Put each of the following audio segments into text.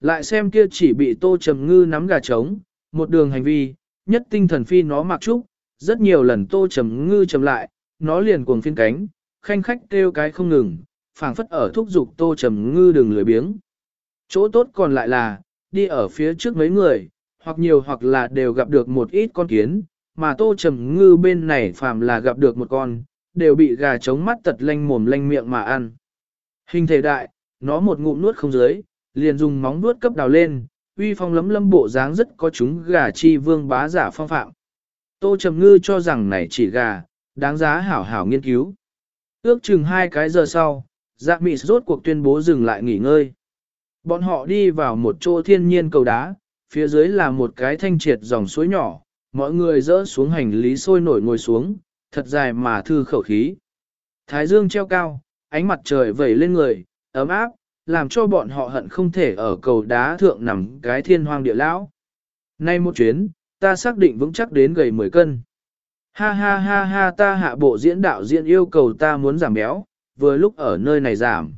Lại xem kia chỉ bị tô trầm ngư nắm gà trống, một đường hành vi, nhất tinh thần phi nó mặc trúc, rất nhiều lần tô trầm ngư trầm lại, nó liền cuồng phiên cánh, khanh khách kêu cái không ngừng, phảng phất ở thúc giục tô trầm ngư đừng lười biếng. Chỗ tốt còn lại là, đi ở phía trước mấy người, hoặc nhiều hoặc là đều gặp được một ít con kiến, mà tô trầm ngư bên này phàm là gặp được một con, đều bị gà trống mắt tật lanh mồm lanh miệng mà ăn. Hình thể đại, nó một ngụm nuốt không dưới, liền dùng móng vuốt cấp đào lên, uy phong lấm lâm bộ dáng rất có chúng gà chi vương bá giả phong phạm. Tô Trầm Ngư cho rằng này chỉ gà, đáng giá hảo hảo nghiên cứu. Ước chừng hai cái giờ sau, dạ mị rốt cuộc tuyên bố dừng lại nghỉ ngơi. Bọn họ đi vào một chỗ thiên nhiên cầu đá, phía dưới là một cái thanh triệt dòng suối nhỏ, mọi người dỡ xuống hành lý sôi nổi ngồi xuống, thật dài mà thư khẩu khí. Thái dương treo cao, ánh mặt trời vẩy lên người, ấm áp, làm cho bọn họ hận không thể ở cầu đá thượng nằm cái thiên hoang địa lão. Nay một chuyến, ta xác định vững chắc đến gầy 10 cân. Ha ha ha ha ta hạ bộ diễn đạo diễn yêu cầu ta muốn giảm béo, vừa lúc ở nơi này giảm.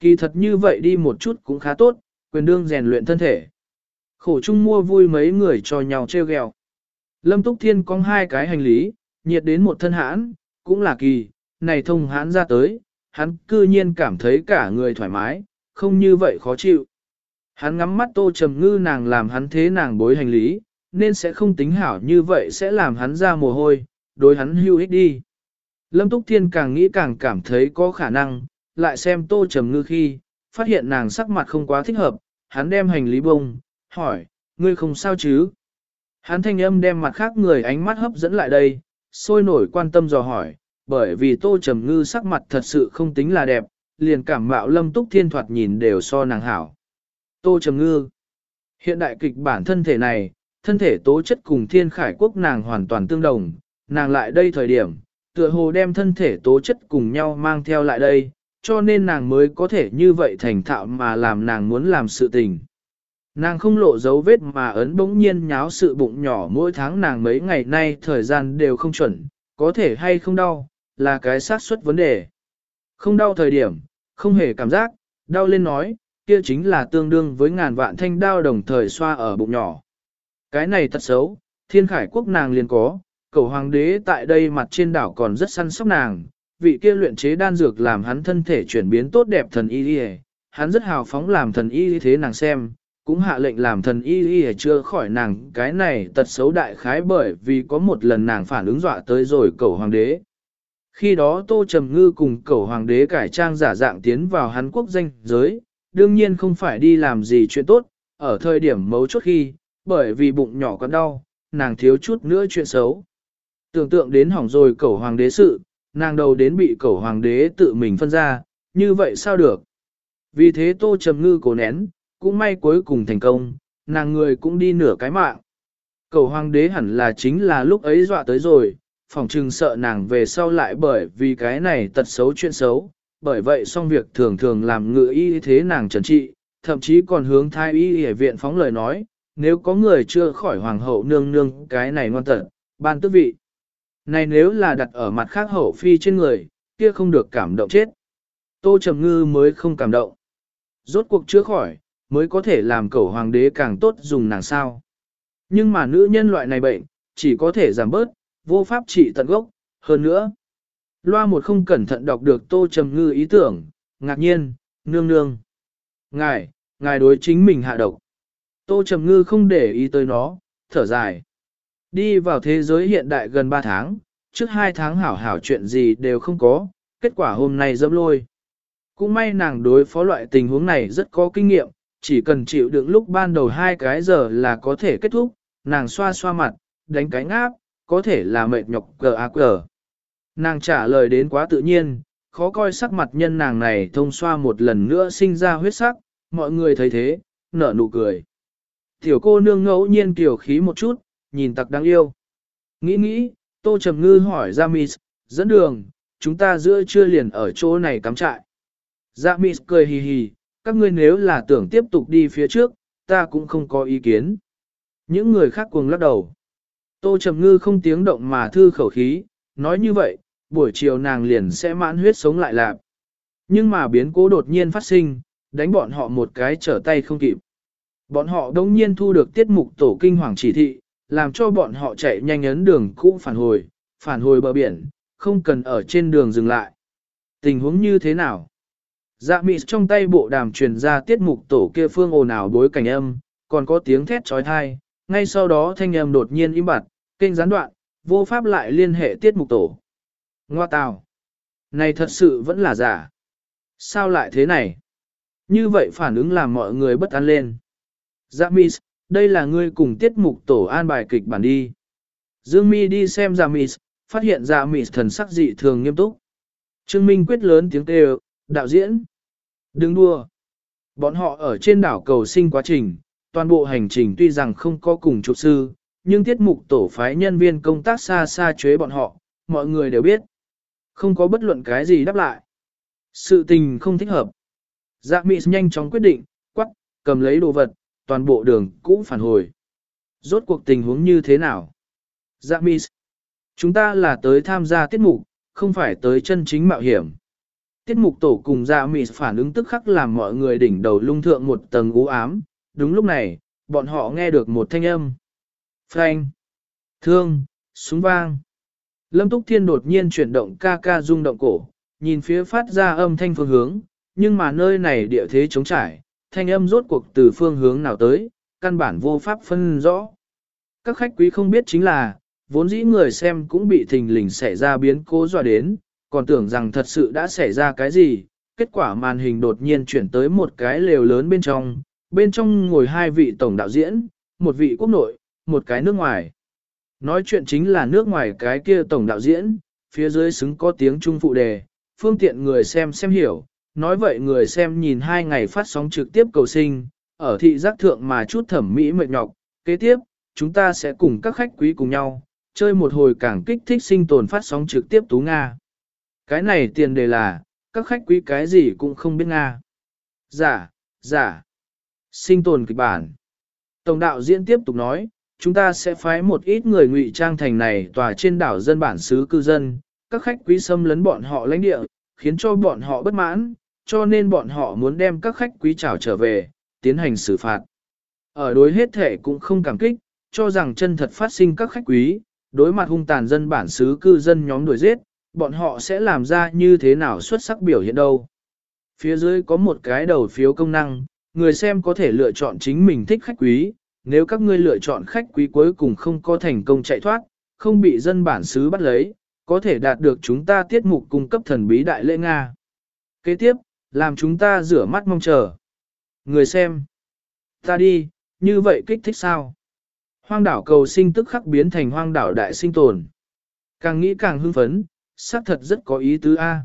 Kỳ thật như vậy đi một chút cũng khá tốt, quyền đương rèn luyện thân thể. Khổ chung mua vui mấy người cho nhau treo ghẹo. Lâm Túc Thiên có hai cái hành lý, nhiệt đến một thân hãn, cũng là kỳ, này thông hãn ra tới, hắn cư nhiên cảm thấy cả người thoải mái, không như vậy khó chịu. Hắn ngắm mắt tô trầm ngư nàng làm hắn thế nàng bối hành lý, nên sẽ không tính hảo như vậy sẽ làm hắn ra mồ hôi, đối hắn hưu ích đi. Lâm Túc Thiên càng nghĩ càng cảm thấy có khả năng, lại xem tô trầm ngư khi, phát hiện nàng sắc mặt không quá thích hợp, hắn đem hành lý bông, hỏi, ngươi không sao chứ? Hắn thanh âm đem mặt khác người ánh mắt hấp dẫn lại đây, sôi nổi quan tâm dò hỏi, bởi vì tô trầm ngư sắc mặt thật sự không tính là đẹp, liền cảm mạo lâm túc thiên thoạt nhìn đều so nàng hảo. Tô trầm ngư Hiện đại kịch bản thân thể này, thân thể tố chất cùng thiên khải quốc nàng hoàn toàn tương đồng, nàng lại đây thời điểm, tựa hồ đem thân thể tố chất cùng nhau mang theo lại đây, cho nên nàng mới có thể như vậy thành thạo mà làm nàng muốn làm sự tình. Nàng không lộ dấu vết mà ấn bỗng nhiên nháo sự bụng nhỏ mỗi tháng nàng mấy ngày nay thời gian đều không chuẩn, có thể hay không đau, là cái xác suất vấn đề. Không đau thời điểm, không hề cảm giác, đau lên nói, kia chính là tương đương với ngàn vạn thanh đao đồng thời xoa ở bụng nhỏ. Cái này thật xấu, thiên khải quốc nàng liền có, cầu hoàng đế tại đây mặt trên đảo còn rất săn sóc nàng, vị kia luyện chế đan dược làm hắn thân thể chuyển biến tốt đẹp thần y đi hắn rất hào phóng làm thần y thế nàng xem, cũng hạ lệnh làm thần y y chưa khỏi nàng cái này tật xấu đại khái bởi vì có một lần nàng phản ứng dọa tới rồi cầu hoàng đế. Khi đó Tô Trầm Ngư cùng cẩu hoàng đế cải trang giả dạng tiến vào hắn quốc danh giới, đương nhiên không phải đi làm gì chuyện tốt, ở thời điểm mấu chốt khi, bởi vì bụng nhỏ còn đau, nàng thiếu chút nữa chuyện xấu. Tưởng tượng đến hỏng rồi cẩu hoàng đế sự, nàng đầu đến bị cẩu hoàng đế tự mình phân ra, như vậy sao được? Vì thế Tô Trầm Ngư cố nén, cũng may cuối cùng thành công, nàng người cũng đi nửa cái mạng. cẩu hoàng đế hẳn là chính là lúc ấy dọa tới rồi, phòng trừng sợ nàng về sau lại bởi vì cái này tật xấu chuyện xấu, bởi vậy xong việc thường thường làm ngựa y thế nàng trần trị, thậm chí còn hướng thái y ở viện phóng lời nói, nếu có người chưa khỏi hoàng hậu nương nương cái này ngoan tận, ban tước vị. Này nếu là đặt ở mặt khác hậu phi trên người, kia không được cảm động chết. Tô Trầm Ngư mới không cảm động. Rốt cuộc chưa khỏi, mới có thể làm cẩu hoàng đế càng tốt dùng nàng sao. Nhưng mà nữ nhân loại này bệnh, chỉ có thể giảm bớt, vô pháp trị tận gốc, hơn nữa. Loa một không cẩn thận đọc được tô trầm ngư ý tưởng, ngạc nhiên, nương nương. Ngài, ngài đối chính mình hạ độc. Tô trầm ngư không để ý tới nó, thở dài. Đi vào thế giới hiện đại gần 3 tháng, trước 2 tháng hảo hảo chuyện gì đều không có, kết quả hôm nay dẫm lôi. Cũng may nàng đối phó loại tình huống này rất có kinh nghiệm, chỉ cần chịu đựng lúc ban đầu hai cái giờ là có thể kết thúc, nàng xoa xoa mặt, đánh cái ngáp có thể là mệt nhọc cờ ác cờ. Nàng trả lời đến quá tự nhiên, khó coi sắc mặt nhân nàng này thông xoa một lần nữa sinh ra huyết sắc, mọi người thấy thế, nở nụ cười. Tiểu cô nương ngẫu nhiên tiểu khí một chút, nhìn tặc đáng yêu. Nghĩ nghĩ, tô trầm ngư hỏi ra Miss, dẫn đường, chúng ta giữa trưa liền ở chỗ này cắm trại. Jamis Miss cười hì hì, các ngươi nếu là tưởng tiếp tục đi phía trước, ta cũng không có ý kiến. Những người khác cuồng lắc đầu. Tô Trầm Ngư không tiếng động mà thư khẩu khí, nói như vậy, buổi chiều nàng liền sẽ mãn huyết sống lại lạc. Nhưng mà biến cố đột nhiên phát sinh, đánh bọn họ một cái trở tay không kịp. Bọn họ đông nhiên thu được tiết mục tổ kinh hoàng chỉ thị, làm cho bọn họ chạy nhanh ấn đường cũ phản hồi, phản hồi bờ biển, không cần ở trên đường dừng lại. Tình huống như thế nào? Dạ mị trong tay bộ đàm truyền ra tiết mục tổ kia phương ồn ào bối cảnh âm, còn có tiếng thét trói thai, ngay sau đó thanh âm đột nhiên im bặt, kênh gián đoạn, vô pháp lại liên hệ tiết mục tổ. Ngoa tào! Này thật sự vẫn là giả. Sao lại thế này? Như vậy phản ứng làm mọi người bất an lên. Dạ mị, đây là ngươi cùng tiết mục tổ an bài kịch bản đi. Dương mi đi xem dạ mị, phát hiện dạ mị thần sắc dị thường nghiêm túc. Trương Minh quyết lớn tiếng kêu, đạo diễn. Đừng đua. Bọn họ ở trên đảo cầu sinh quá trình, toàn bộ hành trình tuy rằng không có cùng trụ sư, nhưng tiết mục tổ phái nhân viên công tác xa xa chế bọn họ, mọi người đều biết. Không có bất luận cái gì đáp lại. Sự tình không thích hợp. Dạ mị nhanh chóng quyết định, quắc, cầm lấy đồ vật, toàn bộ đường cũ phản hồi. Rốt cuộc tình huống như thế nào? Dạ mị chúng ta là tới tham gia tiết mục, không phải tới chân chính mạo hiểm. Tiết mục tổ cùng dạ mị phản ứng tức khắc làm mọi người đỉnh đầu lung thượng một tầng u ám. Đúng lúc này, bọn họ nghe được một thanh âm. Phanh, thương, súng vang. Lâm Túc Thiên đột nhiên chuyển động ca ca rung động cổ, nhìn phía phát ra âm thanh phương hướng, nhưng mà nơi này địa thế trống trải, thanh âm rốt cuộc từ phương hướng nào tới, căn bản vô pháp phân rõ. Các khách quý không biết chính là, vốn dĩ người xem cũng bị thình lình xảy ra biến cố dọa đến, còn tưởng rằng thật sự đã xảy ra cái gì, kết quả màn hình đột nhiên chuyển tới một cái lều lớn bên trong, bên trong ngồi hai vị tổng đạo diễn, một vị quốc nội, một cái nước ngoài. Nói chuyện chính là nước ngoài cái kia tổng đạo diễn, phía dưới xứng có tiếng trung phụ đề, phương tiện người xem xem hiểu, nói vậy người xem nhìn hai ngày phát sóng trực tiếp cầu sinh, ở thị giác thượng mà chút thẩm mỹ mệt nhọc, kế tiếp, chúng ta sẽ cùng các khách quý cùng nhau, chơi một hồi càng kích thích sinh tồn phát sóng trực tiếp tú Nga. Cái này tiền đề là, các khách quý cái gì cũng không biết Nga. Giả, giả. Sinh tồn kịch bản. Tổng đạo diễn tiếp tục nói, chúng ta sẽ phái một ít người ngụy trang thành này tòa trên đảo dân bản xứ cư dân, các khách quý xâm lấn bọn họ lãnh địa, khiến cho bọn họ bất mãn, cho nên bọn họ muốn đem các khách quý trảo trở về, tiến hành xử phạt. Ở đối hết thể cũng không cảm kích, cho rằng chân thật phát sinh các khách quý, đối mặt hung tàn dân bản xứ cư dân nhóm đuổi giết, bọn họ sẽ làm ra như thế nào xuất sắc biểu hiện đâu. Phía dưới có một cái đầu phiếu công năng, người xem có thể lựa chọn chính mình thích khách quý, nếu các ngươi lựa chọn khách quý cuối cùng không có thành công chạy thoát, không bị dân bản xứ bắt lấy, có thể đạt được chúng ta tiết mục cung cấp thần bí đại lễ Nga. Kế tiếp, làm chúng ta rửa mắt mong chờ. Người xem. Ta đi, như vậy kích thích sao? Hoang đảo cầu sinh tức khắc biến thành hoang đảo đại sinh tồn. Càng nghĩ càng hưng phấn, xác thật rất có ý tứ A.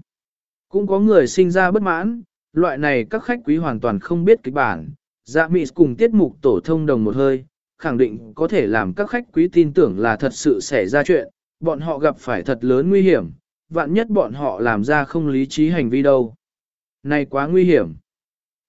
Cũng có người sinh ra bất mãn, loại này các khách quý hoàn toàn không biết kịch bản, dạ mị cùng tiết mục tổ thông đồng một hơi, khẳng định có thể làm các khách quý tin tưởng là thật sự xảy ra chuyện, bọn họ gặp phải thật lớn nguy hiểm, vạn nhất bọn họ làm ra không lý trí hành vi đâu. Này quá nguy hiểm.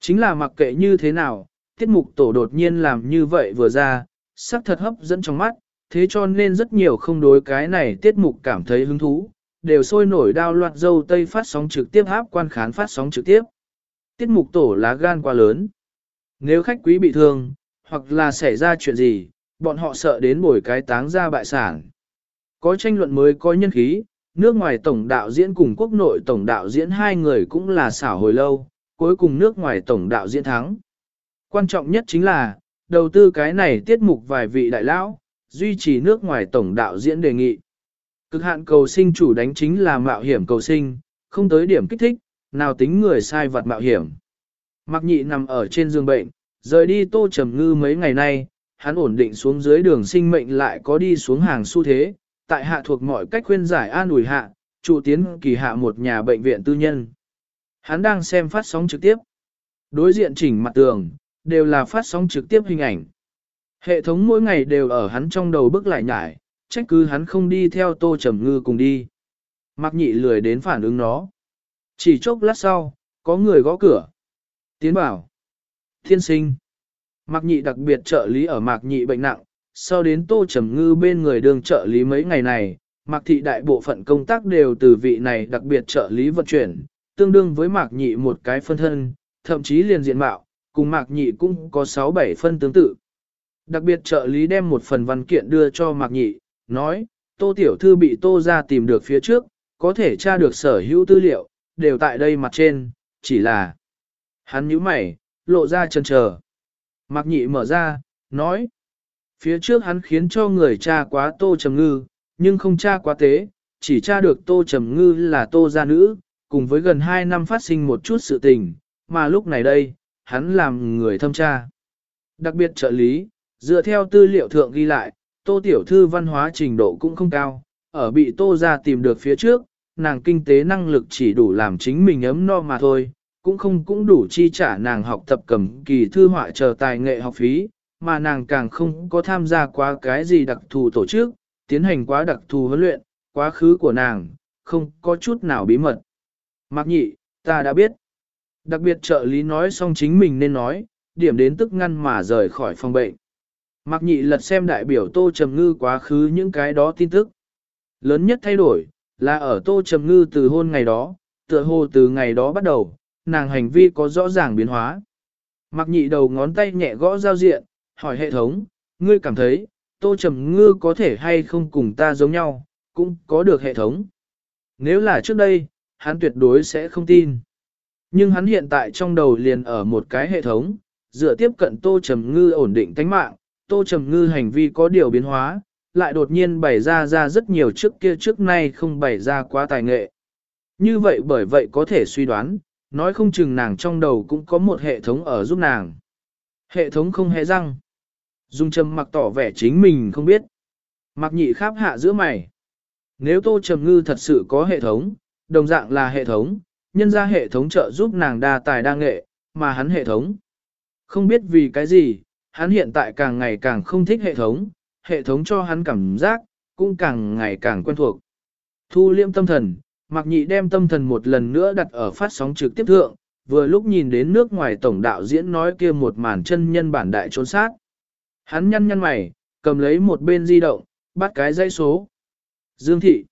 Chính là mặc kệ như thế nào, tiết mục tổ đột nhiên làm như vậy vừa ra, sắc thật hấp dẫn trong mắt, thế cho nên rất nhiều không đối cái này tiết mục cảm thấy hứng thú, đều sôi nổi đao loạt dâu tây phát sóng trực tiếp áp quan khán phát sóng trực tiếp. Tiết mục tổ lá gan quá lớn. Nếu khách quý bị thương, hoặc là xảy ra chuyện gì, bọn họ sợ đến bồi cái táng ra bại sản. Có tranh luận mới có nhân khí, nước ngoài tổng đạo diễn cùng quốc nội tổng đạo diễn hai người cũng là xảo hồi lâu, cuối cùng nước ngoài tổng đạo diễn thắng. Quan trọng nhất chính là, đầu tư cái này tiết mục vài vị đại lão, duy trì nước ngoài tổng đạo diễn đề nghị. Cực hạn cầu sinh chủ đánh chính là mạo hiểm cầu sinh, không tới điểm kích thích, nào tính người sai vật mạo hiểm. Mặc nhị nằm ở trên giường bệnh, rời đi tô trầm ngư mấy ngày nay, hắn ổn định xuống dưới đường sinh mệnh lại có đi xuống hàng xu thế, tại hạ thuộc mọi cách khuyên giải an ủi hạ, trụ tiến kỳ hạ một nhà bệnh viện tư nhân. Hắn đang xem phát sóng trực tiếp. Đối diện chỉnh mặt tường, đều là phát sóng trực tiếp hình ảnh. Hệ thống mỗi ngày đều ở hắn trong đầu bước lại nhải, trách cứ hắn không đi theo tô trầm ngư cùng đi. Mặc nhị lười đến phản ứng nó. Chỉ chốc lát sau, có người gõ cửa. Tiến bảo. Thiên sinh. Mạc nhị đặc biệt trợ lý ở mạc nhị bệnh nặng, sau đến tô trầm ngư bên người đường trợ lý mấy ngày này, mạc thị đại bộ phận công tác đều từ vị này đặc biệt trợ lý vận chuyển, tương đương với mạc nhị một cái phân thân, thậm chí liền diện mạo, cùng Mạc Nhị cũng có 6-7 phân tương tự. Đặc biệt trợ lý đem một phần văn kiện đưa cho Mạc Nhị, nói, Tô Tiểu Thư bị Tô ra tìm được phía trước, có thể tra được sở hữu tư liệu, đều tại đây mặt trên, chỉ là... Hắn nhíu mày, lộ ra chân chờ. Mạc Nhị mở ra, nói, phía trước hắn khiến cho người cha quá Tô Trầm Ngư, nhưng không tra quá tế, chỉ tra được Tô Trầm Ngư là Tô gia nữ, cùng với gần 2 năm phát sinh một chút sự tình, mà lúc này đây, hắn làm người thâm tra. Đặc biệt trợ lý, dựa theo tư liệu thượng ghi lại, Tô Tiểu Thư văn hóa trình độ cũng không cao, ở bị Tô gia tìm được phía trước, nàng kinh tế năng lực chỉ đủ làm chính mình ấm no mà thôi, cũng không cũng đủ chi trả nàng học tập cầm kỳ thư họa chờ tài nghệ học phí, mà nàng càng không có tham gia quá cái gì đặc thù tổ chức, tiến hành quá đặc thù huấn luyện, quá khứ của nàng, không có chút nào bí mật. Mạc nhị, ta đã biết. Đặc biệt trợ lý nói xong chính mình nên nói, điểm đến tức ngăn mà rời khỏi phòng bệnh. Mạc nhị lật xem đại biểu Tô Trầm Ngư quá khứ những cái đó tin tức. Lớn nhất thay đổi, là ở Tô Trầm Ngư từ hôn ngày đó, tựa hồ từ ngày đó bắt đầu, nàng hành vi có rõ ràng biến hóa. mặc nhị đầu ngón tay nhẹ gõ giao diện, hỏi hệ thống, ngươi cảm thấy, Tô Trầm Ngư có thể hay không cùng ta giống nhau, cũng có được hệ thống. Nếu là trước đây, hắn tuyệt đối sẽ không tin. Nhưng hắn hiện tại trong đầu liền ở một cái hệ thống, dựa tiếp cận Tô Trầm Ngư ổn định tánh mạng, Tô Trầm Ngư hành vi có điều biến hóa, lại đột nhiên bày ra ra rất nhiều trước kia trước nay không bày ra quá tài nghệ. Như vậy bởi vậy có thể suy đoán, nói không chừng nàng trong đầu cũng có một hệ thống ở giúp nàng. Hệ thống không hề răng. Dung Trầm mặc tỏ vẻ chính mình không biết. Mặc nhị kháp hạ giữa mày. Nếu Tô Trầm Ngư thật sự có hệ thống, đồng dạng là hệ thống, nhân ra hệ thống trợ giúp nàng đa tài đa nghệ, mà hắn hệ thống. Không biết vì cái gì, hắn hiện tại càng ngày càng không thích hệ thống, hệ thống cho hắn cảm giác, cũng càng ngày càng quen thuộc. Thu liêm tâm thần, mặc nhị đem tâm thần một lần nữa đặt ở phát sóng trực tiếp thượng, vừa lúc nhìn đến nước ngoài tổng đạo diễn nói kia một màn chân nhân bản đại trốn sát. Hắn nhăn nhăn mày, cầm lấy một bên di động, bắt cái dây số. Dương thị.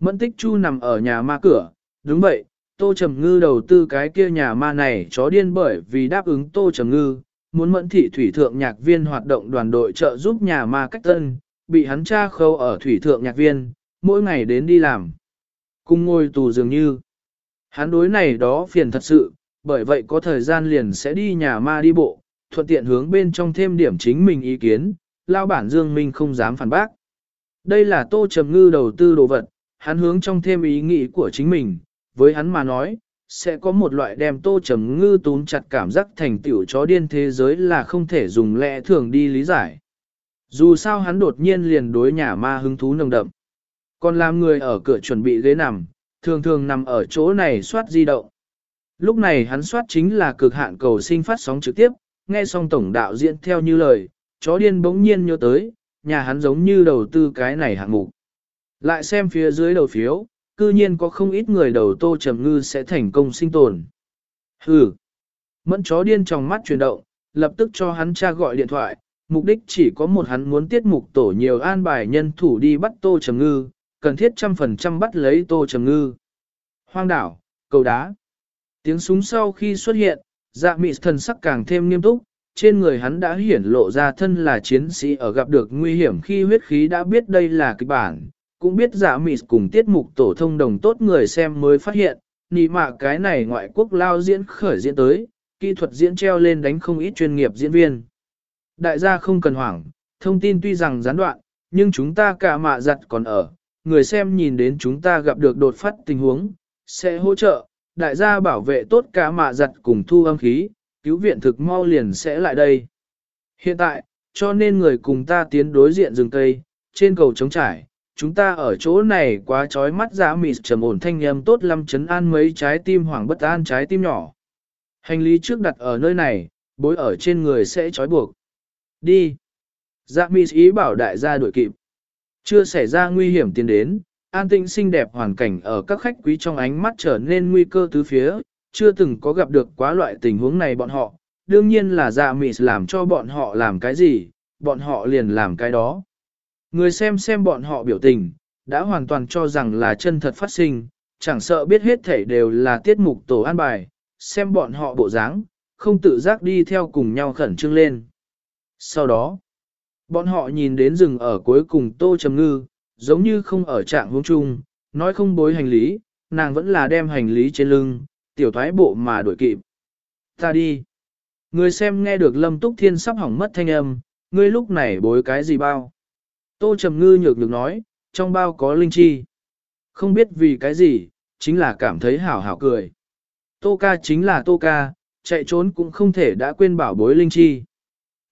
Mẫn tích chu nằm ở nhà ma cửa, đúng vậy, Tô Trầm Ngư đầu tư cái kia nhà ma này chó điên bởi vì đáp ứng Tô Trầm Ngư, muốn mẫn thị thủy thượng nhạc viên hoạt động đoàn đội trợ giúp nhà ma cách tân, bị hắn cha khâu ở thủy thượng nhạc viên, mỗi ngày đến đi làm. Cùng ngồi tù dường như. Hắn đối này đó phiền thật sự, bởi vậy có thời gian liền sẽ đi nhà ma đi bộ, thuận tiện hướng bên trong thêm điểm chính mình ý kiến, lao bản Dương Minh không dám phản bác. Đây là tô trầm ngư đầu tư đồ vật, hắn hướng trong thêm ý nghĩ của chính mình, với hắn mà nói, sẽ có một loại đem tô trầm ngư tún chặt cảm giác thành tiểu chó điên thế giới là không thể dùng lẽ thường đi lý giải. Dù sao hắn đột nhiên liền đối nhà ma hứng thú nồng đậm. Còn làm người ở cửa chuẩn bị ghế nằm, thường thường nằm ở chỗ này soát di động. Lúc này hắn soát chính là cực hạn cầu sinh phát sóng trực tiếp, nghe xong tổng đạo diễn theo như lời, chó điên bỗng nhiên nhớ tới, nhà hắn giống như đầu tư cái này hạng mục. Lại xem phía dưới đầu phiếu, cư nhiên có không ít người đầu tô trầm ngư sẽ thành công sinh tồn. Hừ. Mẫn chó điên trong mắt chuyển động, lập tức cho hắn cha gọi điện thoại, mục đích chỉ có một hắn muốn tiết mục tổ nhiều an bài nhân thủ đi bắt tô trầm ngư, cần thiết trăm phần trăm bắt lấy tô trầm ngư. Hoang đảo, cầu đá. Tiếng súng sau khi xuất hiện, dạ mị thần sắc càng thêm nghiêm túc, trên người hắn đã hiển lộ ra thân là chiến sĩ ở gặp được nguy hiểm khi huyết khí đã biết đây là kịch bản, cũng biết giả mị cùng tiết mục tổ thông đồng tốt người xem mới phát hiện, nì mạ cái này ngoại quốc lao diễn khởi diễn tới, kỹ thuật diễn treo lên đánh không ít chuyên nghiệp diễn viên. Đại gia không cần hoảng, thông tin tuy rằng gián đoạn, nhưng chúng ta cả mạ giặt còn ở, người xem nhìn đến chúng ta gặp được đột phát tình huống, sẽ hỗ trợ, đại gia bảo vệ tốt cả mạ giặt cùng thu âm khí, cứu viện thực mau liền sẽ lại đây. Hiện tại, cho nên người cùng ta tiến đối diện rừng cây, trên cầu trống trải, chúng ta ở chỗ này quá trói mắt giá mịt trầm ổn thanh âm tốt lắm, chấn an mấy trái tim hoảng bất an trái tim nhỏ. Hành lý trước đặt ở nơi này, bối ở trên người sẽ trói buộc. Đi. Dạ mịt ý bảo đại gia đuổi kịp. Chưa xảy ra nguy hiểm tiến đến, an tĩnh xinh đẹp hoàn cảnh ở các khách quý trong ánh mắt trở nên nguy cơ tứ phía, chưa từng có gặp được quá loại tình huống này bọn họ, đương nhiên là dạ mị làm cho bọn họ làm cái gì, bọn họ liền làm cái đó. Người xem xem bọn họ biểu tình, đã hoàn toàn cho rằng là chân thật phát sinh, chẳng sợ biết hết thể đều là tiết mục tổ an bài, xem bọn họ bộ dáng, không tự giác đi theo cùng nhau khẩn trương lên. Sau đó, bọn họ nhìn đến rừng ở cuối cùng tô trầm ngư, giống như không ở trạng hướng chung, nói không bối hành lý, nàng vẫn là đem hành lý trên lưng, tiểu thoái bộ mà đuổi kịp. Ta đi. Người xem nghe được lâm túc thiên sắp hỏng mất thanh âm, ngươi lúc này bối cái gì bao. Tô trầm ngư nhược nhược nói, trong bao có linh chi. Không biết vì cái gì, chính là cảm thấy hảo hảo cười. Tô ca chính là tô ca, chạy trốn cũng không thể đã quên bảo bối linh chi.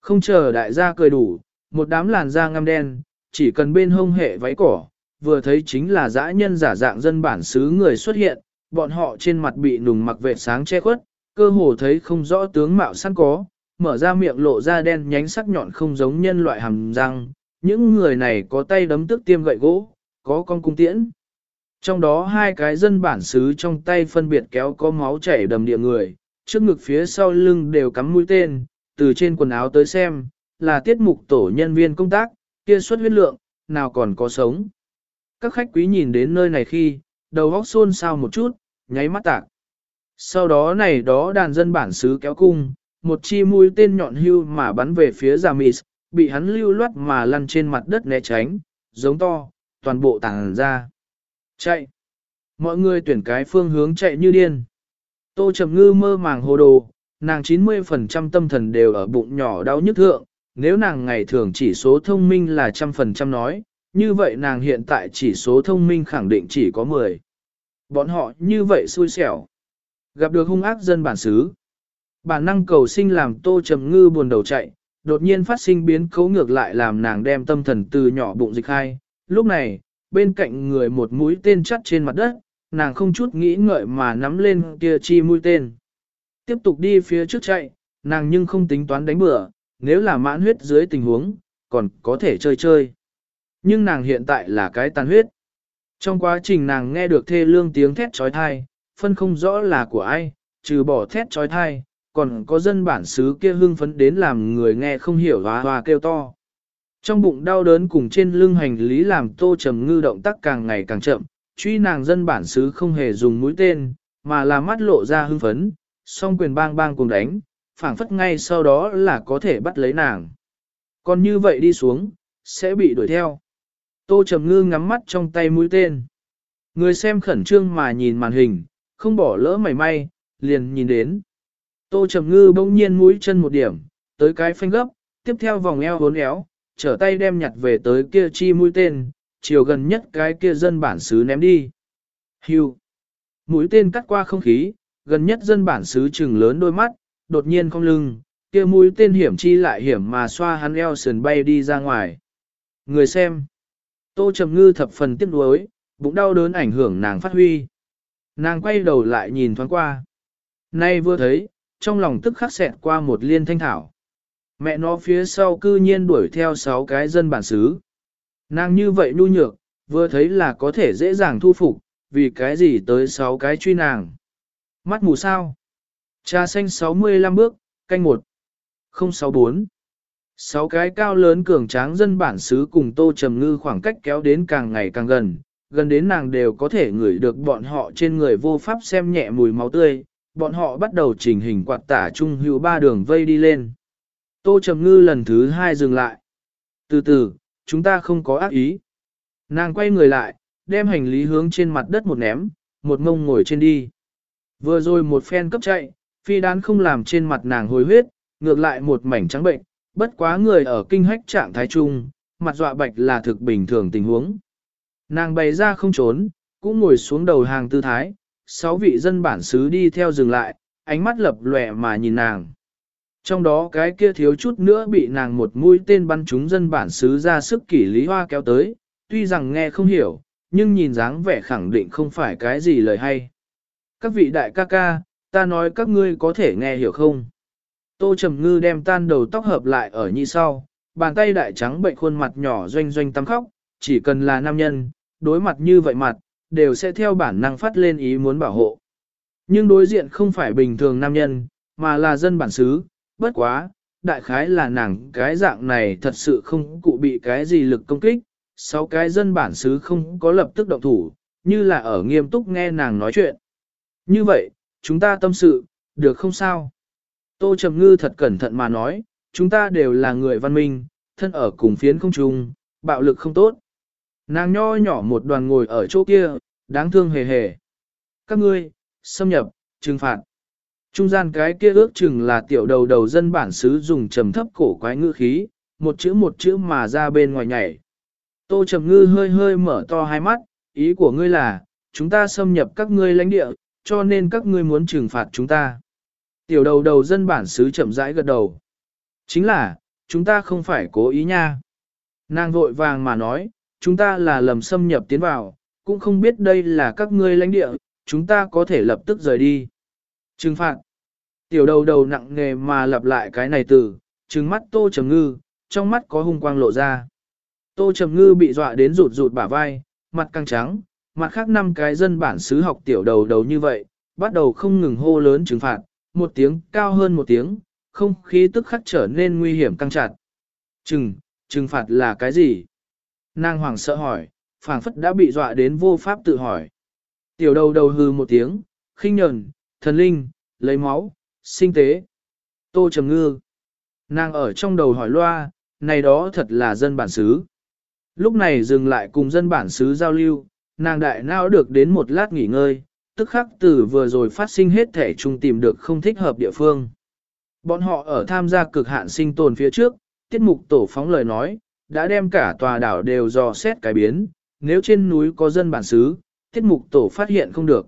Không chờ đại gia cười đủ, một đám làn da ngăm đen, chỉ cần bên hông hệ váy cỏ, vừa thấy chính là dã nhân giả dạng dân bản xứ người xuất hiện, bọn họ trên mặt bị nùng mặc vệ sáng che khuất, cơ hồ thấy không rõ tướng mạo sẵn có, mở ra miệng lộ ra đen nhánh sắc nhọn không giống nhân loại hàm răng, những người này có tay đấm tức tiêm gậy gỗ, có con cung tiễn. Trong đó hai cái dân bản xứ trong tay phân biệt kéo có máu chảy đầm địa người, trước ngực phía sau lưng đều cắm mũi tên, từ trên quần áo tới xem, là tiết mục tổ nhân viên công tác, kia xuất huyết lượng, nào còn có sống. Các khách quý nhìn đến nơi này khi, đầu góc xôn xao một chút, nháy mắt tạc. Sau đó này đó đàn dân bản xứ kéo cung, một chi mũi tên nhọn hưu mà bắn về phía Jamis, bị hắn lưu loát mà lăn trên mặt đất né tránh, giống to, toàn bộ tàng ra. Chạy! Mọi người tuyển cái phương hướng chạy như điên. Tô Trầm Ngư mơ màng hồ đồ, nàng 90% tâm thần đều ở bụng nhỏ đau nhức thượng, nếu nàng ngày thường chỉ số thông minh là trăm phần trăm nói, như vậy nàng hiện tại chỉ số thông minh khẳng định chỉ có 10. Bọn họ như vậy xui xẻo. Gặp được hung ác dân bản xứ. Bản năng cầu sinh làm Tô Trầm Ngư buồn đầu chạy, đột nhiên phát sinh biến cấu ngược lại làm nàng đem tâm thần từ nhỏ bụng dịch hai. Lúc này, bên cạnh người một mũi tên chắt trên mặt đất, nàng không chút nghĩ ngợi mà nắm lên kia chi mũi tên. Tiếp tục đi phía trước chạy, nàng nhưng không tính toán đánh bừa, nếu là mãn huyết dưới tình huống, còn có thể chơi chơi. Nhưng nàng hiện tại là cái tàn huyết. Trong quá trình nàng nghe được thê lương tiếng thét trói thai, phân không rõ là của ai, trừ bỏ thét trói thai, còn có dân bản xứ kia hưng phấn đến làm người nghe không hiểu hoa hoa kêu to. Trong bụng đau đớn cùng trên lưng hành lý làm tô trầm ngư động tác càng ngày càng chậm, truy nàng dân bản xứ không hề dùng mũi tên, mà là mắt lộ ra hưng phấn, song quyền bang bang cùng đánh, phảng phất ngay sau đó là có thể bắt lấy nàng. Còn như vậy đi xuống, sẽ bị đuổi theo. Tô Trầm Ngư ngắm mắt trong tay mũi tên. Người xem khẩn trương mà nhìn màn hình, không bỏ lỡ mảy may, liền nhìn đến. Tô Trầm Ngư bỗng nhiên mũi chân một điểm, tới cái phanh gấp, tiếp theo vòng eo hốn éo, trở tay đem nhặt về tới kia chi mũi tên, chiều gần nhất cái kia dân bản xứ ném đi. Hưu. Mũi tên cắt qua không khí, gần nhất dân bản xứ trừng lớn đôi mắt, đột nhiên cong lưng, kia mũi tên hiểm chi lại hiểm mà xoa hắn eo sườn bay đi ra ngoài. Người xem. Tô Trầm Ngư thập phần tiếc nuối, bụng đau đớn ảnh hưởng nàng phát huy. Nàng quay đầu lại nhìn thoáng qua. Nay vừa thấy, trong lòng tức khắc xẹt qua một liên thanh thảo. Mẹ nó phía sau cư nhiên đuổi theo sáu cái dân bản xứ. Nàng như vậy nhu nhược, vừa thấy là có thể dễ dàng thu phục, vì cái gì tới sáu cái truy nàng. Mắt mù sao? Trà xanh 65 bước, canh 1. 064. Sáu cái cao lớn cường tráng dân bản xứ cùng tô trầm ngư khoảng cách kéo đến càng ngày càng gần, gần đến nàng đều có thể ngửi được bọn họ trên người vô pháp xem nhẹ mùi máu tươi, bọn họ bắt đầu chỉnh hình quạt tả trung hữu ba đường vây đi lên. Tô trầm ngư lần thứ hai dừng lại. Từ từ, chúng ta không có ác ý. Nàng quay người lại, đem hành lý hướng trên mặt đất một ném, một ngông ngồi trên đi. Vừa rồi một phen cấp chạy, phi đán không làm trên mặt nàng hồi huyết, ngược lại một mảnh trắng bệnh, bất quá người ở kinh hách trạng thái trung, mặt dọa bạch là thực bình thường tình huống. Nàng bày ra không trốn, cũng ngồi xuống đầu hàng tư thái, sáu vị dân bản xứ đi theo dừng lại, ánh mắt lập lòe mà nhìn nàng. Trong đó cái kia thiếu chút nữa bị nàng một mũi tên bắn trúng dân bản xứ ra sức kỷ lý hoa kéo tới, tuy rằng nghe không hiểu, nhưng nhìn dáng vẻ khẳng định không phải cái gì lời hay. Các vị đại ca ca, ta nói các ngươi có thể nghe hiểu không? Tô Trầm Ngư đem tan đầu tóc hợp lại ở nhị sau, bàn tay đại trắng bệnh khuôn mặt nhỏ doanh doanh tắm khóc, chỉ cần là nam nhân, đối mặt như vậy mặt, đều sẽ theo bản năng phát lên ý muốn bảo hộ. Nhưng đối diện không phải bình thường nam nhân, mà là dân bản xứ, bất quá, đại khái là nàng cái dạng này thật sự không cụ bị cái gì lực công kích, sáu cái dân bản xứ không có lập tức động thủ, như là ở nghiêm túc nghe nàng nói chuyện. Như vậy, chúng ta tâm sự, được không sao? Tô Trầm Ngư thật cẩn thận mà nói, chúng ta đều là người văn minh, thân ở cùng phiến không chung, bạo lực không tốt. Nàng nho nhỏ một đoàn ngồi ở chỗ kia, đáng thương hề hề. Các ngươi, xâm nhập, trừng phạt. Trung gian cái kia ước chừng là tiểu đầu đầu dân bản xứ dùng trầm thấp cổ quái ngữ khí, một chữ một chữ mà ra bên ngoài nhảy. Tô Trầm Ngư hơi hơi mở to hai mắt, ý của ngươi là, chúng ta xâm nhập các ngươi lãnh địa, cho nên các ngươi muốn trừng phạt chúng ta. Tiểu đầu đầu dân bản xứ chậm rãi gật đầu. Chính là, chúng ta không phải cố ý nha. Nàng vội vàng mà nói, chúng ta là lầm xâm nhập tiến vào, cũng không biết đây là các ngươi lãnh địa, chúng ta có thể lập tức rời đi. Trừng phạt. Tiểu đầu đầu nặng nề mà lặp lại cái này từ, trừng mắt tô trầm ngư, trong mắt có hung quang lộ ra. Tô trầm ngư bị dọa đến rụt rụt bả vai, mặt căng trắng, mặt khác năm cái dân bản xứ học tiểu đầu đầu như vậy, bắt đầu không ngừng hô lớn trừng phạt, một tiếng cao hơn một tiếng, không khí tức khắc trở nên nguy hiểm căng chặt. Trừng, trừng phạt là cái gì? Nàng hoàng sợ hỏi, phảng phất đã bị dọa đến vô pháp tự hỏi. Tiểu đầu đầu hư một tiếng, khinh nhờn, thần linh, lấy máu, sinh tế. Tô trầm ngư. Nàng ở trong đầu hỏi loa, này đó thật là dân bản xứ. Lúc này dừng lại cùng dân bản xứ giao lưu, nàng đại não được đến một lát nghỉ ngơi, tức khắc từ vừa rồi phát sinh hết thể chung tìm được không thích hợp địa phương. Bọn họ ở tham gia cực hạn sinh tồn phía trước, tiết mục tổ phóng lời nói, đã đem cả tòa đảo đều dò xét cái biến, nếu trên núi có dân bản xứ, tiết mục tổ phát hiện không được.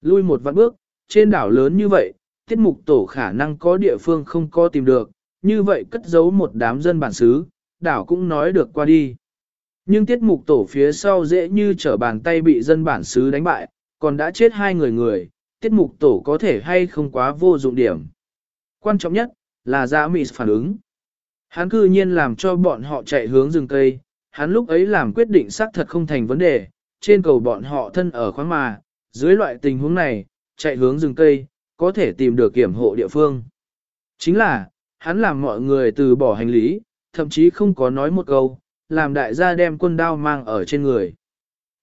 Lui một vạn bước, trên đảo lớn như vậy, tiết mục tổ khả năng có địa phương không có tìm được, như vậy cất giấu một đám dân bản xứ, đảo cũng nói được qua đi. Nhưng tiết mục tổ phía sau dễ như trở bàn tay bị dân bản xứ đánh bại, còn đã chết hai người người, tiết mục tổ có thể hay không quá vô dụng điểm. Quan trọng nhất, là giã mị phản ứng. Hắn cư nhiên làm cho bọn họ chạy hướng rừng cây, hắn lúc ấy làm quyết định xác thật không thành vấn đề, trên cầu bọn họ thân ở khoáng mà, dưới loại tình huống này, chạy hướng rừng cây, có thể tìm được kiểm hộ địa phương. Chính là, hắn làm mọi người từ bỏ hành lý, thậm chí không có nói một câu, làm đại gia đem quân đao mang ở trên người.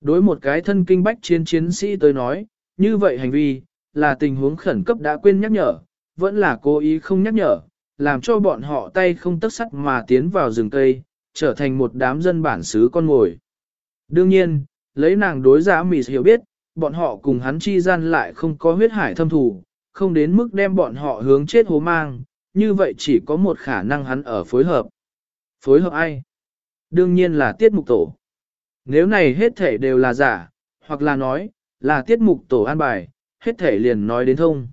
Đối một cái thân kinh bách chiến chiến sĩ tới nói, như vậy hành vi, là tình huống khẩn cấp đã quên nhắc nhở, vẫn là cố ý không nhắc nhở, làm cho bọn họ tay không tất sắt mà tiến vào rừng cây, trở thành một đám dân bản xứ con ngồi. Đương nhiên, lấy nàng đối giá mì hiểu biết, bọn họ cùng hắn chi gian lại không có huyết hải thâm thủ, không đến mức đem bọn họ hướng chết hố mang, như vậy chỉ có một khả năng hắn ở phối hợp. Phối hợp ai? Đương nhiên là tiết mục tổ. Nếu này hết thể đều là giả, hoặc là nói, là tiết mục tổ an bài, hết thể liền nói đến thông.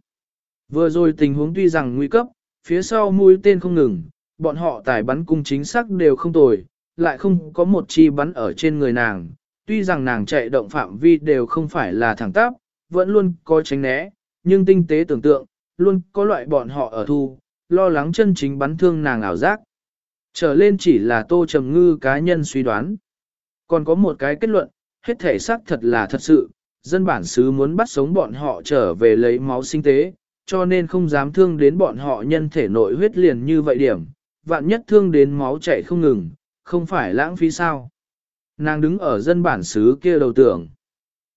Vừa rồi tình huống tuy rằng nguy cấp, phía sau mũi tên không ngừng, bọn họ tài bắn cung chính xác đều không tồi, lại không có một chi bắn ở trên người nàng. Tuy rằng nàng chạy động phạm vi đều không phải là thẳng tắp, vẫn luôn có tránh né, nhưng tinh tế tưởng tượng, luôn có loại bọn họ ở thu, lo lắng chân chính bắn thương nàng ảo giác. Trở lên chỉ là tô trầm ngư cá nhân suy đoán. Còn có một cái kết luận, hết thể xác thật là thật sự, dân bản xứ muốn bắt sống bọn họ trở về lấy máu sinh tế, cho nên không dám thương đến bọn họ nhân thể nội huyết liền như vậy điểm, vạn nhất thương đến máu chảy không ngừng, không phải lãng phí sao. Nàng đứng ở dân bản xứ kia đầu tưởng.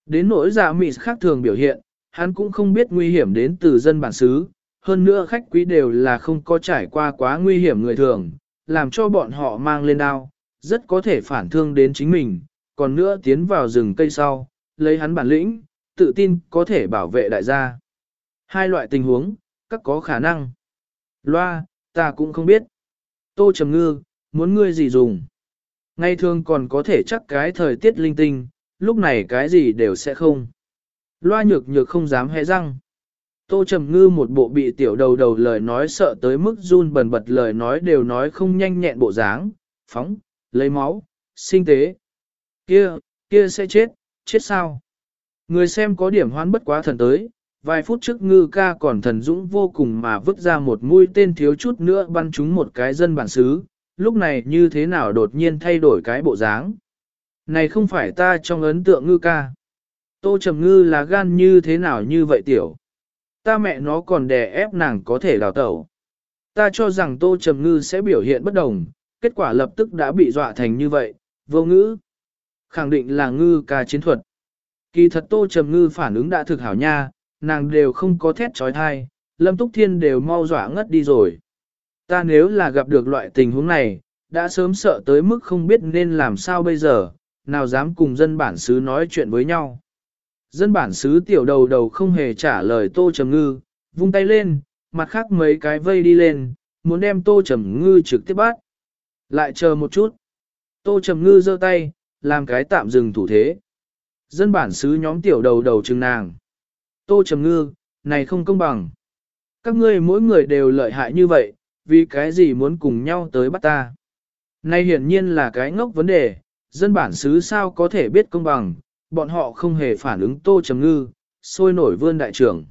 Đến nỗi giả mị khác thường biểu hiện, hắn cũng không biết nguy hiểm đến từ dân bản xứ, hơn nữa khách quý đều là không có trải qua quá nguy hiểm người thường, làm cho bọn họ mang lên đao, rất có thể phản thương đến chính mình, còn nữa tiến vào rừng cây sau, lấy hắn bản lĩnh, tự tin có thể bảo vệ đại gia. Hai loại tình huống, các có khả năng. Loa, ta cũng không biết. Tô Trầm Ngư, muốn ngươi gì dùng. Ngay thường còn có thể chắc cái thời tiết linh tinh, lúc này cái gì đều sẽ không. Loa nhược nhược không dám hé răng. Tô Trầm Ngư một bộ bị tiểu đầu đầu lời nói sợ tới mức run bần bật lời nói đều nói không nhanh nhẹn bộ dáng, phóng, lấy máu, sinh tế. Kia, kia sẽ chết, chết sao? Người xem có điểm hoán bất quá thần tới, vài phút trước ngư ca còn thần dũng vô cùng mà vứt ra một mũi tên thiếu chút nữa bắn trúng một cái dân bản xứ, lúc này như thế nào đột nhiên thay đổi cái bộ dáng. Này không phải ta trong ấn tượng ngư ca. Tô Trầm Ngư là gan như thế nào như vậy tiểu. Ta mẹ nó còn đè ép nàng có thể đào tẩu. Ta cho rằng Tô Trầm Ngư sẽ biểu hiện bất đồng, kết quả lập tức đã bị dọa thành như vậy, vô ngữ. Khẳng định là ngư ca chiến thuật. Kỳ thật Tô Trầm Ngư phản ứng đã thực hảo nha, nàng đều không có thét trói thai, Lâm Túc Thiên đều mau dọa ngất đi rồi. Ta nếu là gặp được loại tình huống này, đã sớm sợ tới mức không biết nên làm sao bây giờ, nào dám cùng dân bản xứ nói chuyện với nhau. Dân bản xứ tiểu đầu đầu không hề trả lời Tô Trầm Ngư, vung tay lên, mặt khác mấy cái vây đi lên, muốn đem Tô Trầm Ngư trực tiếp bắt. Lại chờ một chút. Tô Trầm Ngư giơ tay, làm cái tạm dừng thủ thế. Dân bản xứ nhóm tiểu đầu đầu chừng nàng. Tô Trầm Ngư, này không công bằng. Các ngươi mỗi người đều lợi hại như vậy, vì cái gì muốn cùng nhau tới bắt ta. Này hiển nhiên là cái ngốc vấn đề, dân bản xứ sao có thể biết công bằng, bọn họ không hề phản ứng Tô Trầm Ngư, sôi nổi vươn đại trưởng.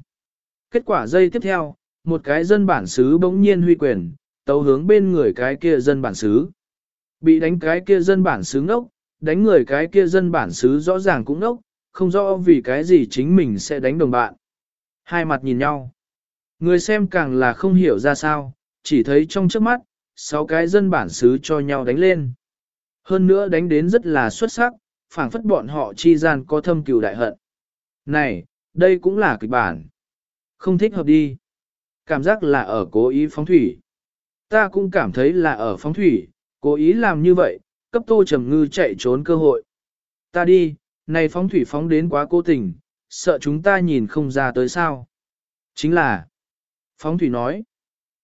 Kết quả dây tiếp theo, một cái dân bản xứ bỗng nhiên huy quyền, tấu hướng bên người cái kia dân bản xứ. Bị đánh cái kia dân bản xứ ngốc, đánh người cái kia dân bản xứ rõ ràng cũng ngốc, không rõ vì cái gì chính mình sẽ đánh đồng bạn. Hai mặt nhìn nhau. Người xem càng là không hiểu ra sao, chỉ thấy trong trước mắt, sáu cái dân bản xứ cho nhau đánh lên. Hơn nữa đánh đến rất là xuất sắc, phảng phất bọn họ chi gian có thâm cừu đại hận. Này, đây cũng là kịch bản. Không thích hợp đi. Cảm giác là ở cố ý phóng thủy. Ta cũng cảm thấy là ở phóng thủy, cố ý làm như vậy, cấp tô trầm ngư chạy trốn cơ hội. Ta đi, này phóng thủy phóng đến quá cố tình, sợ chúng ta nhìn không ra tới sao. Chính là, phóng thủy nói,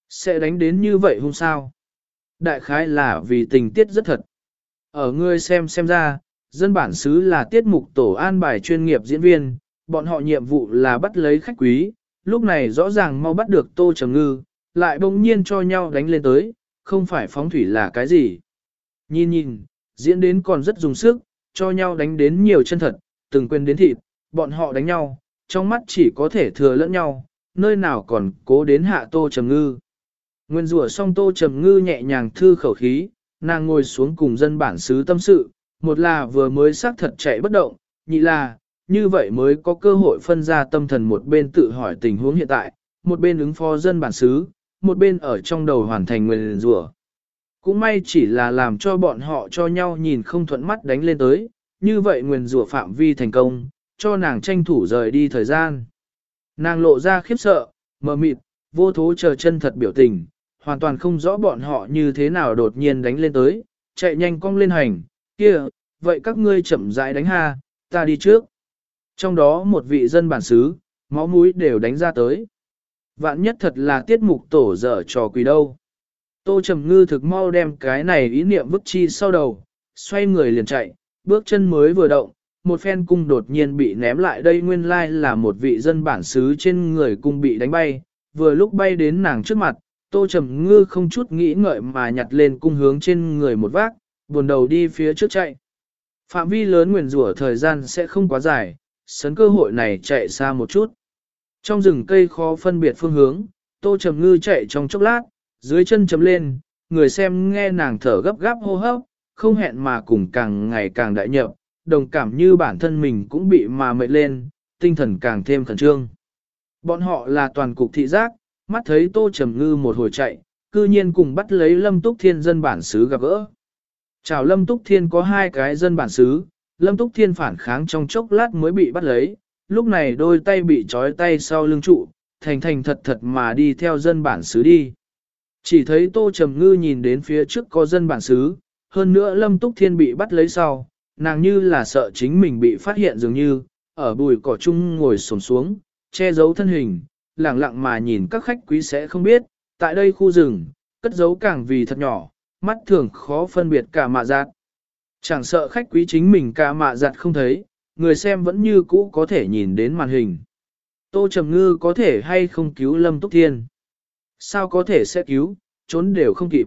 sẽ đánh đến như vậy hôm sao. Đại khái là vì tình tiết rất thật. Ở ngươi xem xem ra, dân bản xứ là tiết mục tổ an bài chuyên nghiệp diễn viên, bọn họ nhiệm vụ là bắt lấy khách quý, lúc này rõ ràng mau bắt được tô trầm ngư, lại bỗng nhiên cho nhau đánh lên tới, không phải phóng thủy là cái gì. Nhìn nhìn, diễn đến còn rất dùng sức, cho nhau đánh đến nhiều chân thật, từng quên đến thịt, bọn họ đánh nhau, trong mắt chỉ có thể thừa lẫn nhau, nơi nào còn cố đến hạ tô trầm ngư. Nguyên rủa xong tô trầm ngư nhẹ nhàng thư khẩu khí, nàng ngồi xuống cùng dân bản xứ tâm sự, một là vừa mới xác thật chạy bất động, nhị là, như vậy mới có cơ hội phân ra tâm thần một bên tự hỏi tình huống hiện tại, một bên ứng phó dân bản xứ, một bên ở trong đầu hoàn thành nguyên rủa. Cũng may chỉ là làm cho bọn họ cho nhau nhìn không thuận mắt đánh lên tới, như vậy nguyền rủa phạm vi thành công, cho nàng tranh thủ rời đi thời gian. Nàng lộ ra khiếp sợ, mờ mịt, vô thố chờ chân thật biểu tình, hoàn toàn không rõ bọn họ như thế nào đột nhiên đánh lên tới, chạy nhanh cong lên hành, kia, vậy các ngươi chậm rãi đánh ha, ta đi trước. Trong đó một vị dân bản xứ, máu mũi đều đánh ra tới. Vạn nhất thật là tiết mục tổ dở trò quỷ đâu. Tô Trầm Ngư thực mau đem cái này ý niệm vứt chi sau đầu, xoay người liền chạy, bước chân mới vừa động, một phen cung đột nhiên bị ném lại đây nguyên lai là một vị dân bản xứ trên người cung bị đánh bay, vừa lúc bay đến nàng trước mặt, Tô Trầm Ngư không chút nghĩ ngợi mà nhặt lên cung hướng trên người một vác, buồn đầu đi phía trước chạy. Phạm vi lớn nguyền rủa thời gian sẽ không quá dài, sấn cơ hội này chạy xa một chút. Trong rừng cây khó phân biệt phương hướng, Tô Trầm Ngư chạy trong chốc lát, dưới chân chấm lên, người xem nghe nàng thở gấp gáp hô hấp, không hẹn mà cùng càng ngày càng đại nhập, đồng cảm như bản thân mình cũng bị mà mệt lên, tinh thần càng thêm khẩn trương. Bọn họ là toàn cục thị giác, mắt thấy Tô Trầm Ngư một hồi chạy, cư nhiên cùng bắt lấy Lâm Túc Thiên dân bản xứ gặp gỡ. Chào Lâm Túc Thiên có hai cái dân bản xứ, Lâm Túc Thiên phản kháng trong chốc lát mới bị bắt lấy, lúc này đôi tay bị trói tay sau lưng trụ, thành thành thật thật mà đi theo dân bản xứ đi. Chỉ thấy Tô Trầm Ngư nhìn đến phía trước có dân bản xứ, hơn nữa Lâm Túc Thiên bị bắt lấy sau, nàng như là sợ chính mình bị phát hiện dường như, ở bùi cỏ chung ngồi xổm xuống, che giấu thân hình, lặng lặng mà nhìn các khách quý sẽ không biết, tại đây khu rừng, cất giấu càng vì thật nhỏ, mắt thường khó phân biệt cả mạ giạt. Chẳng sợ khách quý chính mình cả mạ giạt không thấy, người xem vẫn như cũ có thể nhìn đến màn hình. Tô Trầm Ngư có thể hay không cứu Lâm Túc Thiên? Sao có thể sẽ cứu, trốn đều không kịp.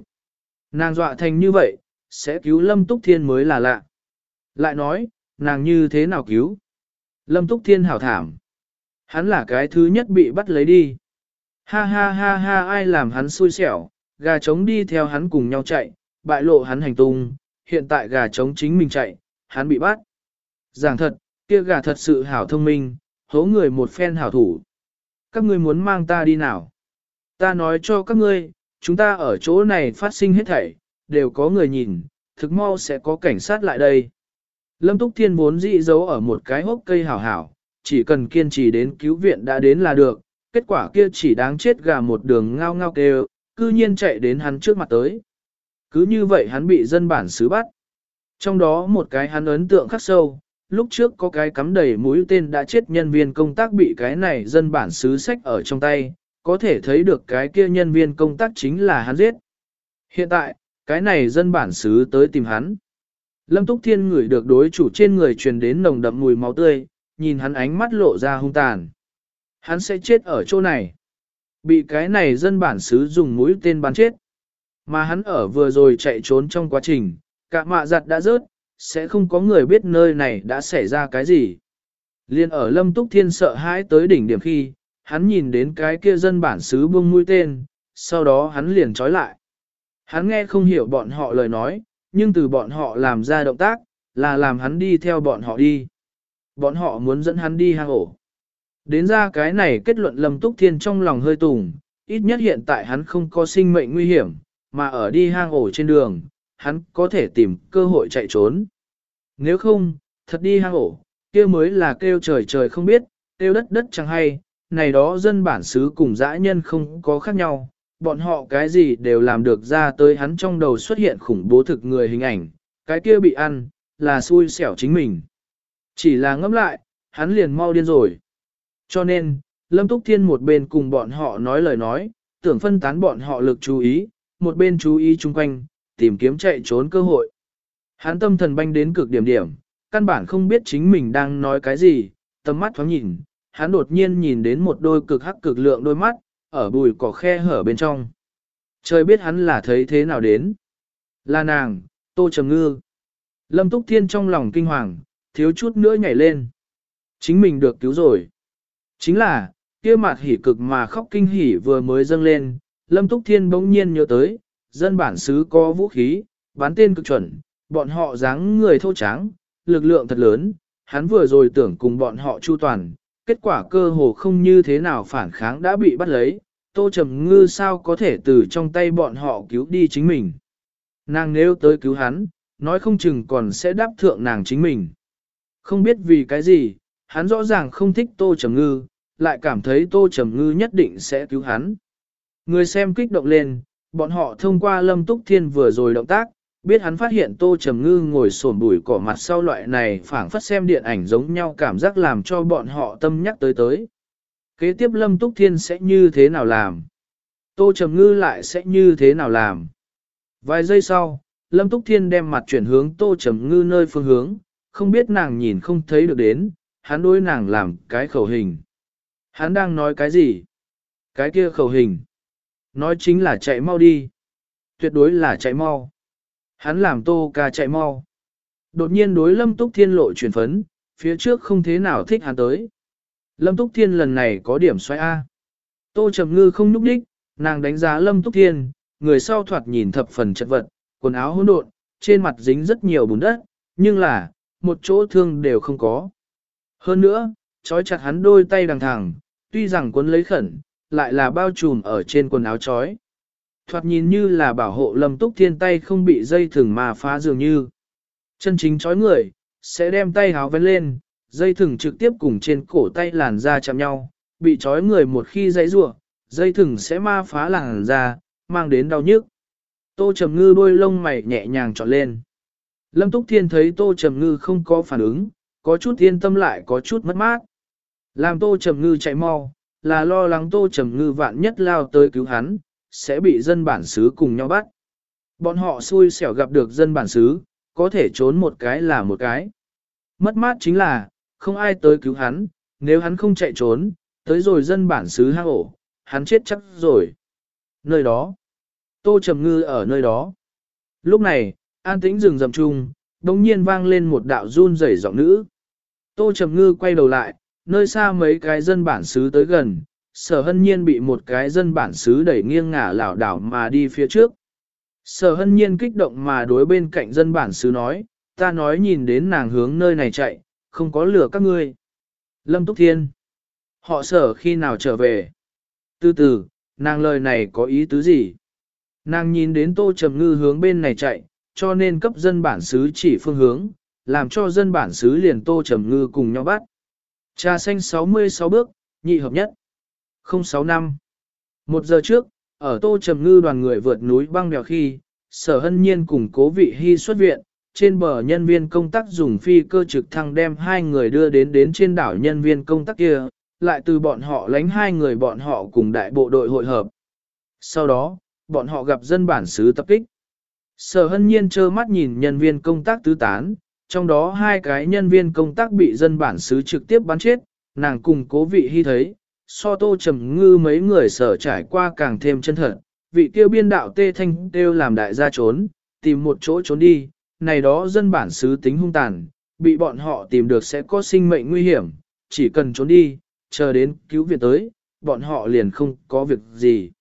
Nàng dọa thành như vậy, sẽ cứu Lâm Túc Thiên mới là lạ. Lại nói, nàng như thế nào cứu? Lâm Túc Thiên hảo thảm. Hắn là cái thứ nhất bị bắt lấy đi. Ha ha ha ha ai làm hắn xui xẻo, gà trống đi theo hắn cùng nhau chạy, bại lộ hắn hành tung, hiện tại gà trống chính mình chạy, hắn bị bắt. Giảng thật, kia gà thật sự hảo thông minh, hố người một phen hảo thủ. Các ngươi muốn mang ta đi nào? Ta nói cho các ngươi, chúng ta ở chỗ này phát sinh hết thảy, đều có người nhìn, thực mau sẽ có cảnh sát lại đây. Lâm Túc Thiên vốn dị giấu ở một cái hốc cây hảo hảo, chỉ cần kiên trì đến cứu viện đã đến là được, kết quả kia chỉ đáng chết gà một đường ngao ngao kêu, cư nhiên chạy đến hắn trước mặt tới. Cứ như vậy hắn bị dân bản xứ bắt. Trong đó một cái hắn ấn tượng khắc sâu, lúc trước có cái cắm đầy mũi tên đã chết nhân viên công tác bị cái này dân bản xứ sách ở trong tay, có thể thấy được cái kia nhân viên công tác chính là hắn giết. Hiện tại, cái này dân bản xứ tới tìm hắn. Lâm Túc Thiên ngửi được đối chủ trên người truyền đến nồng đậm mùi máu tươi, nhìn hắn ánh mắt lộ ra hung tàn. Hắn sẽ chết ở chỗ này. Bị cái này dân bản xứ dùng mũi tên bắn chết. Mà hắn ở vừa rồi chạy trốn trong quá trình, cả mạ giặt đã rớt, sẽ không có người biết nơi này đã xảy ra cái gì. Liên ở Lâm Túc Thiên sợ hãi tới đỉnh điểm khi, hắn nhìn đến cái kia dân bản xứ buông mũi tên, sau đó hắn liền trói lại. Hắn nghe không hiểu bọn họ lời nói, nhưng từ bọn họ làm ra động tác, là làm hắn đi theo bọn họ đi. Bọn họ muốn dẫn hắn đi hang ổ. Đến ra cái này kết luận Lâm Túc Thiên trong lòng hơi tùng, ít nhất hiện tại hắn không có sinh mệnh nguy hiểm, mà ở đi hang ổ trên đường, hắn có thể tìm cơ hội chạy trốn. Nếu không, thật đi hang ổ, kia mới là kêu trời trời không biết, kêu đất đất chẳng hay, này đó dân bản xứ cùng dã nhân không có khác nhau, bọn họ cái gì đều làm được ra tới hắn trong đầu xuất hiện khủng bố thực người hình ảnh, cái kia bị ăn, là xui xẻo chính mình. Chỉ là ngẫm lại, hắn liền mau điên rồi. Cho nên, Lâm Túc Thiên một bên cùng bọn họ nói lời nói, tưởng phân tán bọn họ lực chú ý, một bên chú ý chung quanh, tìm kiếm chạy trốn cơ hội. Hắn tâm thần banh đến cực điểm điểm, căn bản không biết chính mình đang nói cái gì, tầm mắt thoáng nhìn, hắn đột nhiên nhìn đến một đôi cực hắc cực lượng đôi mắt, ở bùi cỏ khe hở bên trong. Trời biết hắn là thấy thế nào đến. Là nàng, tô trầm ngư. Lâm Túc Thiên trong lòng kinh hoàng, thiếu chút nữa nhảy lên. Chính mình được cứu rồi. Chính là, kia mặt hỉ cực mà khóc kinh hỉ vừa mới dâng lên, Lâm Túc Thiên bỗng nhiên nhớ tới, dân bản xứ có vũ khí, bán tên cực chuẩn, bọn họ dáng người thô tráng, lực lượng thật lớn, hắn vừa rồi tưởng cùng bọn họ chu toàn, kết quả cơ hồ không như thế nào phản kháng đã bị bắt lấy, Tô Trầm Ngư sao có thể từ trong tay bọn họ cứu đi chính mình. Nàng nếu tới cứu hắn, nói không chừng còn sẽ đáp thượng nàng chính mình. Không biết vì cái gì, hắn rõ ràng không thích Tô Trầm Ngư, lại cảm thấy Tô Trầm Ngư nhất định sẽ cứu hắn. Người xem kích động lên, bọn họ thông qua Lâm Túc Thiên vừa rồi động tác, biết hắn phát hiện Tô Trầm Ngư ngồi sồn bùi cỏ mặt sau loại này phảng phất xem điện ảnh giống nhau cảm giác làm cho bọn họ tâm nhắc tới tới. Kế tiếp Lâm Túc Thiên sẽ như thế nào làm? Tô Trầm Ngư lại sẽ như thế nào làm? Vài giây sau, Lâm Túc Thiên đem mặt chuyển hướng Tô Trầm Ngư nơi phương hướng, không biết nàng nhìn không thấy được đến, hắn đối nàng làm cái khẩu hình. Hắn đang nói cái gì? Cái kia khẩu hình. Nói chính là chạy mau đi. Tuyệt đối là chạy mau. Hắn làm tô ca chạy mau. Đột nhiên đối lâm túc thiên lộ chuyển phấn, phía trước không thế nào thích hắn tới. Lâm túc thiên lần này có điểm xoay A. Tô trầm ngư không núp đích, nàng đánh giá lâm túc thiên, người sau thoạt nhìn thập phần chật vật, quần áo hỗn độn, trên mặt dính rất nhiều bùn đất, nhưng là, một chỗ thương đều không có. Hơn nữa, trói chặt hắn đôi tay đằng thẳng, tuy rằng quấn lấy khẩn, lại là bao trùm ở trên quần áo trói. Thoạt nhìn như là bảo hộ lâm túc thiên tay không bị dây thừng mà phá dường như. Chân chính trói người, sẽ đem tay háo vén lên, dây thừng trực tiếp cùng trên cổ tay làn da chạm nhau, bị trói người một khi dây rủa dây thừng sẽ ma phá làn da, mang đến đau nhức. Tô Trầm Ngư đôi lông mày nhẹ nhàng trọn lên. Lâm Túc Thiên thấy Tô Trầm Ngư không có phản ứng, có chút yên tâm lại có chút mất mát. Làm Tô Trầm Ngư chạy mau, là lo lắng Tô Trầm Ngư vạn nhất lao tới cứu hắn, sẽ bị dân bản xứ cùng nhau bắt. Bọn họ xui xẻo gặp được dân bản xứ, có thể trốn một cái là một cái. Mất mát chính là, không ai tới cứu hắn, nếu hắn không chạy trốn, tới rồi dân bản xứ hang ổ, hắn chết chắc rồi. Nơi đó, Tô Trầm Ngư ở nơi đó. Lúc này, an tĩnh rừng rậm chung, đồng nhiên vang lên một đạo run rẩy giọng nữ. Tô Trầm Ngư quay đầu lại, nơi xa mấy cái dân bản xứ tới gần, sở hân nhiên bị một cái dân bản xứ đẩy nghiêng ngả lảo đảo mà đi phía trước. Sở hân nhiên kích động mà đối bên cạnh dân bản xứ nói, ta nói nhìn đến nàng hướng nơi này chạy, không có lửa các ngươi. Lâm Túc Thiên. Họ sở khi nào trở về? Từ từ, nàng lời này có ý tứ gì? Nàng nhìn đến tô trầm ngư hướng bên này chạy, cho nên cấp dân bản xứ chỉ phương hướng, làm cho dân bản xứ liền tô trầm ngư cùng nhau bắt. Trà xanh 66 bước, nhị hợp nhất. 06 năm. Một giờ trước, ở Tô Trầm Ngư đoàn người vượt núi băng đèo khi, sở hân nhiên cùng cố vị hy xuất viện, trên bờ nhân viên công tác dùng phi cơ trực thăng đem hai người đưa đến đến trên đảo nhân viên công tác kia, lại từ bọn họ lánh hai người bọn họ cùng đại bộ đội hội hợp. Sau đó, bọn họ gặp dân bản xứ tập kích. Sở hân nhiên trơ mắt nhìn nhân viên công tác tứ tán, trong đó hai cái nhân viên công tác bị dân bản xứ trực tiếp bắn chết, nàng cùng cố vị hy thấy, so tô trầm ngư mấy người sở trải qua càng thêm chân thật, vị tiêu biên đạo tê thanh tiêu làm đại gia trốn, tìm một chỗ trốn đi, này đó dân bản xứ tính hung tàn, bị bọn họ tìm được sẽ có sinh mệnh nguy hiểm, chỉ cần trốn đi, chờ đến cứu viện tới, bọn họ liền không có việc gì.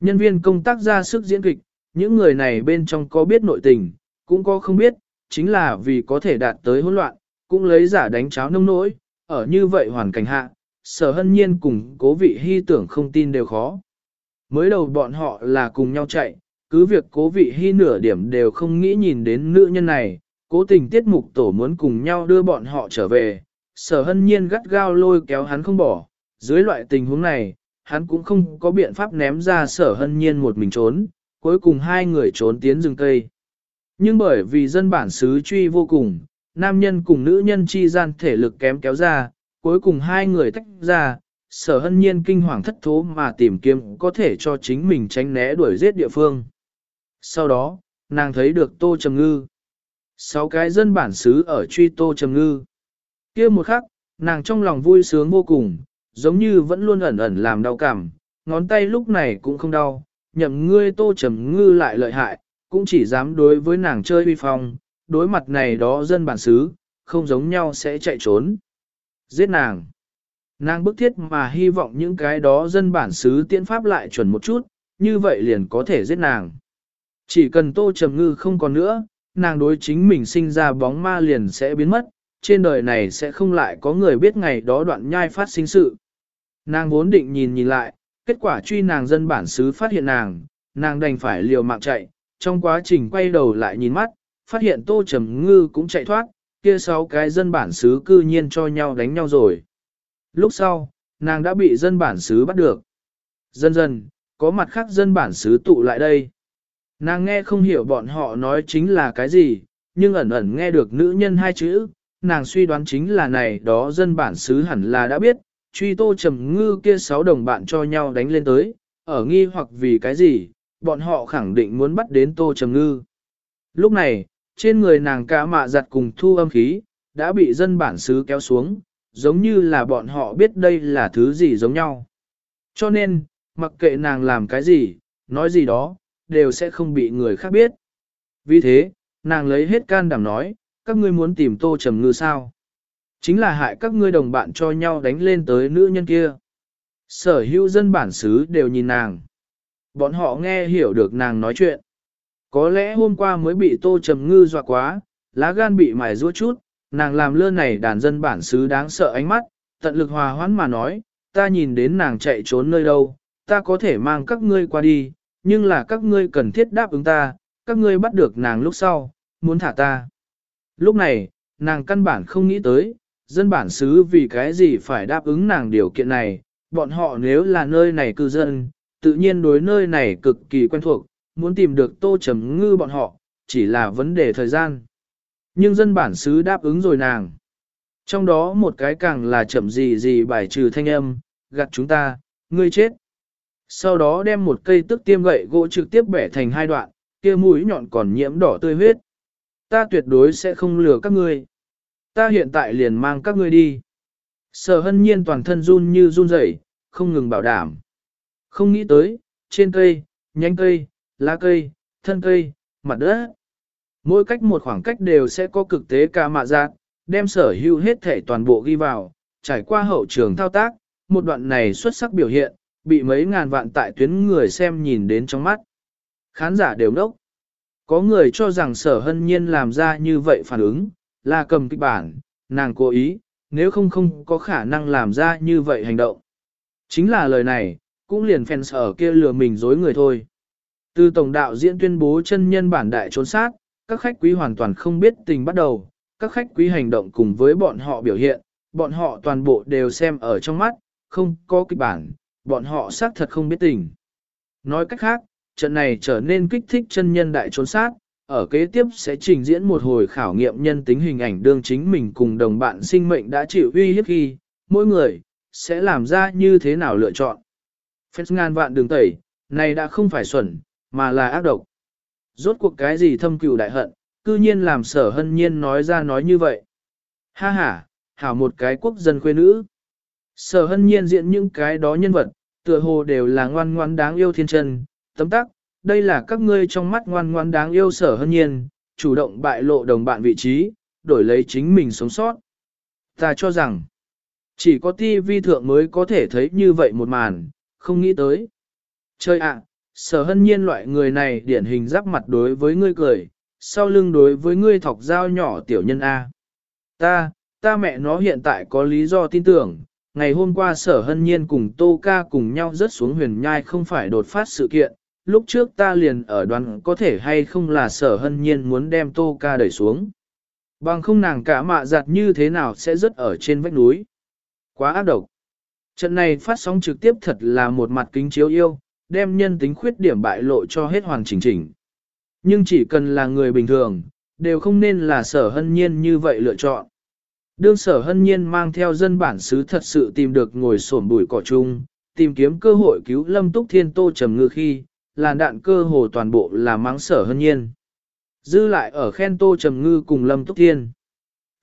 Nhân viên công tác ra sức diễn kịch, những người này bên trong có biết nội tình, cũng có không biết, chính là vì có thể đạt tới hỗn loạn, cũng lấy giả đánh cháo nông nỗi, ở như vậy hoàn cảnh hạ, sở hân nhiên cùng cố vị hy tưởng không tin đều khó. Mới đầu bọn họ là cùng nhau chạy, cứ việc cố vị hy nửa điểm đều không nghĩ nhìn đến nữ nhân này, cố tình tiết mục tổ muốn cùng nhau đưa bọn họ trở về, sở hân nhiên gắt gao lôi kéo hắn không bỏ, dưới loại tình huống này, hắn cũng không có biện pháp ném ra sở hân nhiên một mình trốn, cuối cùng hai người trốn tiến rừng cây. Nhưng bởi vì dân bản xứ truy vô cùng, nam nhân cùng nữ nhân chi gian thể lực kém kéo ra, cuối cùng hai người tách ra, sở hân nhiên kinh hoàng thất thố mà tìm kiếm có thể cho chính mình tránh né đuổi giết địa phương. Sau đó, nàng thấy được Tô Trầm Ngư. Sáu cái dân bản xứ ở truy Tô Trầm Ngư. kia một khắc, nàng trong lòng vui sướng vô cùng, giống như vẫn luôn ẩn ẩn làm đau cảm, ngón tay lúc này cũng không đau, nhậm ngươi Tô Trầm Ngư lại lợi hại, cũng chỉ dám đối với nàng chơi uy phong, đối mặt này đó dân bản xứ, không giống nhau sẽ chạy trốn. Giết nàng. Nàng bức thiết mà hy vọng những cái đó dân bản xứ tiễn pháp lại chuẩn một chút, như vậy liền có thể giết nàng. Chỉ cần tô trầm ngư không còn nữa, nàng đối chính mình sinh ra bóng ma liền sẽ biến mất, trên đời này sẽ không lại có người biết ngày đó đoạn nhai phát sinh sự. Nàng vốn định nhìn nhìn lại, kết quả truy nàng dân bản xứ phát hiện nàng, nàng đành phải liều mạng chạy, trong quá trình quay đầu lại nhìn mắt, phát hiện tô trầm ngư cũng chạy thoát, kia sáu cái dân bản xứ cư nhiên cho nhau đánh nhau rồi. Lúc sau, nàng đã bị dân bản xứ bắt được. Dần dần, có mặt khác dân bản xứ tụ lại đây. Nàng nghe không hiểu bọn họ nói chính là cái gì, nhưng ẩn ẩn nghe được nữ nhân hai chữ, nàng suy đoán chính là này đó dân bản xứ hẳn là đã biết, truy tô trầm ngư kia sáu đồng bạn cho nhau đánh lên tới, ở nghi hoặc vì cái gì, bọn họ khẳng định muốn bắt đến tô trầm ngư. Lúc này, trên người nàng cả mạ giặt cùng thu âm khí, đã bị dân bản xứ kéo xuống, giống như là bọn họ biết đây là thứ gì giống nhau. Cho nên, mặc kệ nàng làm cái gì, nói gì đó, đều sẽ không bị người khác biết. Vì thế, nàng lấy hết can đảm nói, các ngươi muốn tìm tô trầm ngư sao. Chính là hại các ngươi đồng bạn cho nhau đánh lên tới nữ nhân kia. Sở hữu dân bản xứ đều nhìn nàng. Bọn họ nghe hiểu được nàng nói chuyện. Có lẽ hôm qua mới bị tô trầm ngư dọa quá, lá gan bị mài rũa chút, nàng làm lơ này đàn dân bản xứ đáng sợ ánh mắt, tận lực hòa hoãn mà nói, ta nhìn đến nàng chạy trốn nơi đâu, ta có thể mang các ngươi qua đi, nhưng là các ngươi cần thiết đáp ứng ta, các ngươi bắt được nàng lúc sau, muốn thả ta. Lúc này, nàng căn bản không nghĩ tới, dân bản xứ vì cái gì phải đáp ứng nàng điều kiện này, bọn họ nếu là nơi này cư dân, tự nhiên đối nơi này cực kỳ quen thuộc, muốn tìm được tô trầm ngư bọn họ, chỉ là vấn đề thời gian. Nhưng dân bản xứ đáp ứng rồi nàng. Trong đó một cái càng là chậm gì gì bài trừ thanh âm, gặt chúng ta, ngươi chết. Sau đó đem một cây tức tiêm gậy gỗ trực tiếp bẻ thành hai đoạn, kia mũi nhọn còn nhiễm đỏ tươi huyết. Ta tuyệt đối sẽ không lừa các ngươi. Ta hiện tại liền mang các ngươi đi. Sở hân nhiên toàn thân run như run rẩy, không ngừng bảo đảm. Không nghĩ tới, trên cây, nhánh cây, lá cây, thân cây, mặt đất. Mỗi cách một khoảng cách đều sẽ có cực tế ca mạ giác, đem sở hữu hết thể toàn bộ ghi vào, trải qua hậu trường thao tác, một đoạn này xuất sắc biểu hiện, bị mấy ngàn vạn tại tuyến người xem nhìn đến trong mắt. Khán giả đều nốc. Có người cho rằng sở hân nhiên làm ra như vậy phản ứng, là cầm kịch bản, nàng cố ý, nếu không không có khả năng làm ra như vậy hành động. Chính là lời này, cũng liền fans ở kia lừa mình dối người thôi. Từ tổng đạo diễn tuyên bố chân nhân bản đại trốn sát, các khách quý hoàn toàn không biết tình bắt đầu, các khách quý hành động cùng với bọn họ biểu hiện, bọn họ toàn bộ đều xem ở trong mắt, không có kịch bản, bọn họ xác thật không biết tình. Nói cách khác, trận này trở nên kích thích chân nhân đại trốn sát, ở kế tiếp sẽ trình diễn một hồi khảo nghiệm nhân tính hình ảnh đương chính mình cùng đồng bạn sinh mệnh đã chịu uy hiếp khi, mỗi người, sẽ làm ra như thế nào lựa chọn. Phép ngàn vạn đường tẩy, này đã không phải xuẩn, mà là ác độc. Rốt cuộc cái gì thâm cừu đại hận, cư nhiên làm sở hân nhiên nói ra nói như vậy. Ha ha, hảo một cái quốc dân quê nữ. Sở hân nhiên diễn những cái đó nhân vật, tựa hồ đều là ngoan ngoan đáng yêu thiên chân, tấm tắc, đây là các ngươi trong mắt ngoan ngoan đáng yêu sở hân nhiên, chủ động bại lộ đồng bạn vị trí, đổi lấy chính mình sống sót. Ta cho rằng, chỉ có ti vi thượng mới có thể thấy như vậy một màn, không nghĩ tới. Chơi ạ, sở hân nhiên loại người này điển hình giáp mặt đối với ngươi cười, sau lưng đối với ngươi thọc dao nhỏ tiểu nhân A. Ta, ta mẹ nó hiện tại có lý do tin tưởng, ngày hôm qua sở hân nhiên cùng Tô Ca cùng nhau rớt xuống huyền nhai không phải đột phát sự kiện, lúc trước ta liền ở đoàn có thể hay không là sở hân nhiên muốn đem Tô Ca đẩy xuống. Bằng không nàng cả mạ giặt như thế nào sẽ rớt ở trên vách núi. Quá ác độc. Trận này phát sóng trực tiếp thật là một mặt kính chiếu yêu, đem nhân tính khuyết điểm bại lộ cho hết hoàn chỉnh chỉnh. Nhưng chỉ cần là người bình thường, đều không nên là sở hân nhiên như vậy lựa chọn. Đương sở hân nhiên mang theo dân bản xứ thật sự tìm được ngồi sổm bụi cỏ chung, tìm kiếm cơ hội cứu lâm túc thiên tô trầm ngư khi, làn đạn cơ hồ toàn bộ là mắng sở hân nhiên. Dư lại ở khen tô trầm ngư cùng lâm túc thiên.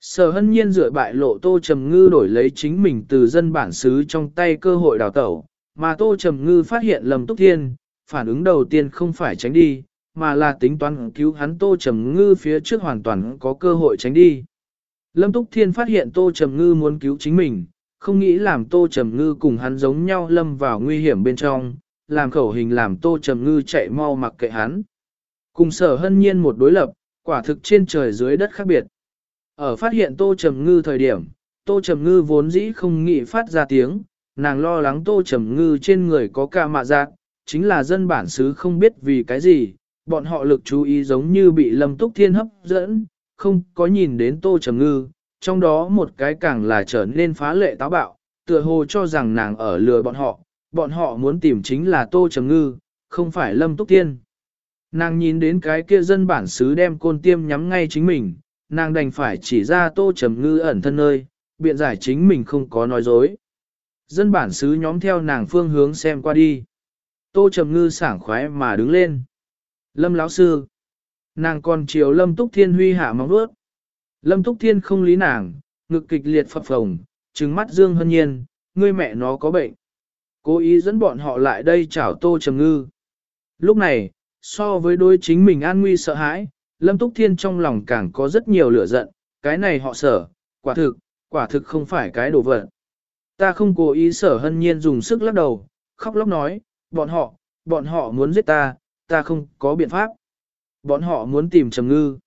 Sở hân nhiên dựa bại lộ tô trầm ngư đổi lấy chính mình từ dân bản xứ trong tay cơ hội đào tẩu, mà tô trầm ngư phát hiện lâm túc thiên, phản ứng đầu tiên không phải tránh đi, mà là tính toán cứu hắn tô trầm ngư phía trước hoàn toàn có cơ hội tránh đi. Lâm Túc Thiên phát hiện Tô Trầm Ngư muốn cứu chính mình, không nghĩ làm Tô Trầm Ngư cùng hắn giống nhau lâm vào nguy hiểm bên trong, làm khẩu hình làm Tô Trầm Ngư chạy mau mặc kệ hắn. Cùng sở hân nhiên một đối lập, quả thực trên trời dưới đất khác biệt. Ở phát hiện Tô Trầm Ngư thời điểm, Tô Trầm Ngư vốn dĩ không nghĩ phát ra tiếng, nàng lo lắng Tô Trầm Ngư trên người có ca mạ giác, chính là dân bản xứ không biết vì cái gì, bọn họ lực chú ý giống như bị Lâm Túc Thiên hấp dẫn, không có nhìn đến Tô Trầm Ngư, trong đó một cái càng là trở nên phá lệ táo bạo, tựa hồ cho rằng nàng ở lừa bọn họ, bọn họ muốn tìm chính là Tô Trầm Ngư, không phải Lâm Túc Thiên. Nàng nhìn đến cái kia dân bản xứ đem côn tiêm nhắm ngay chính mình, nàng đành phải chỉ ra Tô Trầm Ngư ẩn thân nơi, biện giải chính mình không có nói dối. Dân bản xứ nhóm theo nàng phương hướng xem qua đi. Tô Trầm Ngư sảng khoái mà đứng lên. Lâm lão sư. Nàng còn chiều Lâm Túc Thiên huy hạ móng vuốt. Lâm Túc Thiên không lý nàng, ngực kịch liệt phập phồng, trừng mắt Dương Hân Nhiên, ngươi mẹ nó có bệnh. Cố ý dẫn bọn họ lại đây chảo Tô Trầm Ngư. Lúc này, so với đối chính mình an nguy sợ hãi, Lâm Túc Thiên trong lòng càng có rất nhiều lửa giận, cái này họ sở, quả thực, quả thực không phải cái đồ vật. Ta không cố ý sở hân nhiên dùng sức lắc đầu, khóc lóc nói, bọn họ, bọn họ muốn giết ta, ta không có biện pháp. Bọn họ muốn tìm Trầm Ngư.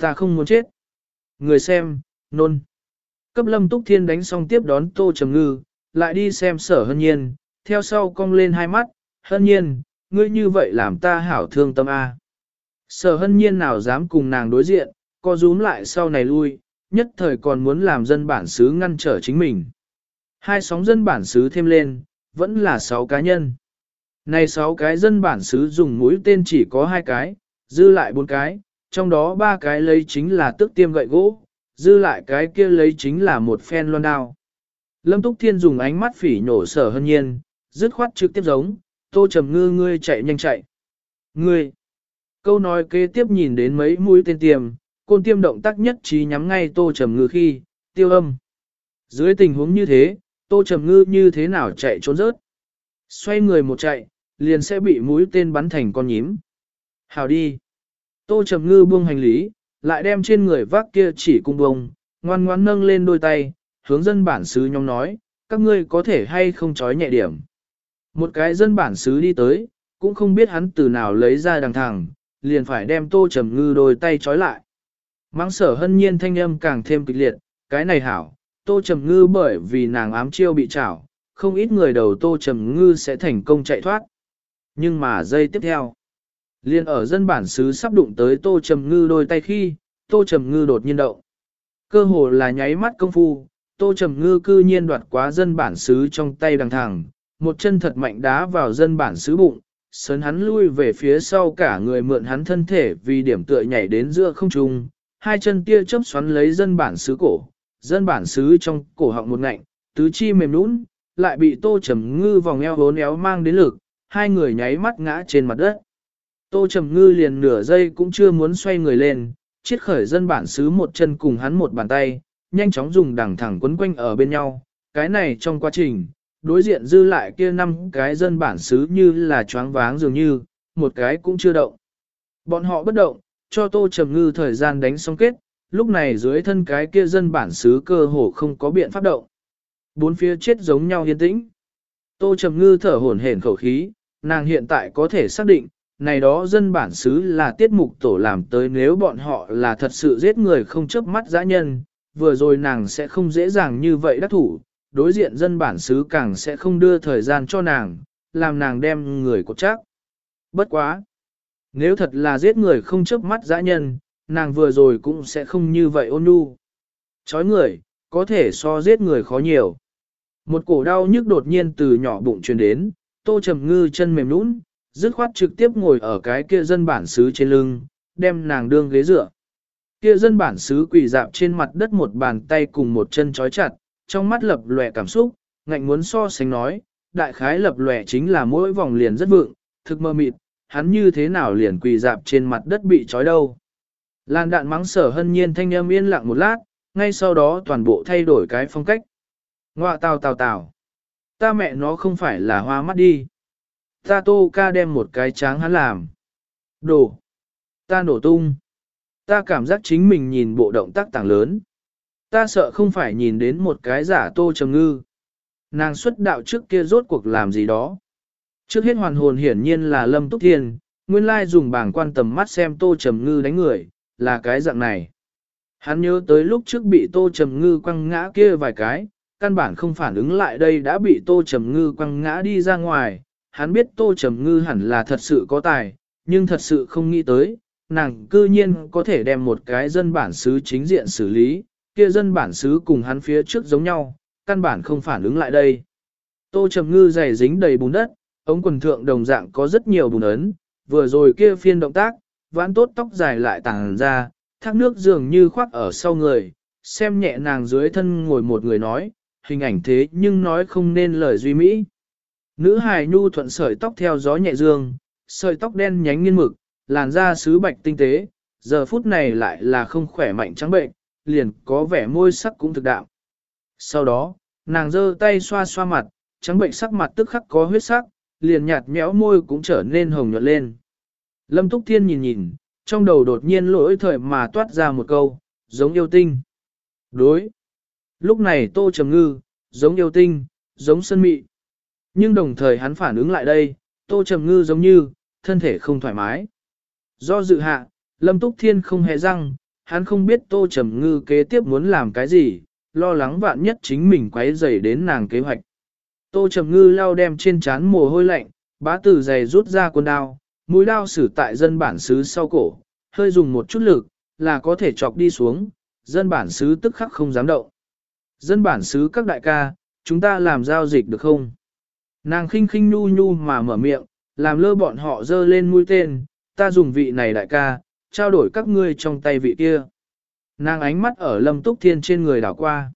Ta không muốn chết. Người xem, nôn. Cấp lâm túc thiên đánh xong tiếp đón tô Trầm Ngư, lại đi xem sở hân nhiên, theo sau cong lên hai mắt, hân nhiên, ngươi như vậy làm ta hảo thương tâm A. Sở hân nhiên nào dám cùng nàng đối diện, co rúm lại sau này lui, nhất thời còn muốn làm dân bản xứ ngăn trở chính mình. Hai sóng dân bản xứ thêm lên, vẫn là sáu cá nhân. Này sáu cái dân bản xứ dùng mũi tên chỉ có hai cái, dư lại bốn cái, trong đó ba cái lấy chính là tước tiêm gậy gỗ, dư lại cái kia lấy chính là một phen loan đao. Lâm Túc Thiên dùng ánh mắt phỉ nhổ sở hân nhiên, dứt khoát trực tiếp giống, tô trầm ngư ngươi chạy nhanh chạy. Ngươi! Câu nói kế tiếp nhìn đến mấy mũi tên tiêm, côn tiêm động tác nhất trí nhắm ngay tô trầm ngư khi, tiêu âm. Dưới tình huống như thế, tô trầm ngư như thế nào chạy trốn rớt. Xoay người một chạy, liền sẽ bị mũi tên bắn thành con nhím. Hào đi! Tô Trầm Ngư buông hành lý, lại đem trên người vác kia chỉ cung bông, ngoan ngoãn nâng lên đôi tay, hướng dân bản xứ nhóm nói, các ngươi có thể hay không chói nhẹ điểm. Một cái dân bản xứ đi tới, cũng không biết hắn từ nào lấy ra đằng thẳng, liền phải đem Tô Trầm Ngư đôi tay chói lại. Mang sở hân nhiên thanh âm càng thêm kịch liệt, cái này hảo, Tô Trầm Ngư bởi vì nàng ám chiêu bị trảo, không ít người đầu Tô Trầm Ngư sẽ thành công chạy thoát. Nhưng mà giây tiếp theo, liền ở dân bản xứ sắp đụng tới Tô Trầm Ngư đôi tay khi, Tô Trầm Ngư đột nhiên động. Cơ hồ là nháy mắt công phu, Tô Trầm Ngư cư nhiên đoạt quá dân bản xứ trong tay đằng thẳng, một chân thật mạnh đá vào dân bản xứ bụng, sấn hắn lui về phía sau cả người mượn hắn thân thể vì điểm tựa nhảy đến giữa không trung, hai chân tia chớp xoắn lấy dân bản xứ cổ, dân bản xứ trong cổ họng một ngạnh, tứ chi mềm nũng, lại bị tô trầm ngư vòng eo hốn éo mang đến lực, hai người nháy mắt ngã trên mặt đất. Tô trầm ngư liền nửa giây cũng chưa muốn xoay người lên, chiết khởi dân bản xứ một chân cùng hắn một bàn tay, nhanh chóng dùng đằng thẳng quấn quanh ở bên nhau. Cái này trong quá trình, đối diện dư lại kia năm cái dân bản xứ như là choáng váng dường như, một cái cũng chưa động. Bọn họ bất động, cho Tô Trầm Ngư thời gian đánh xong kết, lúc này dưới thân cái kia dân bản xứ cơ hồ không có biện pháp động. Bốn phía chết giống nhau yên tĩnh. Tô Trầm Ngư thở hổn hển khẩu khí, nàng hiện tại có thể xác định, này đó dân bản xứ là tiết mục tổ làm tới nếu bọn họ là thật sự giết người không chớp mắt dã nhân, vừa rồi nàng sẽ không dễ dàng như vậy đắc thủ, đối diện dân bản xứ càng sẽ không đưa thời gian cho nàng, làm nàng đem người cột chắc. Bất quá! Nếu thật là giết người không chớp mắt dã nhân, nàng vừa rồi cũng sẽ không như vậy ôn nhu. Chói người, có thể so giết người khó nhiều. Một cổ đau nhức đột nhiên từ nhỏ bụng truyền đến, tô trầm ngư chân mềm nũng, dứt khoát trực tiếp ngồi ở cái kia dân bản xứ trên lưng, đem nàng đương ghế dựa. Kia dân bản xứ quỳ dạp trên mặt đất một bàn tay cùng một chân chói chặt, trong mắt lập lòe cảm xúc, ngạnh muốn so sánh nói, đại khái lập lòe chính là mỗi vòng liền rất vượng, thực mơ mịt, hắn như thế nào liền quỳ dạp trên mặt đất bị chói đâu. Lan đạn mắng sở hân nhiên thanh âm yên lặng một lát, ngay sau đó toàn bộ thay đổi cái phong cách. Ngoạ tào tào tào. Ta mẹ nó không phải là hoa mắt đi. Ta tô ca đem một cái tráng hắn làm. Đổ. Ta nổ tung. Ta cảm giác chính mình nhìn bộ động tác tàng lớn. Ta sợ không phải nhìn đến một cái giả tô trầm ngư. Nàng xuất đạo trước kia rốt cuộc làm gì đó. Trước hết hoàn hồn hiển nhiên là Lâm Túc Thiên, nguyên lai dùng bảng quan tầm mắt xem tô trầm ngư đánh người, là cái dạng này. Hắn nhớ tới lúc trước bị tô trầm ngư quăng ngã kia vài cái, căn bản không phản ứng lại đây đã bị tô trầm ngư quăng ngã đi ra ngoài. Hắn biết tô trầm ngư hẳn là thật sự có tài, nhưng thật sự không nghĩ tới, nàng cư nhiên có thể đem một cái dân bản xứ chính diện xử lý, kia dân bản xứ cùng hắn phía trước giống nhau, căn bản không phản ứng lại đây. Tô Trầm Ngư dày dính đầy bùn đất, ống quần thượng đồng dạng có rất nhiều bùn ấn, vừa rồi kia phiên động tác, vãn tốt tóc dài lại tàng ra, thác nước dường như khoác ở sau người, xem nhẹ nàng dưới thân ngồi một người nói, hình ảnh thế nhưng nói không nên lời duy mỹ. Nữ hài nhu thuận sợi tóc theo gió nhẹ dương, sợi tóc đen nhánh nghiên mực, làn da sứ bạch tinh tế, giờ phút này lại là không khỏe mạnh trắng bệnh, liền có vẻ môi sắc cũng thực đạo. Sau đó, nàng giơ tay xoa xoa mặt, trắng bệnh sắc mặt tức khắc có huyết sắc, liền nhạt méo môi cũng trở nên hồng nhuận lên. Lâm Túc Thiên nhìn nhìn, trong đầu đột nhiên lỗi thời mà toát ra một câu, giống yêu tinh. Đối. Lúc này Tô Trầm Ngư, giống yêu tinh, giống sân mị. Nhưng đồng thời hắn phản ứng lại đây, Tô Trầm Ngư giống như, thân thể không thoải mái. Do dự hạ, Lâm Túc Thiên không hề răng, hắn không biết Tô Trầm Ngư kế tiếp muốn làm cái gì, lo lắng vạn nhất chính mình quấy rầy đến nàng kế hoạch. Tô Trầm Ngư lau đem trên trán mồ hôi lạnh, bá tử giày rút ra quần đao, mũi đao xử tại dân bản xứ sau cổ, hơi dùng một chút lực, là có thể chọc đi xuống, dân bản xứ tức khắc không dám động. Dân bản xứ các đại ca, chúng ta làm giao dịch được không? Nàng khinh khinh nhu nhu mà mở miệng, làm lơ bọn họ dơ lên mũi tên, ta dùng vị này đại ca, trao đổi các ngươi trong tay vị kia. Nàng ánh mắt ở Lâm Túc Thiên trên người đảo qua.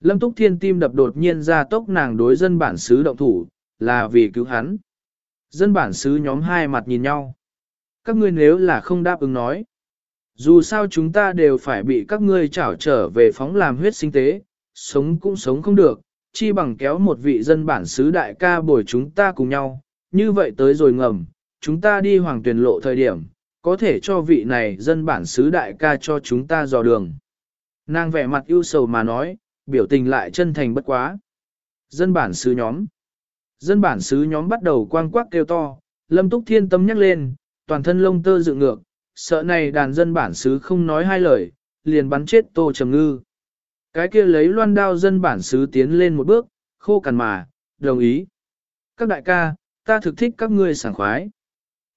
Lâm Túc Thiên tim đập đột nhiên ra tốc nàng đối dân bản xứ động thủ, là vì cứu hắn. Dân bản xứ nhóm hai mặt nhìn nhau. Các ngươi nếu là không đáp ứng nói. Dù sao chúng ta đều phải bị các ngươi trảo trở về phóng làm huyết sinh tế, sống cũng sống không được, chi bằng kéo một vị dân bản xứ đại ca bồi chúng ta cùng nhau, như vậy tới rồi ngầm, chúng ta đi hoàng tuyển lộ thời điểm, có thể cho vị này dân bản xứ đại ca cho chúng ta dò đường. Nàng vẻ mặt ưu sầu mà nói, biểu tình lại chân thành bất quá. Dân bản xứ nhóm. Dân bản xứ nhóm bắt đầu quang quắc kêu to, lâm túc thiên tâm nhắc lên, toàn thân lông tơ dựng ngược, sợ này đàn dân bản xứ không nói hai lời, liền bắn chết tô trầm ngư. Cái kia lấy loan đao dân bản xứ tiến lên một bước, khô cằn mà, đồng ý. Các đại ca, ta thực thích các ngươi sảng khoái.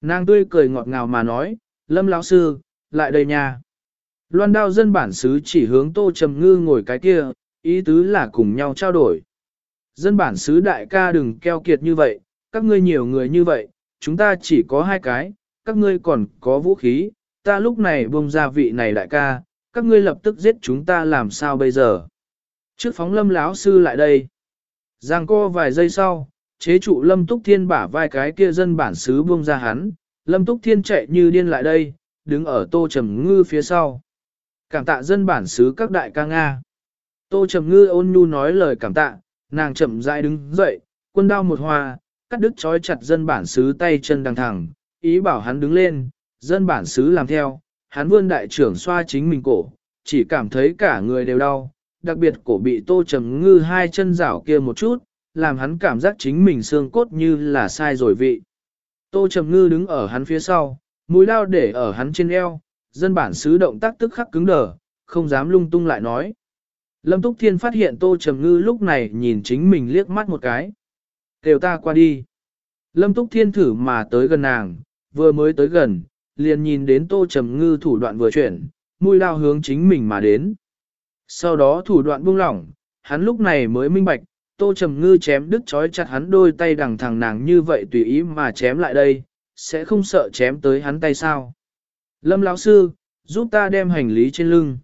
Nàng tươi cười ngọt ngào mà nói, lâm lão sư, lại đây nha. Loan đao dân bản xứ chỉ hướng tô trầm ngư ngồi cái kia, ý tứ là cùng nhau trao đổi. Dân bản xứ đại ca đừng keo kiệt như vậy, các ngươi nhiều người như vậy, chúng ta chỉ có hai cái, các ngươi còn có vũ khí, ta lúc này buông ra vị này đại ca, các ngươi lập tức giết chúng ta làm sao bây giờ. Trước phóng lâm lão sư lại đây. Giang co vài giây sau, chế trụ lâm túc thiên bả vai cái kia dân bản xứ buông ra hắn, lâm túc thiên chạy như điên lại đây, đứng ở tô trầm ngư phía sau. Cảm tạ dân bản xứ các đại ca Nga. Tô trầm ngư ôn nhu nói lời cảm tạ, nàng chậm rãi đứng dậy, quân đao một hoa, cắt đứt trói chặt dân bản xứ tay chân đằng thẳng, ý bảo hắn đứng lên, dân bản xứ làm theo, hắn vươn đại trưởng xoa chính mình cổ, chỉ cảm thấy cả người đều đau, đặc biệt cổ bị tô trầm ngư hai chân rảo kia một chút, làm hắn cảm giác chính mình xương cốt như là sai rồi vị. Tô trầm ngư đứng ở hắn phía sau, mũi lao để ở hắn trên eo, dân bản xứ động tác tức khắc cứng đờ, không dám lung tung lại nói. Lâm Túc Thiên phát hiện Tô Trầm Ngư lúc này nhìn chính mình liếc mắt một cái. Kêu ta qua đi. Lâm Túc Thiên thử mà tới gần nàng, vừa mới tới gần, liền nhìn đến Tô Trầm Ngư thủ đoạn vừa chuyển, mũi lao hướng chính mình mà đến. Sau đó thủ đoạn buông lỏng, hắn lúc này mới minh bạch, Tô Trầm Ngư chém đứt chói chặt hắn đôi tay đằng thẳng nàng như vậy tùy ý mà chém lại đây, sẽ không sợ chém tới hắn tay sao. Lâm lão sư, giúp ta đem hành lý trên lưng.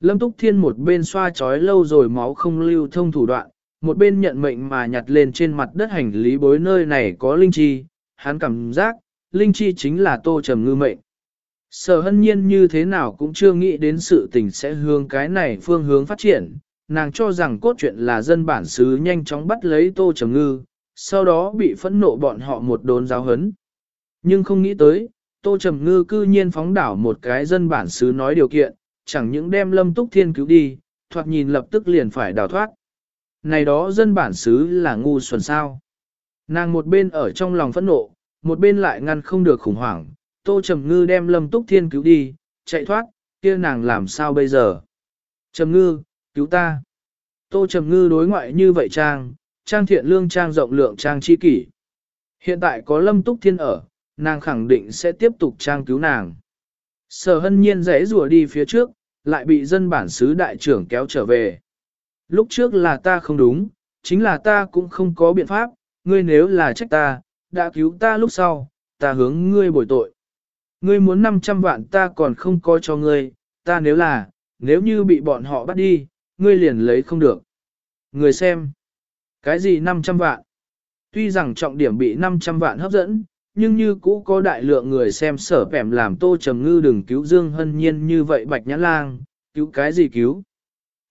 Lâm Túc Thiên một bên xoa chói lâu rồi máu không lưu thông thủ đoạn, một bên nhận mệnh mà nhặt lên trên mặt đất hành lý bối nơi này có linh chi, hắn cảm giác, linh chi chính là tô trầm ngư mệnh. Sở hân nhiên như thế nào cũng chưa nghĩ đến sự tình sẽ hướng cái này phương hướng phát triển, nàng cho rằng cốt truyện là dân bản xứ nhanh chóng bắt lấy tô trầm ngư, sau đó bị phẫn nộ bọn họ một đốn giáo hấn. Nhưng không nghĩ tới, tô trầm ngư cư nhiên phóng đảo một cái dân bản xứ nói điều kiện, chẳng những đem lâm túc thiên cứu đi, thoạt nhìn lập tức liền phải đào thoát. Này đó dân bản xứ là ngu xuẩn sao. Nàng một bên ở trong lòng phẫn nộ, một bên lại ngăn không được khủng hoảng, tô trầm ngư đem lâm túc thiên cứu đi, chạy thoát, kia nàng làm sao bây giờ. Trầm ngư, cứu ta. Tô trầm ngư đối ngoại như vậy trang, trang thiện lương trang rộng lượng trang chi kỷ. Hiện tại có lâm túc thiên ở, nàng khẳng định sẽ tiếp tục trang cứu nàng. Sở hân nhiên rẽ rùa đi phía trước, lại bị dân bản xứ đại trưởng kéo trở về. Lúc trước là ta không đúng, chính là ta cũng không có biện pháp, ngươi nếu là trách ta, đã cứu ta lúc sau, ta hướng ngươi bồi tội. Ngươi muốn 500 vạn ta còn không có cho ngươi, ta nếu là, nếu như bị bọn họ bắt đi, ngươi liền lấy không được. Ngươi xem, cái gì 500 vạn? Tuy rằng trọng điểm bị 500 vạn hấp dẫn, nhưng như cũ có đại lượng người xem sở pèm làm tô trầm ngư đừng cứu Dương Hân Nhiên như vậy bạch nhãn lang, cứu cái gì cứu.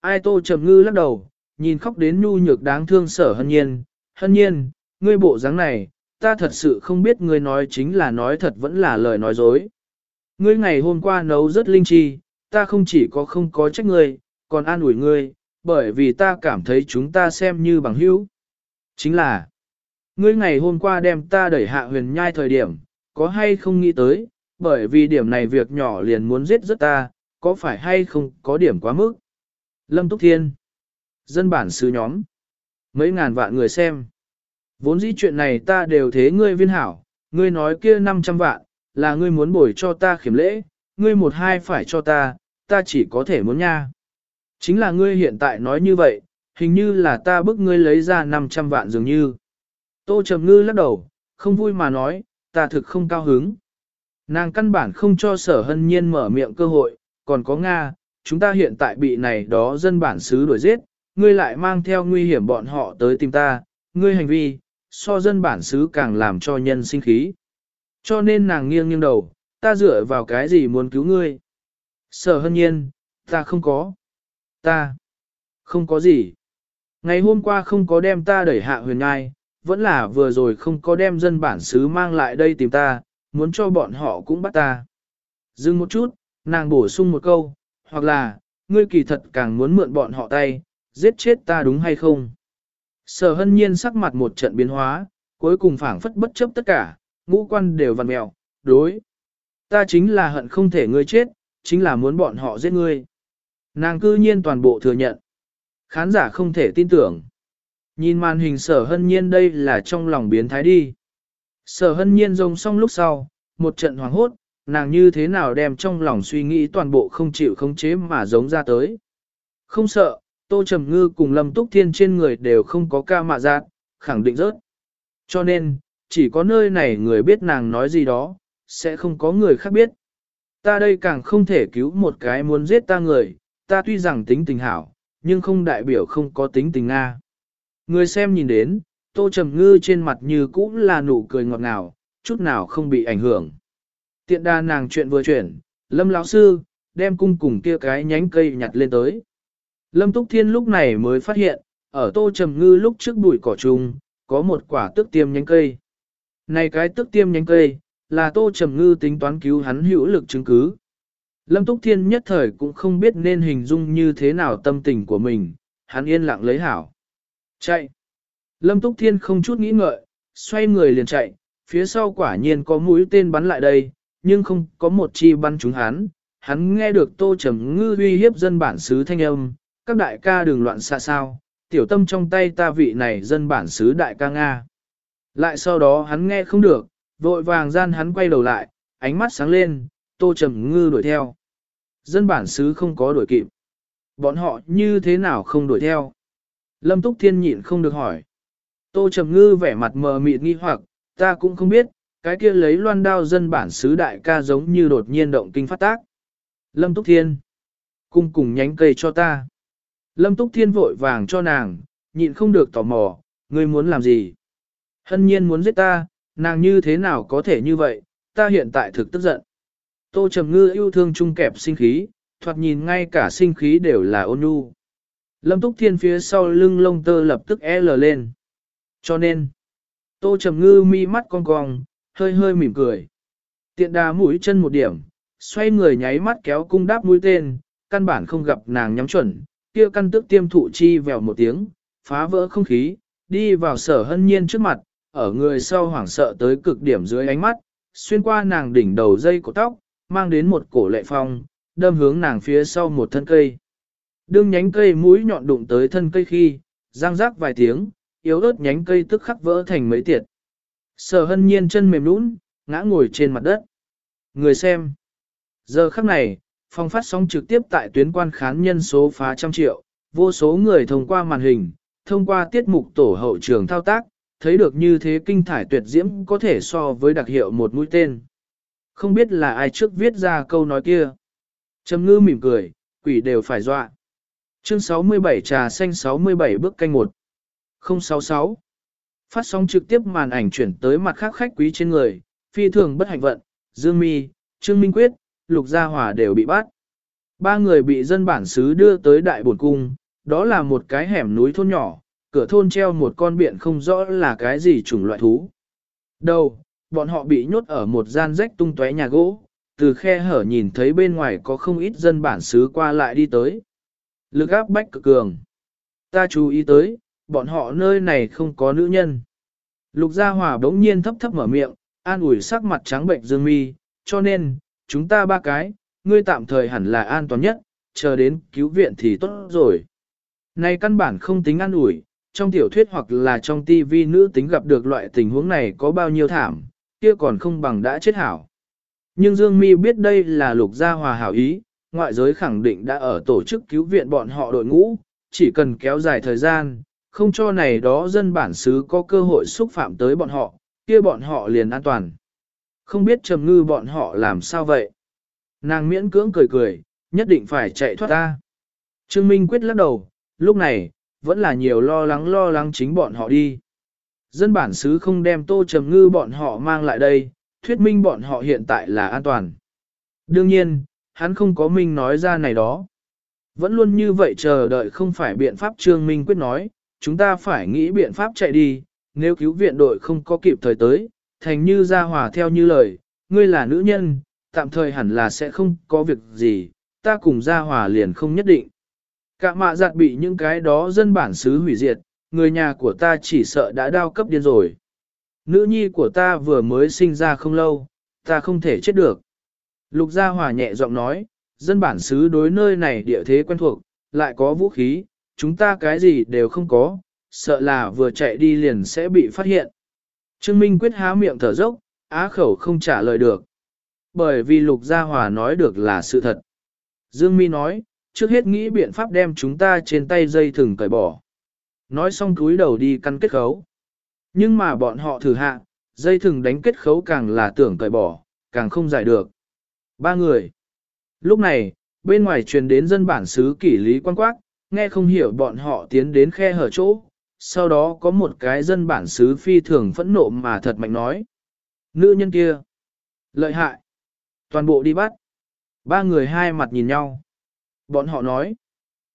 Ai tô trầm ngư lắc đầu, nhìn khóc đến nhu nhược đáng thương sở Hân Nhiên, Hân Nhiên, ngươi bộ dáng này, ta thật sự không biết ngươi nói chính là nói thật vẫn là lời nói dối. Ngươi ngày hôm qua nấu rất linh chi, ta không chỉ có không có trách ngươi, còn an ủi ngươi, bởi vì ta cảm thấy chúng ta xem như bằng hữu. Chính là, Ngươi ngày hôm qua đem ta đẩy hạ huyền nhai thời điểm, có hay không nghĩ tới, bởi vì điểm này việc nhỏ liền muốn giết rất ta, có phải hay không có điểm quá mức. Lâm Túc Thiên Dân bản sứ nhóm Mấy ngàn vạn người xem Vốn dĩ chuyện này ta đều thế ngươi viên hảo, ngươi nói kia 500 vạn, là ngươi muốn bồi cho ta khiểm lễ, ngươi một hai phải cho ta, ta chỉ có thể muốn nha. Chính là ngươi hiện tại nói như vậy, hình như là ta bức ngươi lấy ra 500 vạn dường như. Tô Trầm Ngư lắc đầu, không vui mà nói, ta thực không cao hứng. Nàng căn bản không cho sở hân nhiên mở miệng cơ hội, còn có Nga, chúng ta hiện tại bị này đó dân bản xứ đuổi giết, ngươi lại mang theo nguy hiểm bọn họ tới tìm ta, ngươi hành vi, so dân bản xứ càng làm cho nhân sinh khí. Cho nên nàng nghiêng nghiêng đầu, ta dựa vào cái gì muốn cứu ngươi? Sở hân nhiên, ta không có. Ta, không có gì. Ngày hôm qua không có đem ta đẩy hạ huyền ngai, vẫn là vừa rồi không có đem dân bản xứ mang lại đây tìm ta, muốn cho bọn họ cũng bắt ta. Dừng một chút, nàng bổ sung một câu, hoặc là, ngươi kỳ thật càng muốn mượn bọn họ tay, giết chết ta đúng hay không? Sở hân nhiên sắc mặt một trận biến hóa, cuối cùng phảng phất bất chấp tất cả, ngũ quan đều vằn mèo, đối. Ta chính là hận không thể ngươi chết, chính là muốn bọn họ giết ngươi. Nàng cư nhiên toàn bộ thừa nhận. Khán giả không thể tin tưởng. Nhìn màn hình sở hân nhiên đây là trong lòng biến thái đi. Sở hân nhiên rông xong lúc sau, một trận hoàng hốt, nàng như thế nào đem trong lòng suy nghĩ toàn bộ không chịu khống chế mà giống ra tới. Không sợ, Tô Trầm Ngư cùng Lâm Túc Thiên trên người đều không có ca mạ giác, khẳng định rớt. Cho nên, chỉ có nơi này người biết nàng nói gì đó, sẽ không có người khác biết. Ta đây càng không thể cứu một cái muốn giết ta người, ta tuy rằng tính tình hảo, nhưng không đại biểu không có tính tình Nga. Người xem nhìn đến, Tô Trầm Ngư trên mặt như cũ là nụ cười ngọt ngào, chút nào không bị ảnh hưởng. Tiện đa nàng chuyện vừa chuyển, Lâm lão sư, đem cung cùng kia cái nhánh cây nhặt lên tới. Lâm Túc Thiên lúc này mới phát hiện, ở Tô Trầm Ngư lúc trước bụi cỏ trùng, có một quả tước tiêm nhánh cây. Này cái tước tiêm nhánh cây, là Tô Trầm Ngư tính toán cứu hắn hữu lực chứng cứ. Lâm Túc Thiên nhất thời cũng không biết nên hình dung như thế nào tâm tình của mình, hắn yên lặng lấy hảo. Chạy! Lâm Túc Thiên không chút nghĩ ngợi, xoay người liền chạy, phía sau quả nhiên có mũi tên bắn lại đây, nhưng không có một chi bắn trúng hắn. Hắn nghe được Tô Trầm Ngư uy hiếp dân bản xứ thanh âm, các đại ca đừng loạn xa sao, tiểu tâm trong tay ta vị này dân bản xứ đại ca Nga. Lại sau đó hắn nghe không được, vội vàng gian hắn quay đầu lại, ánh mắt sáng lên, Tô Trầm Ngư đuổi theo. Dân bản xứ không có đuổi kịp. Bọn họ như thế nào không đuổi theo? Lâm Túc Thiên nhịn không được hỏi. Tô Trầm Ngư vẻ mặt mờ mịt nghi hoặc, ta cũng không biết, cái kia lấy loan đao dân bản xứ đại ca giống như đột nhiên động kinh phát tác. Lâm Túc Thiên, cung cùng nhánh cây cho ta. Lâm Túc Thiên vội vàng cho nàng, nhịn không được tò mò, ngươi muốn làm gì? Hân nhiên muốn giết ta, nàng như thế nào có thể như vậy, ta hiện tại thực tức giận. Tô Trầm Ngư yêu thương chung kẹp sinh khí, thoạt nhìn ngay cả sinh khí đều là ôn nhu. Lâm Túc Thiên phía sau lưng lông tơ lập tức L lên. Cho nên, Tô Trầm Ngư mi mắt cong cong, hơi hơi mỉm cười. Tiện đà mũi chân một điểm, xoay người nháy mắt kéo cung đáp mũi tên, căn bản không gặp nàng nhắm chuẩn, kia căn tức tiêm thụ chi vèo một tiếng, phá vỡ không khí, đi vào sở hân nhiên trước mặt, ở người sau hoảng sợ tới cực điểm dưới ánh mắt, xuyên qua nàng đỉnh đầu dây cổ tóc, mang đến một cổ lệ phong, đâm hướng nàng phía sau một thân cây. Đương nhánh cây mũi nhọn đụng tới thân cây khi, răng rác vài tiếng, yếu ớt nhánh cây tức khắc vỡ thành mấy tiệt. Sở hân nhiên chân mềm nũng, ngã ngồi trên mặt đất. Người xem. Giờ khắc này, phong phát sóng trực tiếp tại tuyến quan khán nhân số phá trăm triệu, vô số người thông qua màn hình, thông qua tiết mục tổ hậu trường thao tác, thấy được như thế kinh thải tuyệt diễm có thể so với đặc hiệu một mũi tên. Không biết là ai trước viết ra câu nói kia. Trầm ngư mỉm cười, quỷ đều phải dọa. Chương 67 trà xanh 67 bước canh 1. 066. Phát sóng trực tiếp màn ảnh chuyển tới mặt khác khách quý trên người, phi thường bất hạnh vận, Dương Mi, Trương Minh Quyết, Lục Gia Hòa đều bị bắt. Ba người bị dân bản xứ đưa tới đại bổn cung, đó là một cái hẻm núi thôn nhỏ, cửa thôn treo một con biện không rõ là cái gì chủng loại thú. Đầu, bọn họ bị nhốt ở một gian rách tung tóe nhà gỗ, từ khe hở nhìn thấy bên ngoài có không ít dân bản xứ qua lại đi tới. Lực áp bách cực cường. Ta chú ý tới, bọn họ nơi này không có nữ nhân. Lục Gia Hòa bỗng nhiên thấp thấp mở miệng, an ủi sắc mặt trắng bệnh Dương Mi, cho nên, chúng ta ba cái, ngươi tạm thời hẳn là an toàn nhất, chờ đến cứu viện thì tốt rồi. Này căn bản không tính an ủi, trong tiểu thuyết hoặc là trong tivi nữ tính gặp được loại tình huống này có bao nhiêu thảm, kia còn không bằng đã chết hảo. Nhưng Dương Mi biết đây là lục gia hòa hảo ý, ngoại giới khẳng định đã ở tổ chức cứu viện bọn họ đội ngũ, chỉ cần kéo dài thời gian, không cho này đó dân bản xứ có cơ hội xúc phạm tới bọn họ, kia bọn họ liền an toàn. Không biết trầm ngư bọn họ làm sao vậy? Nàng miễn cưỡng cười cười, nhất định phải chạy thoát ta. Trương Minh quyết lắc đầu, lúc này, vẫn là nhiều lo lắng lo lắng chính bọn họ đi. Dân bản xứ không đem tô trầm ngư bọn họ mang lại đây, thuyết minh bọn họ hiện tại là an toàn. Đương nhiên, hắn không có minh nói ra này đó. Vẫn luôn như vậy chờ đợi không phải biện pháp Trương Minh quyết nói, chúng ta phải nghĩ biện pháp chạy đi, nếu cứu viện đội không có kịp thời tới, thành như ra hòa theo như lời, ngươi là nữ nhân, tạm thời hẳn là sẽ không có việc gì, ta cùng ra hòa liền không nhất định. Cả mạ giặt bị những cái đó dân bản xứ hủy diệt, người nhà của ta chỉ sợ đã đao cấp điên rồi. Nữ nhi của ta vừa mới sinh ra không lâu, ta không thể chết được. Lục Gia Hòa nhẹ giọng nói, dân bản xứ đối nơi này địa thế quen thuộc, lại có vũ khí, chúng ta cái gì đều không có, sợ là vừa chạy đi liền sẽ bị phát hiện. Trương Minh quyết há miệng thở dốc, á khẩu không trả lời được. Bởi vì Lục Gia Hòa nói được là sự thật. Dương Mi nói, trước hết nghĩ biện pháp đem chúng ta trên tay dây thừng cởi bỏ. Nói xong cúi đầu đi căn kết khấu. Nhưng mà bọn họ thử hạ, dây thừng đánh kết khấu càng là tưởng cởi bỏ, càng không giải được. Ba người. Lúc này, bên ngoài truyền đến dân bản xứ kỷ lý quan quát, nghe không hiểu bọn họ tiến đến khe hở chỗ. Sau đó có một cái dân bản xứ phi thường phẫn nộ mà thật mạnh nói. Nữ nhân kia. Lợi hại. Toàn bộ đi bắt. Ba người hai mặt nhìn nhau. Bọn họ nói.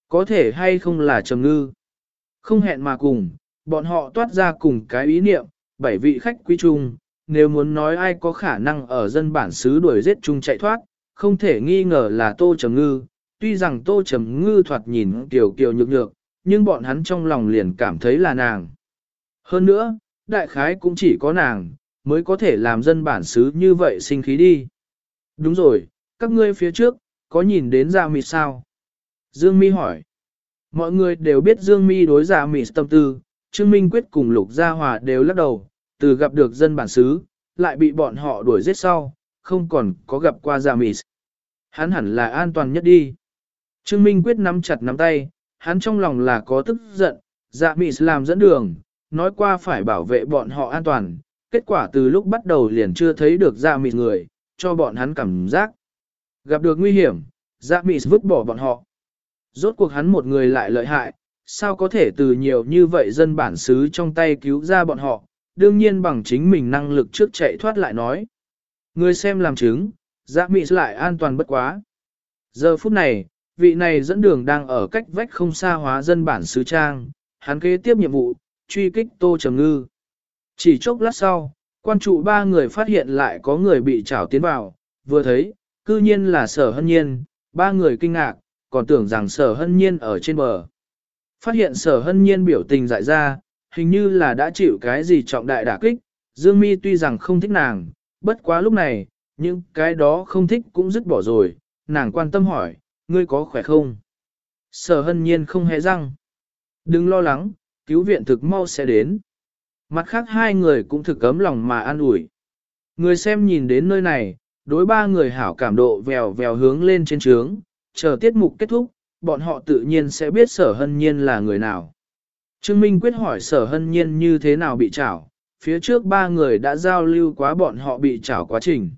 Có thể hay không là trầm ngư. Không hẹn mà cùng, bọn họ toát ra cùng cái ý niệm, bảy vị khách quý chung, nếu muốn nói ai có khả năng ở dân bản xứ đuổi giết chung chạy thoát, không thể nghi ngờ là Tô Trầm Ngư. Tuy rằng Tô Trầm Ngư thoạt nhìn kiều kiều nhược nhược, nhưng bọn hắn trong lòng liền cảm thấy là nàng. Hơn nữa, đại khái cũng chỉ có nàng, mới có thể làm dân bản xứ như vậy sinh khí đi. Đúng rồi, các ngươi phía trước, có nhìn đến dạ mịt sao? Dương Mi hỏi. Mọi người đều biết Dương Mi đối dạ mịt tâm tư, Trương Minh Quyết cùng Lục Gia Hòa đều lắc đầu, từ gặp được dân bản xứ, lại bị bọn họ đuổi giết sau, không còn có gặp qua dạ mịt. Hắn hẳn là an toàn nhất đi. Trương Minh Quyết nắm chặt nắm tay, hắn trong lòng là có tức giận, dạ mịt làm dẫn đường, nói qua phải bảo vệ bọn họ an toàn, kết quả từ lúc bắt đầu liền chưa thấy được dạ mịt người, cho bọn hắn cảm giác. Gặp được nguy hiểm, dạ mịt vứt bỏ bọn họ. Rốt cuộc hắn một người lại lợi hại, sao có thể từ nhiều như vậy dân bản xứ trong tay cứu ra bọn họ, đương nhiên bằng chính mình năng lực trước chạy thoát lại nói. Người xem làm chứng, dạ mị lại an toàn bất quá. Giờ phút này, vị này dẫn đường đang ở cách vách không xa hóa dân bản sứ trang, hắn kế tiếp nhiệm vụ, truy kích Tô Trầm Ngư. Chỉ chốc lát sau, quan trụ ba người phát hiện lại có người bị trảo tiến vào, vừa thấy, cư nhiên là sở hân nhiên, ba người kinh ngạc, còn tưởng rằng sở hân nhiên ở trên bờ. Phát hiện sở hân nhiên biểu tình dại ra, hình như là đã chịu cái gì trọng đại đả kích, Dương Mi tuy rằng không thích nàng, bất quá lúc này, những cái đó không thích cũng dứt bỏ rồi, nàng quan tâm hỏi, ngươi có khỏe không? Sở hân nhiên không hề răng. Đừng lo lắng, cứu viện thực mau sẽ đến. Mặt khác hai người cũng thực cấm lòng mà an ủi. Người xem nhìn đến nơi này, đối ba người hảo cảm độ vèo vèo hướng lên trên trướng, chờ tiết mục kết thúc, bọn họ tự nhiên sẽ biết sở hân nhiên là người nào. Trương Minh quyết hỏi sở hân nhiên như thế nào bị trảo, phía trước ba người đã giao lưu quá bọn họ bị trảo quá trình.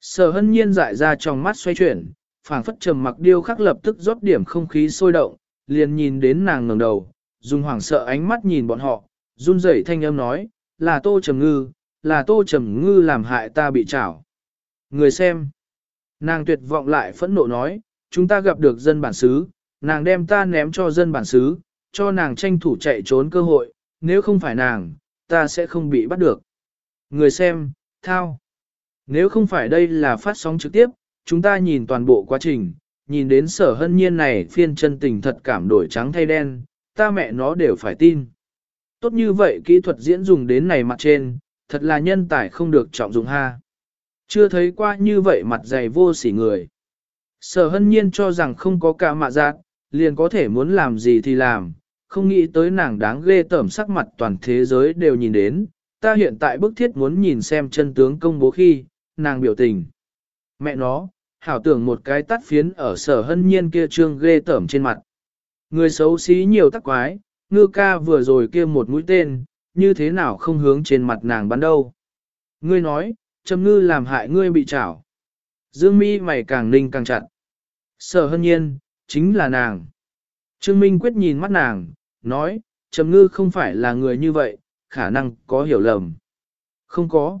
Sở hân nhiên dại ra trong mắt xoay chuyển, phảng phất trầm mặc điêu khắc lập tức rót điểm không khí sôi động, liền nhìn đến nàng ngẩng đầu, dùng hoảng sợ ánh mắt nhìn bọn họ, run rẩy thanh âm nói, là tô trầm ngư, là tô trầm ngư làm hại ta bị trảo. Người xem, nàng tuyệt vọng lại phẫn nộ nói, chúng ta gặp được dân bản xứ, nàng đem ta ném cho dân bản xứ, cho nàng tranh thủ chạy trốn cơ hội, nếu không phải nàng, ta sẽ không bị bắt được. Người xem, thao. Nếu không phải đây là phát sóng trực tiếp, chúng ta nhìn toàn bộ quá trình, nhìn đến sở hân nhiên này phiên chân tình thật cảm đổi trắng thay đen, ta mẹ nó đều phải tin. Tốt như vậy kỹ thuật diễn dùng đến này mặt trên, thật là nhân tài không được trọng dụng ha. Chưa thấy qua như vậy mặt dày vô sỉ người. Sở hân nhiên cho rằng không có cả mạ giác, liền có thể muốn làm gì thì làm, không nghĩ tới nàng đáng ghê tởm sắc mặt toàn thế giới đều nhìn đến, ta hiện tại bức thiết muốn nhìn xem chân tướng công bố khi, nàng biểu tình. Mẹ nó, hảo tưởng một cái tắt phiến ở sở hân nhiên kia trương ghê tởm trên mặt. Người xấu xí nhiều tắc quái, ngư ca vừa rồi kia một mũi tên, như thế nào không hướng trên mặt nàng bắn đâu. Ngươi nói, trầm ngư làm hại ngươi bị chảo. Dương mi mày càng ninh càng chặt. Sở hân nhiên, chính là nàng. Trương Minh quyết nhìn mắt nàng, nói, trầm ngư không phải là người như vậy, khả năng có hiểu lầm. Không có.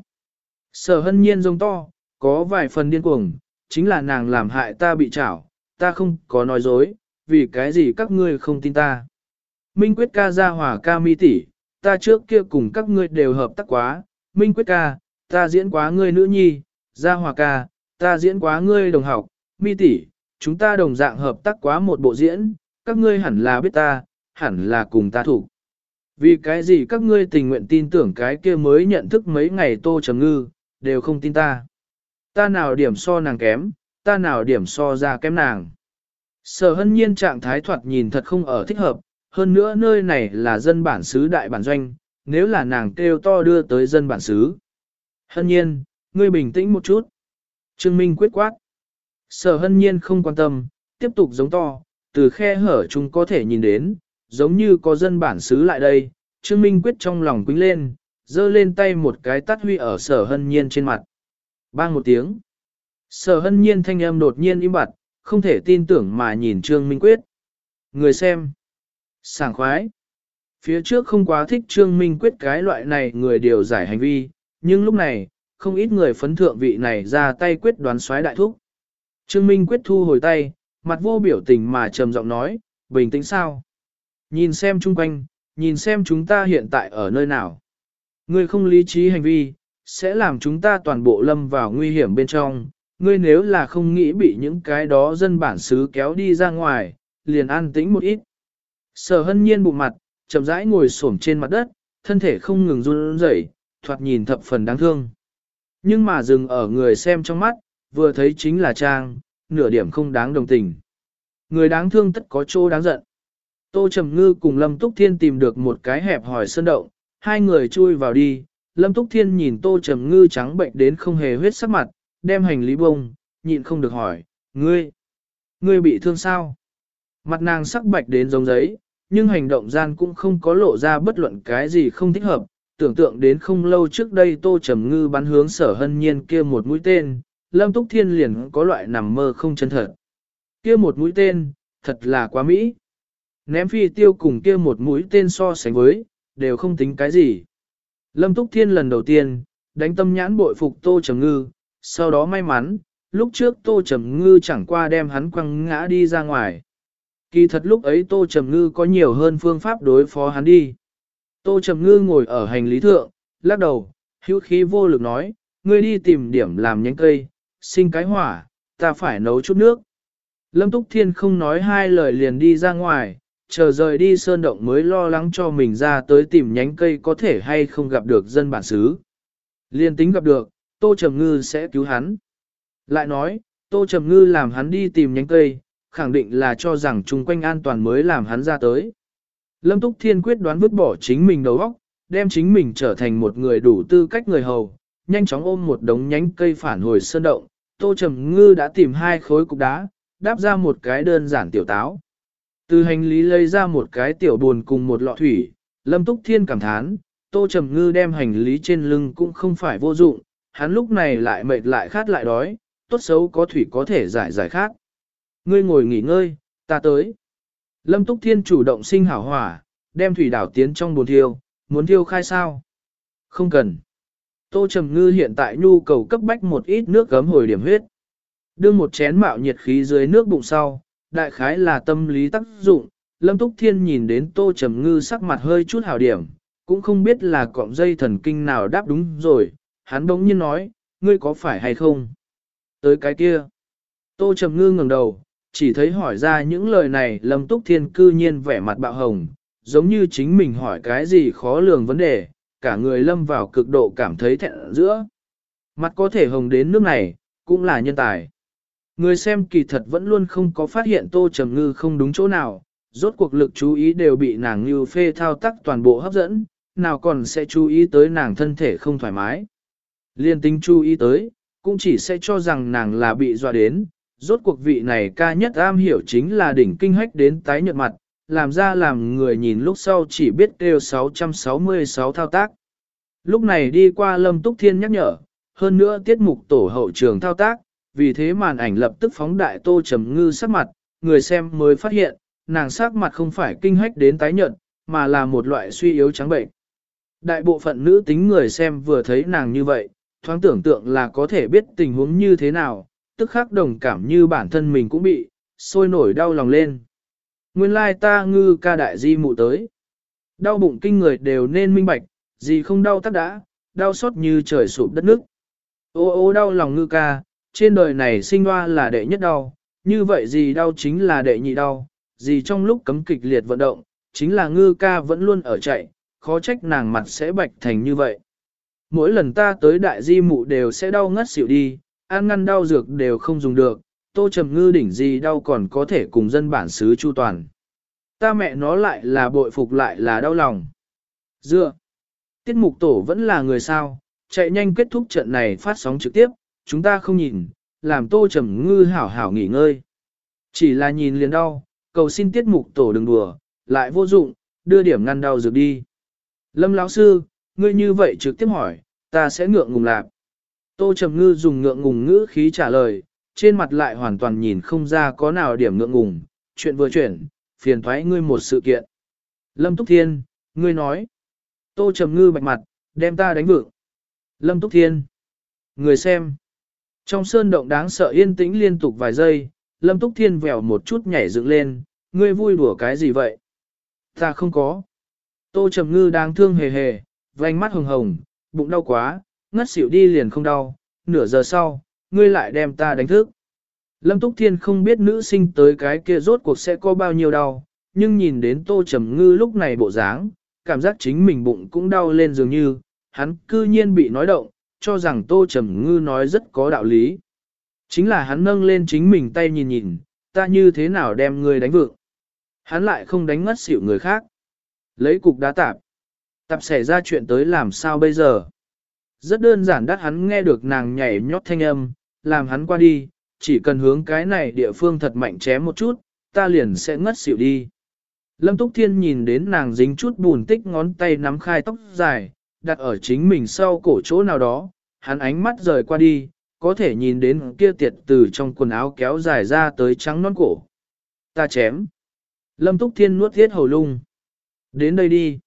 Sở hân nhiên rông to, có vài phần điên cuồng, chính là nàng làm hại ta bị chảo, ta không có nói dối, vì cái gì các ngươi không tin ta. Minh quyết ca ra hòa ca mi tỷ, ta trước kia cùng các ngươi đều hợp tác quá, Minh quyết ca, ta diễn quá ngươi nữ nhi, ra hòa ca, ta diễn quá ngươi đồng học, mi tỷ, chúng ta đồng dạng hợp tác quá một bộ diễn, các ngươi hẳn là biết ta, hẳn là cùng ta thủ. Vì cái gì các ngươi tình nguyện tin tưởng cái kia mới nhận thức mấy ngày tô trầm ngư, đều không tin ta. Ta nào điểm so nàng kém, ta nào điểm so ra kém nàng. Sở hân nhiên trạng thái thoạt nhìn thật không ở thích hợp, hơn nữa nơi này là dân bản xứ đại bản doanh, nếu là nàng kêu to đưa tới dân bản xứ. Hân nhiên, ngươi bình tĩnh một chút. Trương Minh quyết quát. Sở hân nhiên không quan tâm, tiếp tục giống to, từ khe hở chúng có thể nhìn đến, giống như có dân bản xứ lại đây, Trương Minh Quyết trong lòng quýnh lên, giơ lên tay một cái tắt huy ở sở hân nhiên trên mặt. Bang một tiếng. Sở hân nhiên thanh âm đột nhiên im bặt, không thể tin tưởng mà nhìn Trương Minh Quyết. Người xem. Sảng khoái. Phía trước không quá thích Trương Minh Quyết cái loại này người điều giải hành vi, nhưng lúc này, không ít người phấn thượng vị này ra tay quyết đoán xoáy đại thúc. Trương Minh Quyết thu hồi tay, mặt vô biểu tình mà trầm giọng nói, bình tĩnh sao? Nhìn xem chung quanh, nhìn xem chúng ta hiện tại ở nơi nào. Ngươi không lý trí hành vi, sẽ làm chúng ta toàn bộ lâm vào nguy hiểm bên trong. Ngươi nếu là không nghĩ bị những cái đó dân bản xứ kéo đi ra ngoài, liền an tĩnh một ít. Sở hân nhiên bụng mặt, chậm rãi ngồi xổm trên mặt đất, thân thể không ngừng run rẩy, thoạt nhìn thập phần đáng thương. Nhưng mà dừng ở người xem trong mắt, vừa thấy chính là Trang, nửa điểm không đáng đồng tình. Người đáng thương tất có chỗ đáng giận. Tô Trầm Ngư cùng Lâm Túc Thiên tìm được một cái hẹp hỏi sơn động, hai người chui vào đi. Lâm Túc Thiên nhìn Tô Trầm Ngư trắng bệnh đến không hề huyết sắc mặt, đem hành lý bông, nhịn không được hỏi, ngươi, ngươi bị thương sao? Mặt nàng sắc bạch đến giống giấy, nhưng hành động gian cũng không có lộ ra bất luận cái gì không thích hợp. Tưởng tượng đến không lâu trước đây Tô Trầm Ngư bắn hướng sở hân nhiên kia một mũi tên, Lâm Túc Thiên liền có loại nằm mơ không chân thật. Kia một mũi tên, thật là quá mỹ. Ném phi tiêu cùng kia một mũi tên so sánh với, đều không tính cái gì. Lâm Túc Thiên lần đầu tiên, đánh tâm nhãn bội phục Tô Trầm Ngư, sau đó may mắn, lúc trước Tô Trầm Ngư chẳng qua đem hắn quăng ngã đi ra ngoài. Kỳ thật lúc ấy Tô Trầm Ngư có nhiều hơn phương pháp đối phó hắn đi. Tô Trầm Ngư ngồi ở hành lý thượng, lắc đầu, hữu khí vô lực nói, ngươi đi tìm điểm làm nhánh cây, sinh cái hỏa, ta phải nấu chút nước. Lâm Túc Thiên không nói hai lời liền đi ra ngoài, chờ rời đi sơn động mới lo lắng cho mình ra tới tìm nhánh cây có thể hay không gặp được dân bản xứ. Liên tính gặp được, Tô Trầm Ngư sẽ cứu hắn. Lại nói, Tô Trầm Ngư làm hắn đi tìm nhánh cây, khẳng định là cho rằng chung quanh an toàn mới làm hắn ra tới. Lâm Túc Thiên quyết đoán vứt bỏ chính mình đầu óc, đem chính mình trở thành một người đủ tư cách người hầu, nhanh chóng ôm một đống nhánh cây phản hồi sơn động. Tô Trầm Ngư đã tìm hai khối cục đá, đáp ra một cái đơn giản tiểu táo. Từ hành lý lấy ra một cái tiểu buồn cùng một lọ thủy, Lâm Túc Thiên cảm thán, Tô Trầm Ngư đem hành lý trên lưng cũng không phải vô dụng, hắn lúc này lại mệt lại khát lại đói, tốt xấu có thủy có thể giải giải khát. Ngươi ngồi nghỉ ngơi, ta tới. Lâm Túc Thiên chủ động sinh hảo hỏa, đem thủy đảo tiến trong bồn thiêu, muốn thiêu khai sao? Không cần. Tô Trầm Ngư hiện tại nhu cầu cấp bách một ít nước gấm hồi điểm huyết. đưa một chén mạo nhiệt khí dưới nước bụng sau, đại khái là tâm lý tác dụng, Lâm Túc Thiên nhìn đến Tô Trầm Ngư sắc mặt hơi chút hảo điểm, cũng không biết là cọng dây thần kinh nào đáp đúng rồi, hắn bỗng nhiên nói, ngươi có phải hay không? Tới cái kia. Tô Trầm Ngư ngẩng đầu, chỉ thấy hỏi ra những lời này Lâm Túc Thiên cư nhiên vẻ mặt bạo hồng, giống như chính mình hỏi cái gì khó lường vấn đề, cả người lâm vào cực độ cảm thấy thẹn giữa. Mặt có thể hồng đến nước này, cũng là nhân tài. Người xem kỳ thật vẫn luôn không có phát hiện Tô Trầm Ngư không đúng chỗ nào, rốt cuộc lực chú ý đều bị nàng như phê thao tác toàn bộ hấp dẫn, nào còn sẽ chú ý tới nàng thân thể không thoải mái. Liên tính chú ý tới, cũng chỉ sẽ cho rằng nàng là bị dọa đến, rốt cuộc vị này ca nhất am hiểu chính là đỉnh kinh hách đến tái nhợt mặt, làm ra làm người nhìn lúc sau chỉ biết kêu 666 thao tác. Lúc này đi qua Lâm Túc Thiên nhắc nhở, hơn nữa tiết mục tổ hậu trường thao tác, vì thế màn ảnh lập tức phóng đại tô trầm ngư sắc mặt, người xem mới phát hiện, nàng sắc mặt không phải kinh hách đến tái nhợt, mà là một loại suy yếu trắng bệnh. Đại bộ phận nữ tính người xem vừa thấy nàng như vậy, thoáng tưởng tượng là có thể biết tình huống như thế nào, tức khắc đồng cảm như bản thân mình cũng bị, sôi nổi đau lòng lên. Nguyên lai ta ngư ca đại di mụ tới. Đau bụng kinh người đều nên minh bạch, gì không đau tắt đã, đau xót như trời sụp đất nước. Ô ô đau lòng ngư ca, trên đời này sinh hoa là đệ nhất đau, như vậy gì đau chính là đệ nhị đau, gì trong lúc cấm kịch liệt vận động, chính là ngư ca vẫn luôn ở chạy, khó trách nàng mặt sẽ bạch thành như vậy. Mỗi lần ta tới đại di mụ đều sẽ đau ngất xỉu đi, ăn ngăn đau dược đều không dùng được, tô trầm ngư đỉnh gì đau còn có thể cùng dân bản xứ chu toàn. Ta mẹ nó lại là bội phục lại là đau lòng. Dựa, tiết mục tổ vẫn là người sao, chạy nhanh kết thúc trận này phát sóng trực tiếp, chúng ta không nhìn, làm tô trầm ngư hảo hảo nghỉ ngơi. Chỉ là nhìn liền đau, cầu xin tiết mục tổ đừng đùa, lại vô dụng, đưa điểm ngăn đau dược đi. Lâm lão sư, ngươi như vậy trực tiếp hỏi, ta sẽ ngượng ngùng lạp. Tô Trầm Ngư dùng ngượng ngùng ngữ khí trả lời, trên mặt lại hoàn toàn nhìn không ra có nào điểm ngượng ngùng, chuyện vừa chuyển, phiền thoái ngươi một sự kiện. Lâm Túc Thiên, ngươi nói. Tô Trầm Ngư bạch mặt, đem ta đánh vượng. Lâm Túc Thiên. Người xem. Trong sơn động đáng sợ yên tĩnh liên tục vài giây, Lâm Túc Thiên vèo một chút nhảy dựng lên, ngươi vui đùa cái gì vậy? Ta không có. Tô Trầm Ngư đang thương hề hề, vành mắt hồng hồng, bụng đau quá, ngất xỉu đi liền không đau, nửa giờ sau, ngươi lại đem ta đánh thức. Lâm Túc Thiên không biết nữ sinh tới cái kia rốt cuộc sẽ có bao nhiêu đau, nhưng nhìn đến Tô Trầm Ngư lúc này bộ dáng, cảm giác chính mình bụng cũng đau lên dường như, hắn cư nhiên bị nói động, cho rằng Tô Trầm Ngư nói rất có đạo lý. Chính là hắn nâng lên chính mình tay nhìn nhìn, ta như thế nào đem ngươi đánh vượng. Hắn lại không đánh ngất xỉu người khác. Lấy cục đá tạp. Tạp xảy ra chuyện tới làm sao bây giờ. Rất đơn giản đắt hắn nghe được nàng nhảy nhót thanh âm, làm hắn qua đi, chỉ cần hướng cái này địa phương thật mạnh chém một chút, ta liền sẽ ngất xỉu đi. Lâm Túc Thiên nhìn đến nàng dính chút bùn tích ngón tay nắm khai tóc dài, đặt ở chính mình sau cổ chỗ nào đó, hắn ánh mắt rời qua đi, có thể nhìn đến kia tiệt từ trong quần áo kéo dài ra tới trắng non cổ. Ta chém. Lâm Túc Thiên nuốt thiết hầu lung. Đến đây đi.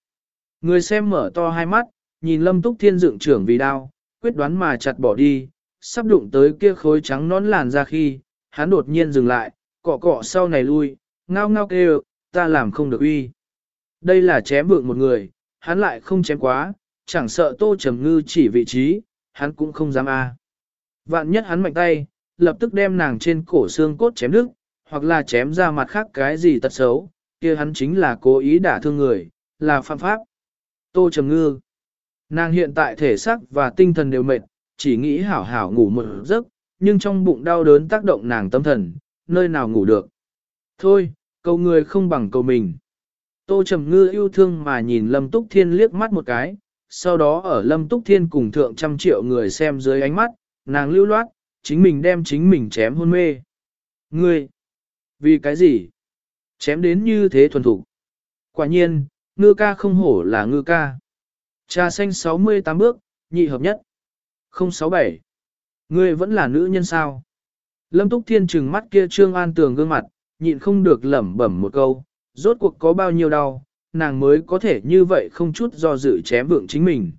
Người xem mở to hai mắt, nhìn Lâm Túc Thiên dựng trưởng vì đau, quyết đoán mà chặt bỏ đi, sắp đụng tới kia khối trắng nón làn ra khi, hắn đột nhiên dừng lại, cọ cọ sau này lui, ngao ngao kêu, ta làm không được uy. Đây là chém vượng một người, hắn lại không chém quá, chẳng sợ tô trầm ngư chỉ vị trí, hắn cũng không dám a. Vạn nhất hắn mạnh tay, lập tức đem nàng trên cổ xương cốt chém đứt, hoặc là chém ra mặt khác cái gì tật xấu, kia hắn chính là cố ý đả thương người, là phạm pháp. Tô Trầm Ngư Nàng hiện tại thể xác và tinh thần đều mệt, chỉ nghĩ hảo hảo ngủ một giấc, nhưng trong bụng đau đớn tác động nàng tâm thần, nơi nào ngủ được. Thôi, cầu người không bằng cầu mình. Tô Trầm Ngư yêu thương mà nhìn Lâm Túc Thiên liếc mắt một cái, sau đó ở Lâm Túc Thiên cùng thượng trăm triệu người xem dưới ánh mắt, nàng lưu loát, chính mình đem chính mình chém hôn mê. Ngươi, vì cái gì? Chém đến như thế thuần thủ. Quả nhiên, ngư ca không hổ là ngư ca. Trà xanh 68 bước, nhị hợp nhất. 067. Ngươi vẫn là nữ nhân sao? Lâm Túc Thiên trừng mắt kia Trương An Tường gương mặt, nhịn không được lẩm bẩm một câu, rốt cuộc có bao nhiêu đau, nàng mới có thể như vậy không chút do dự chém vượng chính mình.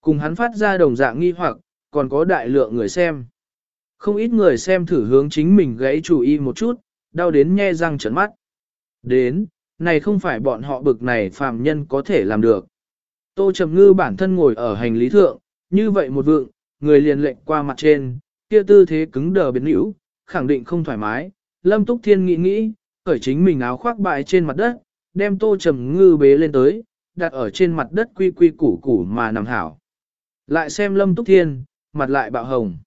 Cùng hắn phát ra đồng dạng nghi hoặc, còn có đại lượng người xem. Không ít người xem thử hướng chính mình gãy chủ y một chút, đau đến nhe răng trấn mắt. Đến, này không phải bọn họ bực này phàm nhân có thể làm được. Tô Trầm Ngư bản thân ngồi ở hành lý thượng, như vậy một vượng, người liền lệnh qua mặt trên, kia tư thế cứng đờ biến hữu, khẳng định không thoải mái. Lâm Túc Thiên nghĩ nghĩ, khởi chính mình áo khoác bại trên mặt đất, đem Tô Trầm Ngư bế lên tới, đặt ở trên mặt đất quy quy củ củ mà nằm hảo. Lại xem Lâm Túc Thiên, mặt lại bạo hồng.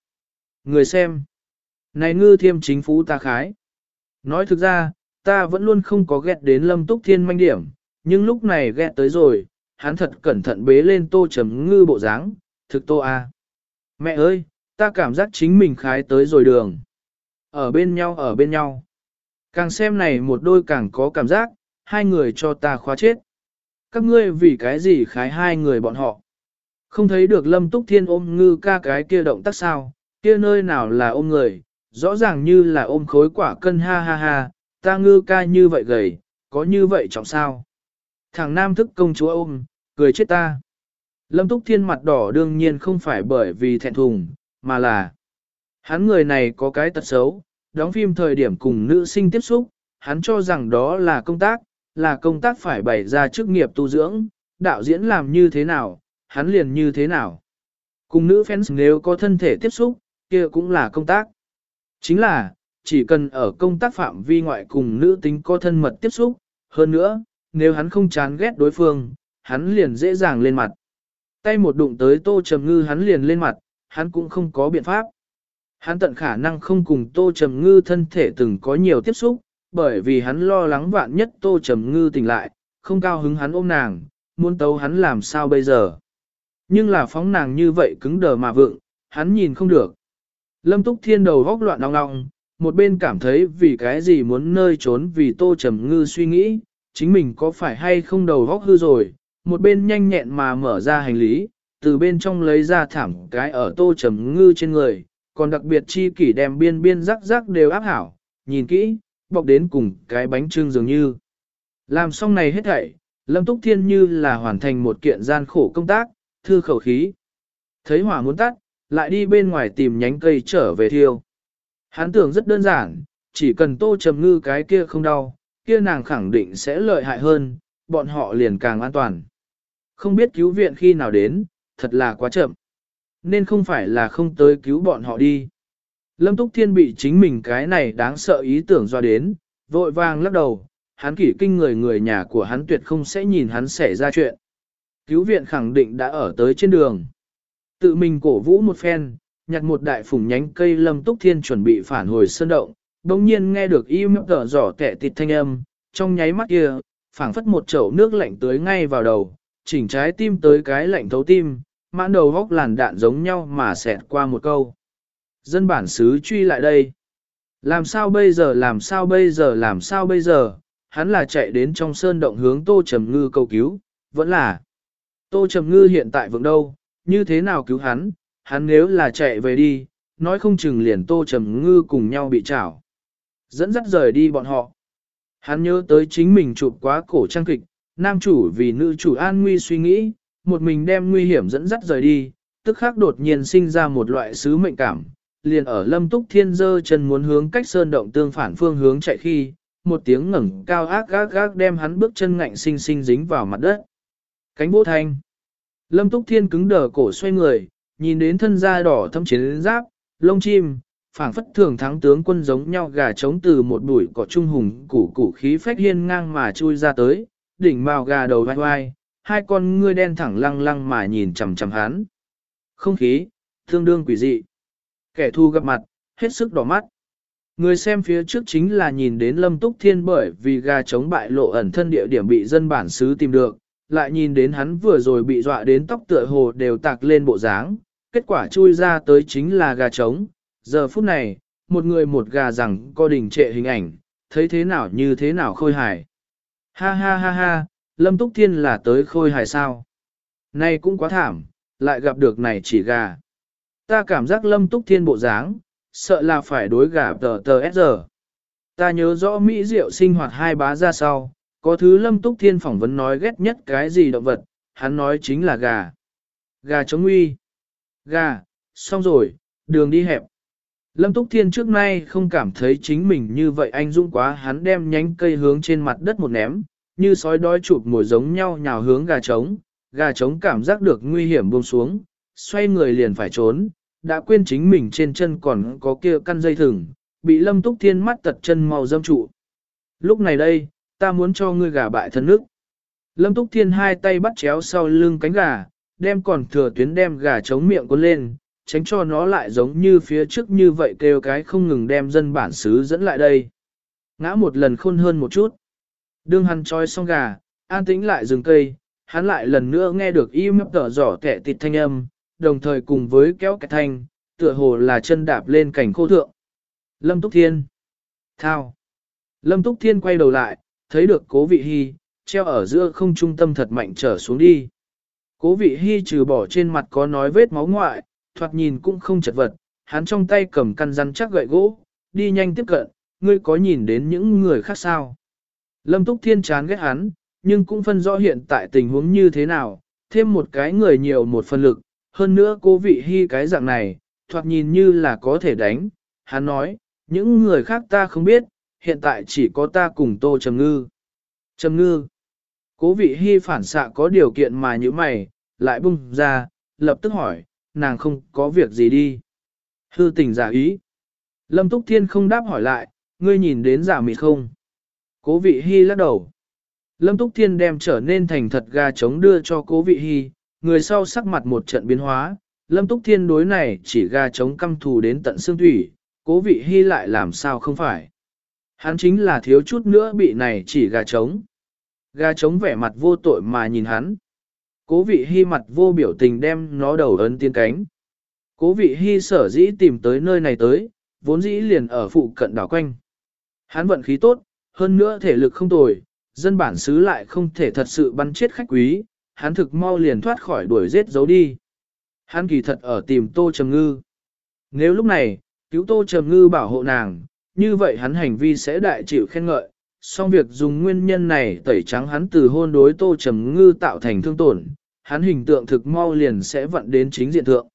Người xem, này ngư thiêm chính phú ta khái. Nói thực ra, ta vẫn luôn không có ghét đến Lâm Túc Thiên manh điểm, nhưng lúc này ghét tới rồi, hắn thật cẩn thận bế lên tô trầm ngư bộ dáng, thực tô a. Mẹ ơi, ta cảm giác chính mình khái tới rồi đường. Ở bên nhau ở bên nhau. Càng xem này một đôi càng có cảm giác, hai người cho ta khóa chết. Các ngươi vì cái gì khái hai người bọn họ. Không thấy được lâm túc thiên ôm ngư ca cái kia động tác sao, kia nơi nào là ôm người, rõ ràng như là ôm khối quả cân ha ha ha, ta ngư ca như vậy gầy, có như vậy trọng sao. Thằng nam thức công chúa ôm, cười chết ta. Lâm Túc Thiên mặt đỏ đương nhiên không phải bởi vì thẹn thùng, mà là hắn người này có cái tật xấu, đóng phim thời điểm cùng nữ sinh tiếp xúc, hắn cho rằng đó là công tác, là công tác phải bày ra chức nghiệp tu dưỡng, đạo diễn làm như thế nào, hắn liền như thế nào. Cùng nữ fans nếu có thân thể tiếp xúc, kia cũng là công tác. Chính là, chỉ cần ở công tác phạm vi ngoại cùng nữ tính có thân mật tiếp xúc, hơn nữa, nếu hắn không chán ghét đối phương, hắn liền dễ dàng lên mặt. Tay một đụng tới tô trầm ngư hắn liền lên mặt, hắn cũng không có biện pháp. Hắn tận khả năng không cùng tô trầm ngư thân thể từng có nhiều tiếp xúc, bởi vì hắn lo lắng vạn nhất tô trầm ngư tỉnh lại, không cao hứng hắn ôm nàng, muốn tấu hắn làm sao bây giờ. Nhưng là phóng nàng như vậy cứng đờ mà vượng, hắn nhìn không được. Lâm Túc Thiên đầu góc loạn đong đong, một bên cảm thấy vì cái gì muốn nơi trốn vì tô trầm ngư suy nghĩ, chính mình có phải hay không đầu góc hư rồi, một bên nhanh nhẹn mà mở ra hành lý, từ bên trong lấy ra thảm cái ở tô trầm ngư trên người, còn đặc biệt chi kỷ đem biên biên rắc rắc đều áp hảo, nhìn kỹ, bọc đến cùng cái bánh trưng dường như. Làm xong này hết thảy, Lâm Túc Thiên như là hoàn thành một kiện gian khổ công tác, thư khẩu khí. Thấy hỏa muốn tắt, lại đi bên ngoài tìm nhánh cây trở về thiêu. Hắn tưởng rất đơn giản, chỉ cần tô trầm ngư cái kia không đau, kia nàng khẳng định sẽ lợi hại hơn, bọn họ liền càng an toàn. Không biết cứu viện khi nào đến, thật là quá chậm. Nên không phải là không tới cứu bọn họ đi. Lâm Túc Thiên bị chính mình cái này đáng sợ ý tưởng do đến, vội vàng lắc đầu, hắn kỷ kinh người người nhà của hắn tuyệt không sẽ nhìn hắn xảy ra chuyện. Cứu viện khẳng định đã ở tới trên đường. Tự mình cổ vũ một phen, nhặt một đại phủng nhánh cây lâm túc thiên chuẩn bị phản hồi sơn động, đồng nhiên nghe được im tở giỏ kẻ tịt thanh âm, trong nháy mắt kia, phảng phất một chậu nước lạnh tới ngay vào đầu, chỉnh trái tim tới cái lạnh thấu tim, mãn đầu góc làn đạn giống nhau mà xẹt qua một câu. Dân bản xứ truy lại đây. Làm sao bây giờ làm sao bây giờ làm sao bây giờ, hắn là chạy đến trong sơn động hướng Tô Trầm Ngư cầu cứu, vẫn là. Tô Trầm Ngư hiện tại vượng đâu, như thế nào cứu hắn, hắn nếu là chạy về đi, nói không chừng liền Tô Trầm Ngư cùng nhau bị trảo. Dẫn dắt rời đi bọn họ. Hắn nhớ tới chính mình chụp quá cổ trang kịch, nam chủ vì nữ chủ an nguy suy nghĩ, một mình đem nguy hiểm dẫn dắt rời đi, tức khắc đột nhiên sinh ra một loại sứ mệnh cảm, liền ở lâm túc thiên dơ chân muốn hướng cách sơn động tương phản phương hướng chạy khi, một tiếng ngẩng cao ác gác gác đem hắn bước chân ngạnh sinh sinh dính vào mặt đất. Cánh bố thanh. Lâm túc thiên cứng đờ cổ xoay người, nhìn đến thân da đỏ thâm chiến giáp, lông chim, phảng phất thường thắng tướng quân giống nhau gà trống từ một bụi cỏ trung hùng củ củ khí phách hiên ngang mà chui ra tới, đỉnh màu gà đầu vai vai, hai con ngươi đen thẳng lăng lăng mà nhìn chằm chằm hắn. Không khí, tương đương quỷ dị. Kẻ thù gặp mặt, hết sức đỏ mắt. Người xem phía trước chính là nhìn đến Lâm Túc Thiên bởi vì gà chống bại lộ ẩn thân địa điểm bị dân bản xứ tìm được, lại nhìn đến hắn vừa rồi bị dọa đến tóc tựa hồ đều tạc lên bộ dáng, kết quả chui ra tới chính là gà trống. Giờ phút này, một người một gà rằng co đình trệ hình ảnh, thấy thế nào như thế nào khôi hài. Ha ha ha ha, Lâm Túc Thiên là tới khôi hài sao. Này cũng quá thảm, lại gặp được này chỉ gà. Ta cảm giác Lâm Túc Thiên bộ dáng, sợ là phải đối gả tờ tờ S Ta nhớ rõ Mỹ Diệu sinh hoạt hai bá ra sau, có thứ Lâm Túc Thiên phỏng vấn nói ghét nhất cái gì động vật, hắn nói chính là gà. Gà chống nguy. Gà, xong rồi, đường đi hẹp. Lâm Túc Thiên trước nay không cảm thấy chính mình như vậy anh dũng quá hắn đem nhánh cây hướng trên mặt đất một ném, như sói đói chụp mồi giống nhau nhào hướng gà trống, gà trống cảm giác được nguy hiểm buông xuống, xoay người liền phải trốn, đã quên chính mình trên chân còn có kia căn dây thừng, bị Lâm Túc Thiên mắt tật chân màu dâm trụ. Lúc này đây, ta muốn cho ngươi gà bại thân nước. Lâm Túc Thiên hai tay bắt chéo sau lưng cánh gà, đem còn thừa tuyến đem gà chống miệng con lên, tránh cho nó lại giống như phía trước như vậy kêu cái không ngừng đem dân bản xứ dẫn lại đây. Ngã một lần khôn hơn một chút. Đương hắn trói xong gà, an tĩnh lại rừng cây, hắn lại lần nữa nghe được im tở giỏ kẻ tịt thanh âm, đồng thời cùng với kéo cái thanh, tựa hồ là chân đạp lên cảnh khô thượng. Lâm Túc Thiên. Thao. Lâm Túc Thiên quay đầu lại, thấy được cố vị hy, treo ở giữa không trung tâm thật mạnh trở xuống đi. Cố vị hy trừ bỏ trên mặt có nói vết máu ngoại, thoạt nhìn cũng không chật vật, hắn trong tay cầm căn rắn chắc gậy gỗ, đi nhanh tiếp cận, ngươi có nhìn đến những người khác sao. Lâm Túc Thiên chán ghét hắn, nhưng cũng phân rõ hiện tại tình huống như thế nào, thêm một cái người nhiều một phần lực, hơn nữa cô vị hy cái dạng này, thoạt nhìn như là có thể đánh, hắn nói, những người khác ta không biết, hiện tại chỉ có ta cùng Tô Trầm Ngư. Trầm Ngư, cố vị hy phản xạ có điều kiện mà như mày, lại bung ra, lập tức hỏi, nàng không có việc gì đi. Hư tình giả ý. Lâm Túc Thiên không đáp hỏi lại, ngươi nhìn đến giả mịt không? Cố vị hy lắc đầu. Lâm Túc Thiên đem trở nên thành thật gà trống đưa cho cố vị hy, người sau sắc mặt một trận biến hóa, Lâm Túc Thiên đối này chỉ gà trống căm thù đến tận xương thủy, cố vị hy lại làm sao không phải. Hắn chính là thiếu chút nữa bị này chỉ gà trống. Gà trống vẻ mặt vô tội mà nhìn hắn. Cố vị hy mặt vô biểu tình đem nó đầu ấn tiên cánh. Cố vị hy sở dĩ tìm tới nơi này tới, vốn dĩ liền ở phụ cận đảo quanh. Hắn vận khí tốt, hơn nữa thể lực không tồi, dân bản xứ lại không thể thật sự bắn chết khách quý, hắn thực mau liền thoát khỏi đuổi giết giấu đi. Hắn kỳ thật ở tìm Tô Trầm Ngư. Nếu lúc này, cứu Tô Trầm Ngư bảo hộ nàng, như vậy hắn hành vi sẽ đại chịu khen ngợi, song việc dùng nguyên nhân này tẩy trắng hắn từ hôn đối Tô Trầm Ngư tạo thành thương tổn, hắn hình tượng thực mau liền sẽ vận đến chính diện thượng.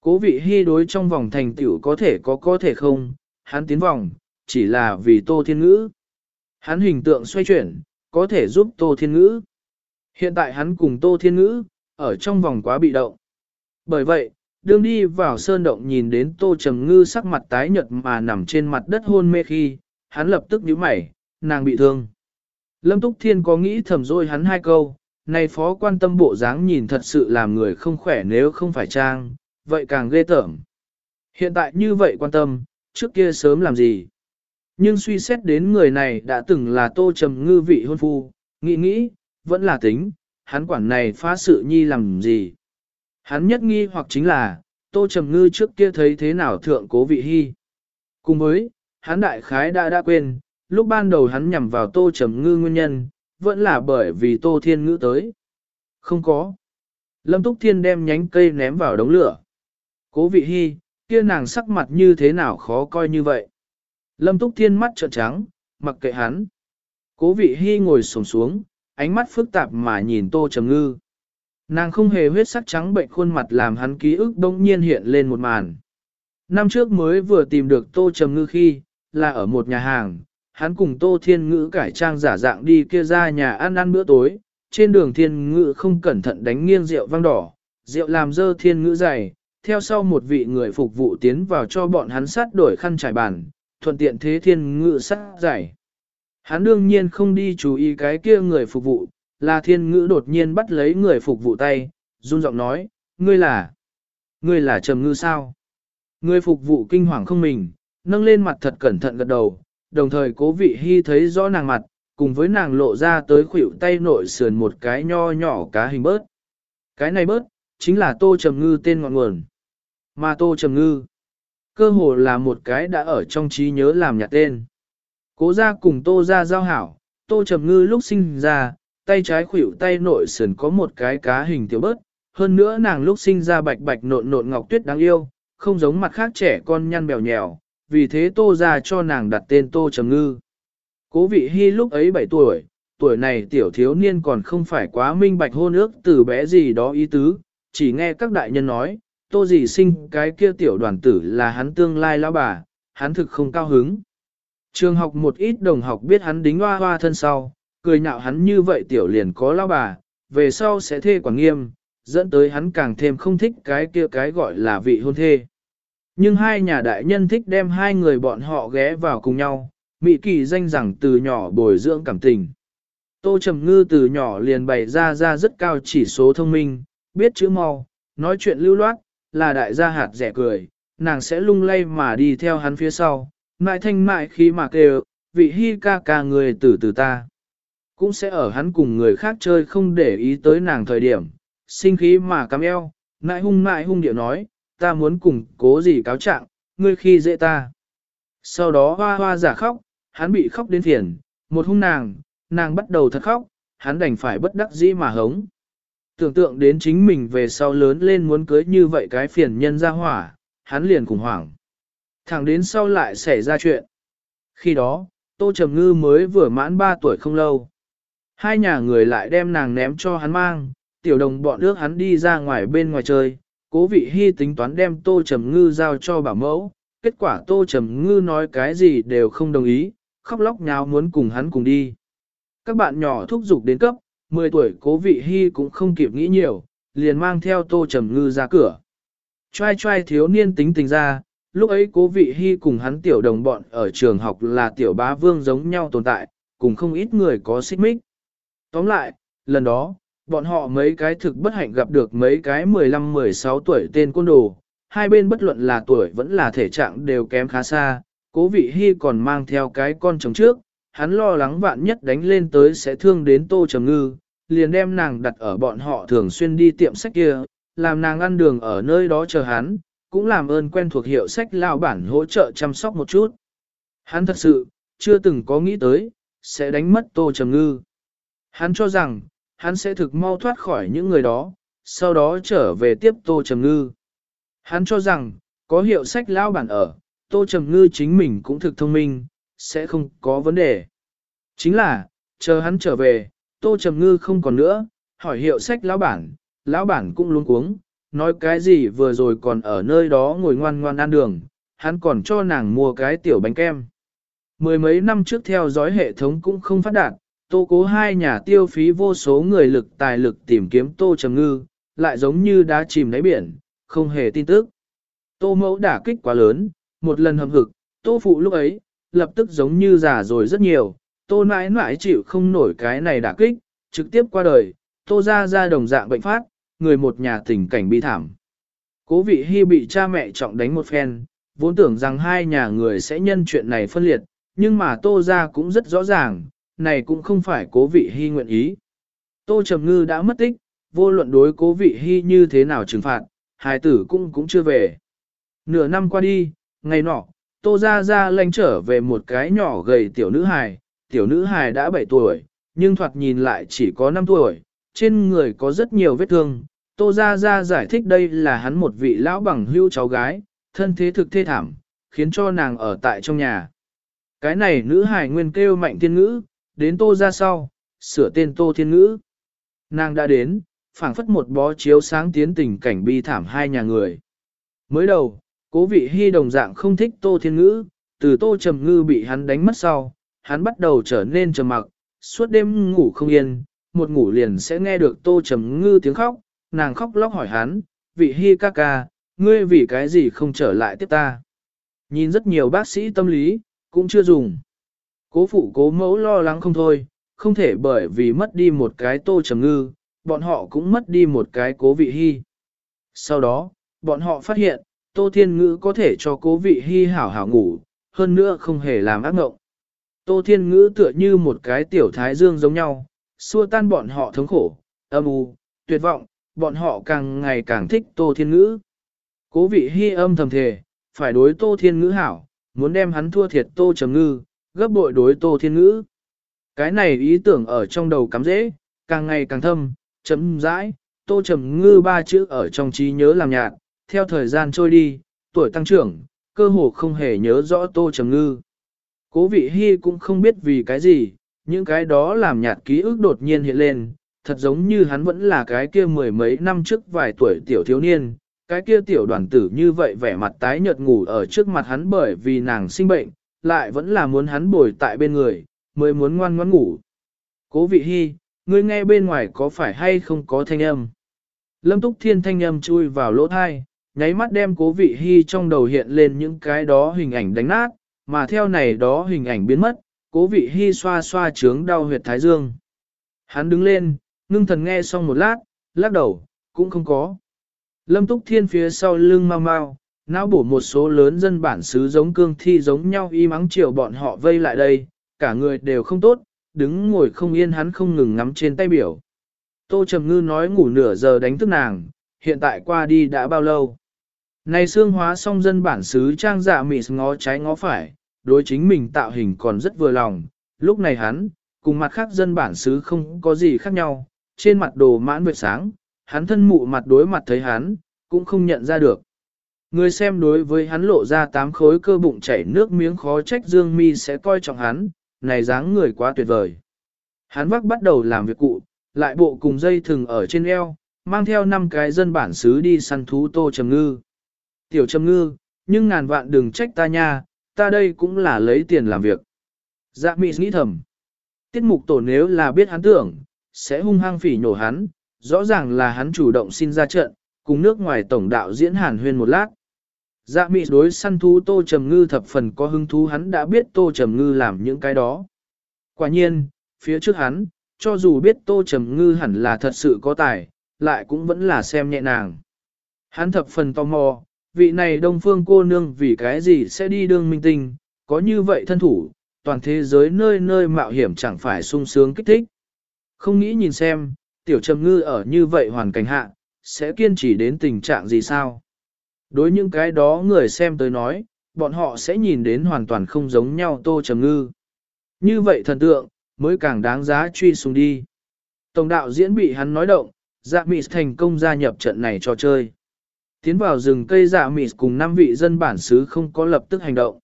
Cố vị hy đối trong vòng thành tiểu có thể có có thể không, hắn tiến vòng, chỉ là vì Tô Thiên Ngữ. Hắn hình tượng xoay chuyển, có thể giúp Tô Thiên Ngữ. Hiện tại hắn cùng Tô Thiên Ngữ, ở trong vòng quá bị động. Bởi vậy, đương đi vào sơn động nhìn đến Tô Trầm Ngư sắc mặt tái nhợt mà nằm trên mặt đất hôn mê khi, hắn lập tức nhíu mày, nàng bị thương. Lâm Túc Thiên có nghĩ thầm rồi hắn hai câu, này phó quan tâm bộ dáng nhìn thật sự làm người không khỏe nếu không phải trang, vậy càng ghê tởm. Hiện tại như vậy quan tâm, trước kia sớm làm gì? Nhưng suy xét đến người này đã từng là tô trầm ngư vị hôn phu, nghĩ nghĩ, vẫn là tính, hắn quản này phá sự nhi làm gì? Hắn nhất nghi hoặc chính là, tô trầm ngư trước kia thấy thế nào thượng cố vị hy. Cùng với, hắn đại khái đã đã quên, lúc ban đầu hắn nhằm vào tô trầm ngư nguyên nhân, vẫn là bởi vì tô thiên ngữ tới. Không có. Lâm Túc Thiên đem nhánh cây ném vào đống lửa. Cố vị hy, kia nàng sắc mặt như thế nào khó coi như vậy. Lâm Túc Thiên mắt trợn trắng, mặc kệ hắn. Cố vị hy ngồi sổng xuống, ánh mắt phức tạp mà nhìn tô trầm ngư. Nàng không hề huyết sắc trắng bệnh khuôn mặt làm hắn ký ức đông nhiên hiện lên một màn. Năm trước mới vừa tìm được tô trầm ngư khi, là ở một nhà hàng, hắn cùng Tô Thiên Ngữ cải trang giả dạng đi kia ra nhà ăn ăn bữa tối, trên đường Thiên Ngữ không cẩn thận đánh nghiêng rượu vang đỏ, rượu làm dơ Thiên Ngữ dày, theo sau một vị người phục vụ tiến vào cho bọn hắn sát đổi khăn trải bàn, thuận tiện thế Thiên Ngữ sát giải. Hắn đương nhiên không đi chú ý cái kia người phục vụ, là Thiên Ngữ đột nhiên bắt lấy người phục vụ tay, run giọng nói, ngươi là, ngươi là Trầm Ngư sao? Người phục vụ kinh hoàng không mình, nâng lên mặt thật cẩn thận gật đầu, đồng thời cố vị hy thấy rõ nàng mặt, cùng với nàng lộ ra tới khuỷu tay nội sườn một cái nho nhỏ cá hình bớt. Cái này bớt, chính là tô trầm ngư tên ngọn nguồn. Mà tô trầm ngư, cơ hồ là một cái đã ở trong trí nhớ làm nhạc tên. Cố ra cùng tô ra giao hảo, tô trầm ngư lúc sinh ra, tay trái khuỷu tay nội sườn có một cái cá hình tiểu bớt, hơn nữa nàng lúc sinh ra bạch bạch nộn nộn ngọc tuyết đáng yêu, không giống mặt khác trẻ con nhăn bèo nhèo, vì thế tô ra cho nàng đặt tên tô trầm ngư. Cố vị hy lúc ấy 7 tuổi, tuổi này tiểu thiếu niên còn không phải quá minh bạch hôn ước từ bé gì đó ý tứ, chỉ nghe các đại nhân nói, tô gì sinh cái kia tiểu đoàn tử là hắn tương lai lão bà, hắn thực không cao hứng. Trường học một ít đồng học biết hắn đính hoa hoa thân sau, cười nhạo hắn như vậy tiểu liền có lão bà, về sau sẽ thê quản nghiêm, dẫn tới hắn càng thêm không thích cái kia cái gọi là vị hôn thê. Nhưng hai nhà đại nhân thích đem hai người bọn họ ghé vào cùng nhau, Mỹ kỳ danh rằng từ nhỏ bồi dưỡng cảm tình. Tô Trầm Ngư từ nhỏ liền bày ra ra rất cao chỉ số thông minh, biết chữ mau, nói chuyện lưu loát, là đại gia hạt rẻ cười, nàng sẽ lung lay mà đi theo hắn phía sau, mại thanh mại khi mà kêu, vị hi ca ca người từ từ ta. Cũng sẽ ở hắn cùng người khác chơi không để ý tới nàng thời điểm, sinh khí mà cắm eo, mại hung mại hung điệu nói, ta muốn cùng cố gì cáo trạng, ngươi khi dễ ta. Sau đó hoa hoa giả khóc, hắn bị khóc đến phiền, một hung nàng, nàng bắt đầu thật khóc, hắn đành phải bất đắc dĩ mà hống. Tưởng tượng đến chính mình về sau lớn lên muốn cưới như vậy cái phiền nhân ra hỏa, hắn liền khủng hoảng. Thẳng đến sau lại xảy ra chuyện. Khi đó, Tô Trầm Ngư mới vừa mãn 3 tuổi không lâu. Hai nhà người lại đem nàng ném cho hắn mang, tiểu đồng bọn nước hắn đi ra ngoài bên ngoài chơi, cố vị hy tính toán đem tô trầm ngư giao cho bảo mẫu, kết quả tô trầm ngư nói cái gì đều không đồng ý, khóc lóc nháo muốn cùng hắn cùng đi. Các bạn nhỏ thúc giục đến cấp, 10 tuổi cố vị hy cũng không kịp nghĩ nhiều, liền mang theo tô trầm ngư ra cửa. Trai trai thiếu niên tính tình ra, lúc ấy cố vị hy cùng hắn tiểu đồng bọn ở trường học là tiểu bá vương giống nhau tồn tại, cùng không ít người có xích mích. Tóm lại, lần đó, bọn họ mấy cái thực bất hạnh gặp được mấy cái 15-16 tuổi tên côn đồ, hai bên bất luận là tuổi vẫn là thể trạng đều kém khá xa, cố vị hy còn mang theo cái con chồng trước, hắn lo lắng vạn nhất đánh lên tới sẽ thương đến tô trầm ngư, liền đem nàng đặt ở bọn họ thường xuyên đi tiệm sách kia, làm nàng ăn đường ở nơi đó chờ hắn, cũng làm ơn quen thuộc hiệu sách lao bản hỗ trợ chăm sóc một chút. Hắn thật sự, chưa từng có nghĩ tới, sẽ đánh mất Tô Trầm Ngư. Hắn cho rằng, hắn sẽ thực mau thoát khỏi những người đó, sau đó trở về tiếp Tô Trầm Ngư. Hắn cho rằng, có hiệu sách lao bản ở, Tô Trầm Ngư chính mình cũng thực thông minh, sẽ không có vấn đề. Chính là, chờ hắn trở về, Tô Trầm Ngư không còn nữa, hỏi hiệu sách lão bản, lão bản cũng luống cuống, nói cái gì vừa rồi còn ở nơi đó ngồi ngoan ngoan ăn đường, hắn còn cho nàng mua cái tiểu bánh kem. Mười mấy năm trước theo dõi hệ thống cũng không phát đạt, tô cố hai nhà tiêu phí vô số người lực tài lực tìm kiếm tô trầm ngư, lại giống như đá chìm đáy biển, không hề tin tức. Tô mẫu đả kích quá lớn, một lần hầm hực, tô phụ lúc ấy, lập tức giống như già rồi rất nhiều, tô nãi nãi chịu không nổi cái này đả kích, trực tiếp qua đời, tô ra ra đồng dạng bệnh phát, người một nhà tình cảnh bi thảm. Cố vị hy bị cha mẹ trọng đánh một phen, vốn tưởng rằng hai nhà người sẽ nhân chuyện này phân liệt, nhưng mà tô ra cũng rất rõ ràng, này cũng không phải cố vị hy nguyện ý. Tô Trầm Ngư đã mất tích, vô luận đối cố vị hy như thế nào trừng phạt, hài tử cũng cũng chưa về. Nửa năm qua đi, ngày nọ, tô ra ra lanh trở về một cái nhỏ gầy tiểu nữ hài, tiểu nữ hài đã 7 tuổi, nhưng thoạt nhìn lại chỉ có 5 tuổi, trên người có rất nhiều vết thương. Tô Gia Gia giải thích đây là hắn một vị lão bằng hưu cháu gái, thân thế thực thê thảm, khiến cho nàng ở tại trong nhà. Cái này nữ hài nguyên kêu mạnh thiên ngữ, đến Tô Gia sau, sửa tên Tô Thiên Ngữ. Nàng đã đến, phảng phất một bó chiếu sáng tiến tình cảnh bi thảm hai nhà người. Mới đầu, cố vị hy đồng dạng không thích Tô Thiên Ngữ, từ Tô Trầm Ngư bị hắn đánh mất sau, hắn bắt đầu trở nên trầm mặc, suốt đêm ngủ không yên, một ngủ liền sẽ nghe được tô trầm ngư tiếng khóc, nàng khóc lóc hỏi hắn, vị hi ca ca, ngươi vì cái gì không trở lại tiếp ta. Nhìn rất nhiều bác sĩ tâm lý, cũng chưa dùng. Cố phụ cố mẫu lo lắng không thôi, không thể bởi vì mất đi một cái tô trầm ngư, bọn họ cũng mất đi một cái cố vị hy. Sau đó, bọn họ phát hiện, tô thiên ngữ có thể cho cố vị hy hảo hảo ngủ, hơn nữa không hề làm ác ngộng. Tô thiên ngữ tựa như một cái tiểu thái dương giống nhau, xua tan bọn họ thống khổ, âm u, tuyệt vọng, bọn họ càng ngày càng thích Tô Thiên Ngữ. Cố vị hy âm thầm thề, phải đối Tô Thiên Ngữ hảo, muốn đem hắn thua thiệt Tô Trầm Ngư, gấp bội đối Tô Thiên Ngữ. Cái này ý tưởng ở trong đầu cắm dễ, càng ngày càng thâm, chấm rãi, Tô Trầm Ngư ba chữ ở trong trí nhớ làm nhạt, theo thời gian trôi đi, tuổi tăng trưởng, cơ hồ không hề nhớ rõ Tô Trầm Ngư. Cố vị hy cũng không biết vì cái gì, những cái đó làm nhạt ký ức đột nhiên hiện lên, thật giống như hắn vẫn là cái kia mười mấy năm trước vài tuổi tiểu thiếu niên, cái kia tiểu đoàn tử như vậy vẻ mặt tái nhợt ngủ ở trước mặt hắn bởi vì nàng sinh bệnh, lại vẫn là muốn hắn bồi tại bên người, mới muốn ngoan ngoãn ngủ. Cố vị hy, ngươi nghe bên ngoài có phải hay không có thanh âm? Lâm túc thiên thanh âm chui vào lỗ thai, nháy mắt đem cố vị hy trong đầu hiện lên những cái đó hình ảnh đánh nát, mà theo này đó hình ảnh biến mất, cố vị hy xoa xoa trướng đau huyệt thái dương. Hắn đứng lên, ngưng thần nghe xong một lát, lắc đầu, cũng không có. Lâm túc thiên phía sau lưng mau mau, não bổ một số lớn dân bản xứ giống cương thi giống nhau y mắng chiều bọn họ vây lại đây, cả người đều không tốt, đứng ngồi không yên hắn không ngừng ngắm trên tay biểu. Tô Trầm Ngư nói ngủ nửa giờ đánh thức nàng, hiện tại qua đi đã bao lâu. Này xương hóa xong dân bản xứ trang dạ mịt ngó trái ngó phải, đối chính mình tạo hình còn rất vừa lòng, lúc này hắn, cùng mặt khác dân bản xứ không có gì khác nhau, trên mặt đồ mãn vệt sáng, hắn thân mụ mặt đối mặt thấy hắn, cũng không nhận ra được. Người xem đối với hắn lộ ra tám khối cơ bụng chảy nước miếng khó trách Dương Mi sẽ coi trọng hắn, này dáng người quá tuyệt vời. Hắn vác bắt đầu làm việc cụ, lại bộ cùng dây thừng ở trên eo, mang theo năm cái dân bản xứ đi săn thú tô trầm ngư. Tiểu trầm ngư, nhưng ngàn vạn đừng trách ta nha, ta đây cũng là lấy tiền làm việc. Dạ mị nghĩ thầm. Tiết mục tổ nếu là biết hắn tưởng, sẽ hung hăng phỉ nhổ hắn, rõ ràng là hắn chủ động xin ra trận, cùng nước ngoài tổng đạo diễn hàn huyên một lát. Dạ mị đối săn thú Tô Trầm Ngư thập phần có hứng thú hắn đã biết Tô Trầm Ngư làm những cái đó. Quả nhiên, phía trước hắn, cho dù biết Tô Trầm Ngư hẳn là thật sự có tài, lại cũng vẫn là xem nhẹ nàng. Hắn thập phần tò mò, vị này đông phương cô nương vì cái gì sẽ đi đương minh tinh, có như vậy thân thủ, toàn thế giới nơi nơi mạo hiểm chẳng phải sung sướng kích thích. Không nghĩ nhìn xem, tiểu trầm ngư ở như vậy hoàn cảnh hạ, sẽ kiên trì đến tình trạng gì sao? Đối những cái đó người xem tới nói, bọn họ sẽ nhìn đến hoàn toàn không giống nhau Tô Trầm Ngư. Như vậy thần tượng, mới càng đáng giá truy xuống đi. Tổng đạo diễn bị hắn nói động, dạ mị thành công gia nhập trận này cho chơi. Tiến vào rừng cây dạ mị cùng năm vị dân bản xứ không có lập tức hành động.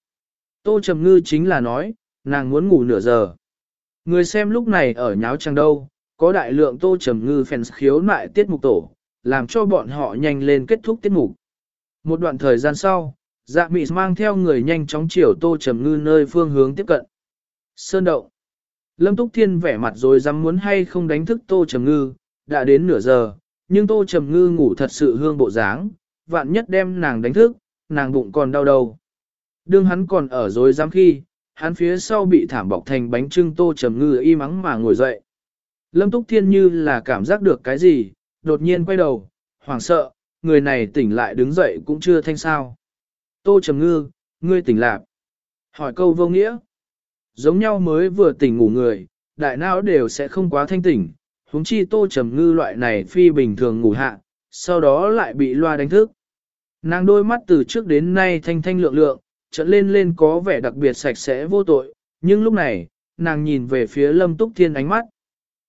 Tô Trầm Ngư chính là nói, nàng muốn ngủ nửa giờ. Người xem lúc này ở nháo trang đâu, có đại lượng Tô Trầm Ngư fans khiếu nại tiết mục tổ, làm cho bọn họ nhanh lên kết thúc tiết mục. Một đoạn thời gian sau, dạ mị mang theo người nhanh chóng chiều Tô Trầm Ngư nơi phương hướng tiếp cận. Sơn động. Lâm Túc Thiên vẻ mặt rồi dám muốn hay không đánh thức Tô Trầm Ngư, đã đến nửa giờ, nhưng Tô Trầm Ngư ngủ thật sự hương bộ dáng, vạn nhất đem nàng đánh thức, nàng bụng còn đau đầu. Đương hắn còn ở rồi dám khi, hắn phía sau bị thảm bọc thành bánh trưng Tô Trầm Ngư y mắng mà ngồi dậy. Lâm Túc Thiên như là cảm giác được cái gì, đột nhiên quay đầu, hoảng sợ, người này tỉnh lại đứng dậy cũng chưa thanh sao. Tô Trầm Ngư, ngươi tỉnh lạc. Hỏi câu vô nghĩa. Giống nhau mới vừa tỉnh ngủ người, đại não đều sẽ không quá thanh tỉnh, huống chi Tô Trầm Ngư loại này phi bình thường ngủ hạ, sau đó lại bị loa đánh thức. Nàng đôi mắt từ trước đến nay thanh thanh lượng lượng, trận lên lên có vẻ đặc biệt sạch sẽ vô tội, nhưng lúc này, nàng nhìn về phía Lâm Túc Thiên ánh mắt.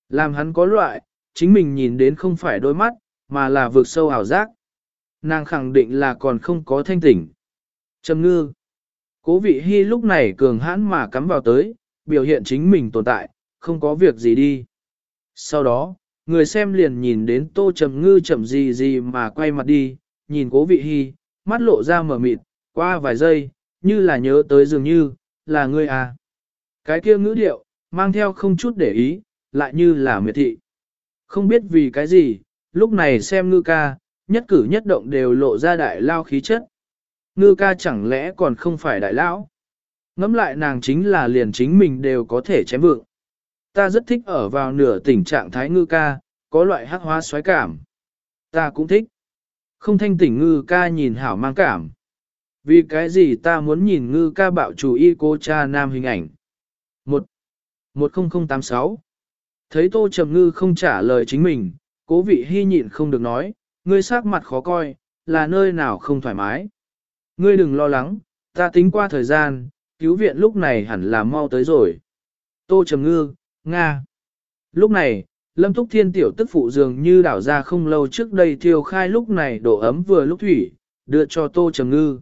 Làm hắn có loại, chính mình nhìn đến không phải đôi mắt, mà là vượt sâu ảo giác. Nàng khẳng định là còn không có thanh tỉnh. Trầm ngư. Cố vị hy lúc này cường hãn mà cắm vào tới, biểu hiện chính mình tồn tại, không có việc gì đi. Sau đó, người xem liền nhìn đến tô trầm ngư chậm gì gì mà quay mặt đi, nhìn cố vị hy, mắt lộ ra mở mịt, qua vài giây, như là nhớ tới dường như, là ngươi à. Cái kia ngữ điệu, mang theo không chút để ý, lại như là miệt thị. Không biết vì cái gì, lúc này xem ngư ca, nhất cử nhất động đều lộ ra đại lao khí chất. Ngư ca chẳng lẽ còn không phải đại lão? Ngắm lại nàng chính là liền chính mình đều có thể chém vượng. Ta rất thích ở vào nửa tình trạng thái ngư ca, có loại hắc hóa xoáy cảm. Ta cũng thích. Không thanh tỉnh ngư ca nhìn hảo mang cảm. Vì cái gì ta muốn nhìn ngư ca bạo chủ y cô cha nam hình ảnh. 1. 10086 Thấy tô trầm ngư không trả lời chính mình, cố vị hy nhịn không được nói, ngươi sắc mặt khó coi, là nơi nào không thoải mái. Ngươi đừng lo lắng, ta tính qua thời gian, cứu viện lúc này hẳn là mau tới rồi. Tô Trầm Ngư, Nga. Lúc này, Lâm Túc Thiên tiểu tức phụ dường như đảo ra không lâu trước đây thiêu khai lúc này độ ấm vừa lúc thủy, đưa cho Tô Trầm Ngư.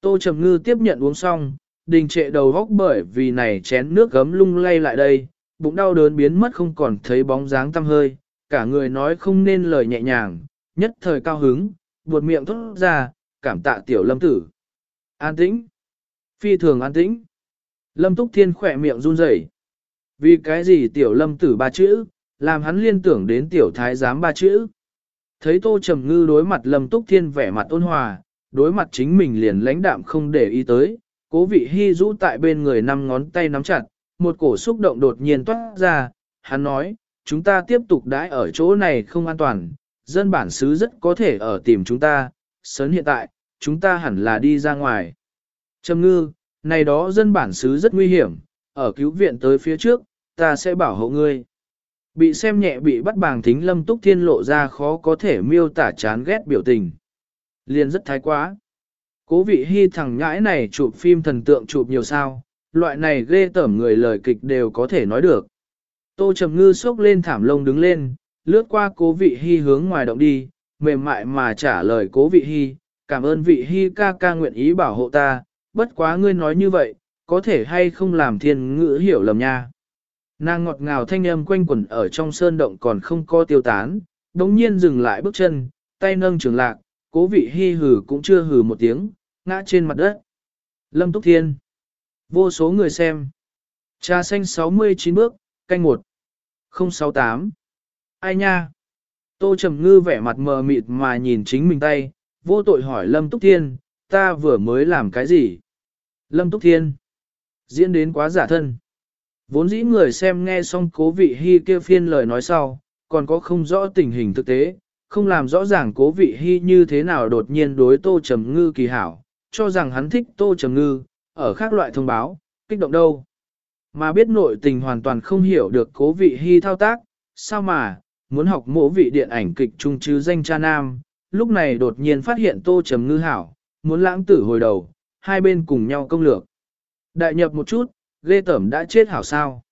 Tô Trầm Ngư tiếp nhận uống xong, đình trệ đầu góc bởi vì này chén nước gấm lung lay lại đây, bụng đau đớn biến mất không còn thấy bóng dáng tăm hơi, cả người nói không nên lời nhẹ nhàng, nhất thời cao hứng, buột miệng thốt ra, cảm tạ tiểu lâm tử. An tĩnh. Phi thường an tĩnh. Lâm Túc Thiên khỏe miệng run rẩy. Vì cái gì tiểu lâm tử ba chữ, làm hắn liên tưởng đến tiểu thái giám ba chữ. Thấy Tô Trầm Ngư đối mặt Lâm Túc Thiên vẻ mặt ôn hòa, đối mặt chính mình liền lãnh đạm không để ý tới, cố vị hy rũ tại bên người năm ngón tay nắm chặt, một cổ xúc động đột nhiên toát ra, hắn nói, chúng ta tiếp tục đãi ở chỗ này không an toàn, dân bản xứ rất có thể ở tìm chúng ta, sớm hiện tại, chúng ta hẳn là đi ra ngoài. Trầm ngư, này đó dân bản xứ rất nguy hiểm, ở cứu viện tới phía trước, ta sẽ bảo hộ ngươi. Bị xem nhẹ bị bắt bàng thính lâm túc thiên lộ ra khó có thể miêu tả chán ghét biểu tình. Liền rất thái quá. Cố vị hy thằng nhãi này chụp phim thần tượng chụp nhiều sao, loại này ghê tởm người lời kịch đều có thể nói được. Tô Trầm Ngư sốc lên thảm lông đứng lên, lướt qua cố vị hy hướng ngoài động đi, mềm mại mà trả lời cố vị hy, cảm ơn vị hy ca ca nguyện ý bảo hộ ta, bất quá ngươi nói như vậy, có thể hay không làm thiên ngữ hiểu lầm nha. Nàng ngọt ngào thanh âm quanh quẩn ở trong sơn động còn không có tiêu tán, đống nhiên dừng lại bước chân, tay nâng trường lạc, cố vị hy hử cũng chưa hử một tiếng, ngã trên mặt đất. Lâm Túc Thiên Vô số người xem. Trà xanh 69 bước, canh 1. 068. Ai nha? Tô Trầm Ngư vẻ mặt mờ mịt mà nhìn chính mình tay, vô tội hỏi Lâm Túc Thiên, ta vừa mới làm cái gì? Lâm Túc Thiên. Diễn đến quá giả thân. Vốn dĩ người xem nghe xong cố vị hy kia phiên lời nói sau, còn có không rõ tình hình thực tế, không làm rõ ràng cố vị hy như thế nào đột nhiên đối Tô Trầm Ngư kỳ hảo, cho rằng hắn thích Tô Trầm Ngư, ở khác loại thông báo, kích động đâu. Mà biết nội tình hoàn toàn không hiểu được cố vị hy thao tác, sao mà, muốn học mỗ vị điện ảnh kịch trung chứ danh cha nam, lúc này đột nhiên phát hiện tô trầm ngư hảo, muốn lãng tử hồi đầu, hai bên cùng nhau công lược. Đại nhập một chút, ghê tẩm đã chết hảo sao.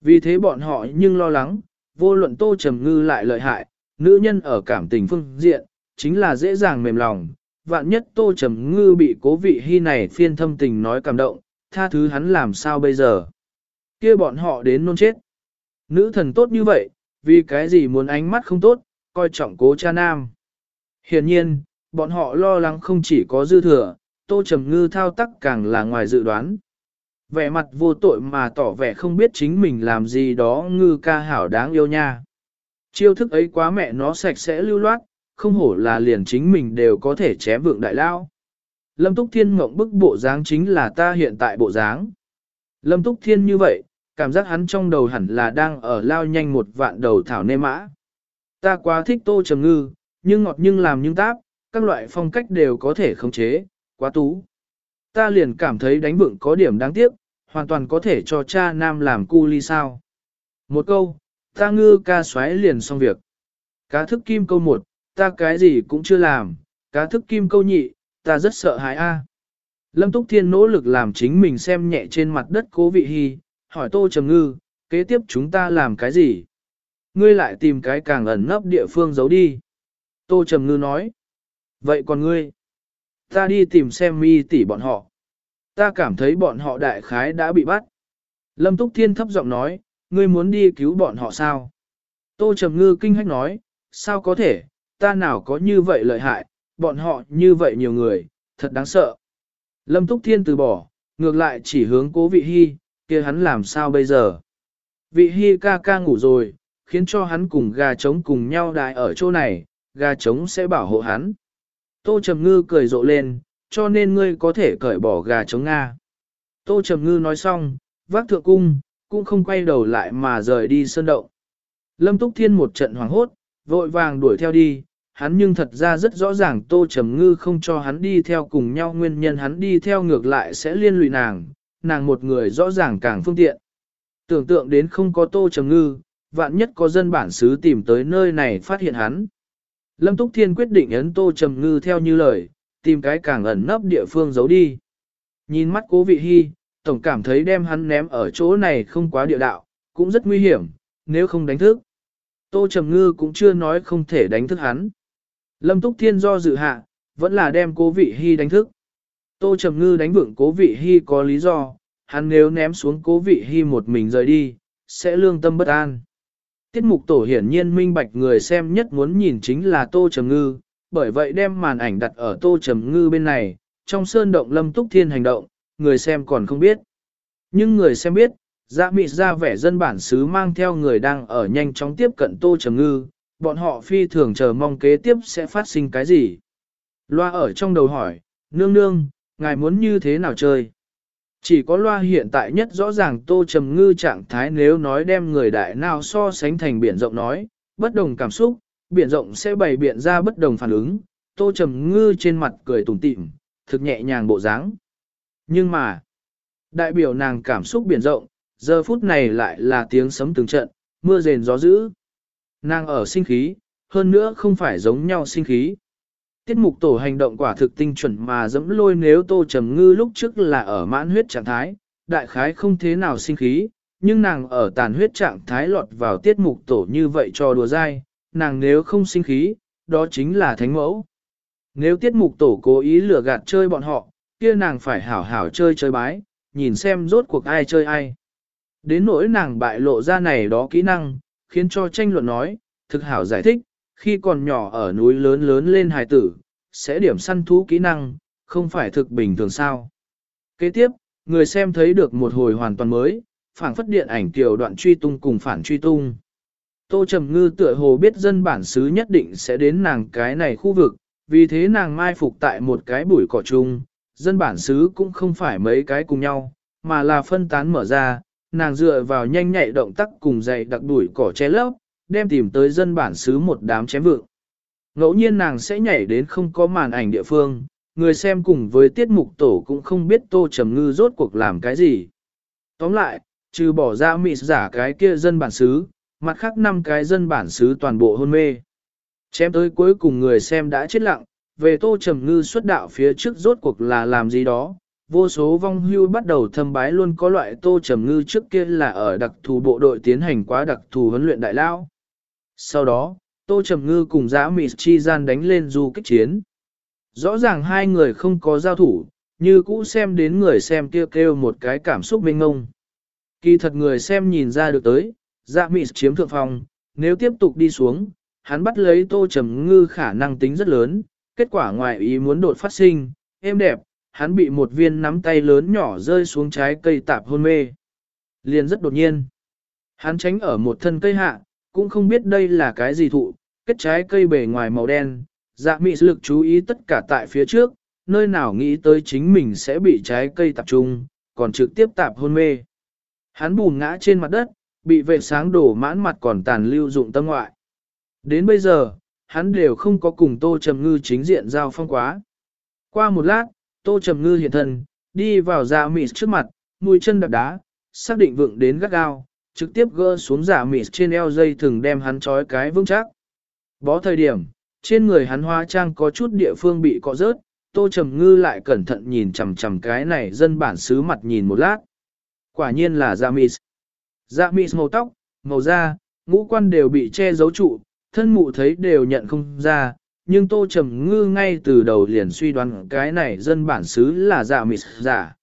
Vì thế bọn họ nhưng lo lắng, vô luận tô trầm ngư lại lợi hại, nữ nhân ở cảm tình phương diện, chính là dễ dàng mềm lòng. Vạn nhất tô trầm ngư bị cố vị hy này phiên thâm tình nói cảm động, tha thứ hắn làm sao bây giờ. kia bọn họ đến nôn chết. Nữ thần tốt như vậy, vì cái gì muốn ánh mắt không tốt, coi trọng cố cha nam. Hiển nhiên, bọn họ lo lắng không chỉ có dư thừa, tô trầm ngư thao tác càng là ngoài dự đoán. Vẻ mặt vô tội mà tỏ vẻ không biết chính mình làm gì đó ngư ca hảo đáng yêu nha. Chiêu thức ấy quá mẹ nó sạch sẽ lưu loát, không hổ là liền chính mình đều có thể chém vượng đại lao. Lâm Túc Thiên ngộng bức bộ dáng chính là ta hiện tại bộ dáng. Lâm Túc Thiên như vậy, cảm giác hắn trong đầu hẳn là đang ở lao nhanh một vạn đầu thảo nê mã. Ta quá thích tô trầm ngư, nhưng ngọt nhưng làm nhưng táp, các loại phong cách đều có thể khống chế, quá tú. Ta liền cảm thấy đánh vượng có điểm đáng tiếc, hoàn toàn có thể cho cha nam làm cu ly sao. Một câu, ta ngư ca xoáy liền xong việc. Cá thức kim câu một, ta cái gì cũng chưa làm, cá thức kim câu nhị, ta rất sợ hãi a. Lâm Túc Thiên nỗ lực làm chính mình xem nhẹ trên mặt đất cố vị hy, hỏi Tô Trầm Ngư, kế tiếp chúng ta làm cái gì? Ngươi lại tìm cái càng ẩn nấp địa phương giấu đi. Tô Trầm Ngư nói, vậy còn ngươi? Ta đi tìm xem mi tỷ bọn họ. Ta cảm thấy bọn họ đại khái đã bị bắt. Lâm Túc Thiên thấp giọng nói, ngươi muốn đi cứu bọn họ sao? Tô Trầm Ngư kinh hách nói, sao có thể, ta nào có như vậy lợi hại, bọn họ như vậy nhiều người, thật đáng sợ. Lâm Túc Thiên từ bỏ, ngược lại chỉ hướng cố vị hy, kia hắn làm sao bây giờ? Vị hy ca ca ngủ rồi, khiến cho hắn cùng gà trống cùng nhau đại ở chỗ này, gà trống sẽ bảo hộ hắn. Tô Trầm Ngư cười rộ lên, cho nên ngươi có thể cởi bỏ gà trống Nga. Tô Trầm Ngư nói xong, vác thượng cung, cũng không quay đầu lại mà rời đi sơn động. Lâm Túc Thiên một trận hoảng hốt, vội vàng đuổi theo đi, hắn nhưng thật ra rất rõ ràng Tô Trầm Ngư không cho hắn đi theo cùng nhau nguyên nhân hắn đi theo ngược lại sẽ liên lụy nàng, nàng một người rõ ràng càng phương tiện. Tưởng tượng đến không có Tô Trầm Ngư, vạn nhất có dân bản xứ tìm tới nơi này phát hiện hắn. Lâm Túc Thiên quyết định ấn Tô Trầm Ngư theo như lời, tìm cái càng ẩn nấp địa phương giấu đi. Nhìn mắt cố vị hy, tổng cảm thấy đem hắn ném ở chỗ này không quá địa đạo, cũng rất nguy hiểm, nếu không đánh thức. Tô Trầm Ngư cũng chưa nói không thể đánh thức hắn. Lâm Túc Thiên do dự hạ, vẫn là đem cố vị hy đánh thức. Tô Trầm Ngư đánh vượng cố vị hy có lý do, hắn nếu ném xuống cố vị hy một mình rời đi, sẽ lương tâm bất an. Tiết mục tổ hiển nhiên minh bạch người xem nhất muốn nhìn chính là Tô Trầm Ngư, bởi vậy đem màn ảnh đặt ở Tô Trầm Ngư bên này, trong sơn động lâm túc thiên hành động, người xem còn không biết. Nhưng người xem biết, dạ mị ra vẻ dân bản xứ mang theo người đang ở nhanh chóng tiếp cận Tô Trầm Ngư, bọn họ phi thường chờ mong kế tiếp sẽ phát sinh cái gì. Loa ở trong đầu hỏi, nương nương, ngài muốn như thế nào chơi? Chỉ có loa hiện tại nhất rõ ràng tô trầm ngư trạng thái nếu nói đem người đại nào so sánh thành biển rộng nói, bất đồng cảm xúc, biển rộng sẽ bày biện ra bất đồng phản ứng, tô trầm ngư trên mặt cười tủm tỉm, thực nhẹ nhàng bộ dáng. Nhưng mà, đại biểu nàng cảm xúc biển rộng, giờ phút này lại là tiếng sấm từng trận, mưa rền gió dữ. Nàng ở sinh khí, hơn nữa không phải giống nhau sinh khí. Tiết mục tổ hành động quả thực tinh chuẩn mà dẫm lôi nếu tô trầm ngư lúc trước là ở mãn huyết trạng thái, đại khái không thế nào sinh khí, nhưng nàng ở tàn huyết trạng thái lọt vào tiết mục tổ như vậy cho đùa dai, nàng nếu không sinh khí, đó chính là thánh mẫu. Nếu tiết mục tổ cố ý lừa gạt chơi bọn họ, kia nàng phải hảo hảo chơi chơi bái, nhìn xem rốt cuộc ai chơi ai. Đến nỗi nàng bại lộ ra này đó kỹ năng, khiến cho tranh luận nói, thực hảo giải thích, khi còn nhỏ ở núi lớn lớn lên hài tử, sẽ điểm săn thú kỹ năng, không phải thực bình thường sao. Kế tiếp, người xem thấy được một hồi hoàn toàn mới, phảng phất điện ảnh tiểu đoạn truy tung cùng phản truy tung. Tô Trầm Ngư tựa hồ biết dân bản xứ nhất định sẽ đến nàng cái này khu vực, vì thế nàng mai phục tại một cái bụi cỏ chung, dân bản xứ cũng không phải mấy cái cùng nhau, mà là phân tán mở ra, nàng dựa vào nhanh nhạy động tác cùng dày đặc đuổi cỏ che lấp, đem tìm tới dân bản xứ một đám chém vượng. Ngẫu nhiên nàng sẽ nhảy đến không có màn ảnh địa phương, người xem cùng với tiết mục tổ cũng không biết tô trầm ngư rốt cuộc làm cái gì. Tóm lại, trừ bỏ ra mị giả cái kia dân bản xứ, mặt khác năm cái dân bản xứ toàn bộ hôn mê. Chém tới cuối cùng người xem đã chết lặng, về Tô Trầm Ngư xuất đạo phía trước rốt cuộc là làm gì đó. Vô số vong hưu bắt đầu thâm bái luôn có loại Tô Trầm Ngư trước kia là ở đặc thù bộ đội tiến hành quá đặc thù huấn luyện đại lao. Sau đó, Tô Trầm Ngư cùng giã Mị Chi Gian đánh lên du kích chiến. Rõ ràng hai người không có giao thủ, như cũ xem đến người xem kia kêu, kêu một cái cảm xúc mênh ngông. Kỳ thật người xem nhìn ra được tới, dạ mị chiếm thượng phong, nếu tiếp tục đi xuống, hắn bắt lấy tô trầm ngư khả năng tính rất lớn, kết quả ngoài ý muốn đột phát sinh, êm đẹp, hắn bị một viên nắm tay lớn nhỏ rơi xuống trái cây tạp hôn mê. Liền rất đột nhiên. Hắn tránh ở một thân cây hạ, cũng không biết đây là cái gì thụ, kết trái cây bề ngoài màu đen, dạ mị lực chú ý tất cả tại phía trước, nơi nào nghĩ tới chính mình sẽ bị trái cây tập trung, còn trực tiếp tạp hôn mê. Hắn bùn ngã trên mặt đất, bị vệ sáng đổ mãn mặt còn tàn lưu dụng tâm ngoại. Đến bây giờ, hắn đều không có cùng Tô Trầm Ngư chính diện giao phong quá. Qua một lát, Tô Trầm Ngư hiện thân, đi vào dạ mịt trước mặt, mũi chân đạp đá, xác định vượng đến gắt gao, trực tiếp gỡ xuống dạ mịt trên eo dây thừng đem hắn trói cái vững chắc. Bó thời điểm, trên người hắn hoa trang có chút địa phương bị cọ rớt, Tô Trầm Ngư lại cẩn thận nhìn chằm chằm cái này dân bản xứ mặt nhìn một lát. Quả nhiên là dạ mịt. Dạ mịt màu tóc, màu da, ngũ quan đều bị che giấu trụ, thân mụ thấy đều nhận không ra, nhưng Tô Trầm Ngư ngay từ đầu liền suy đoán cái này dân bản xứ là giả mịt giả.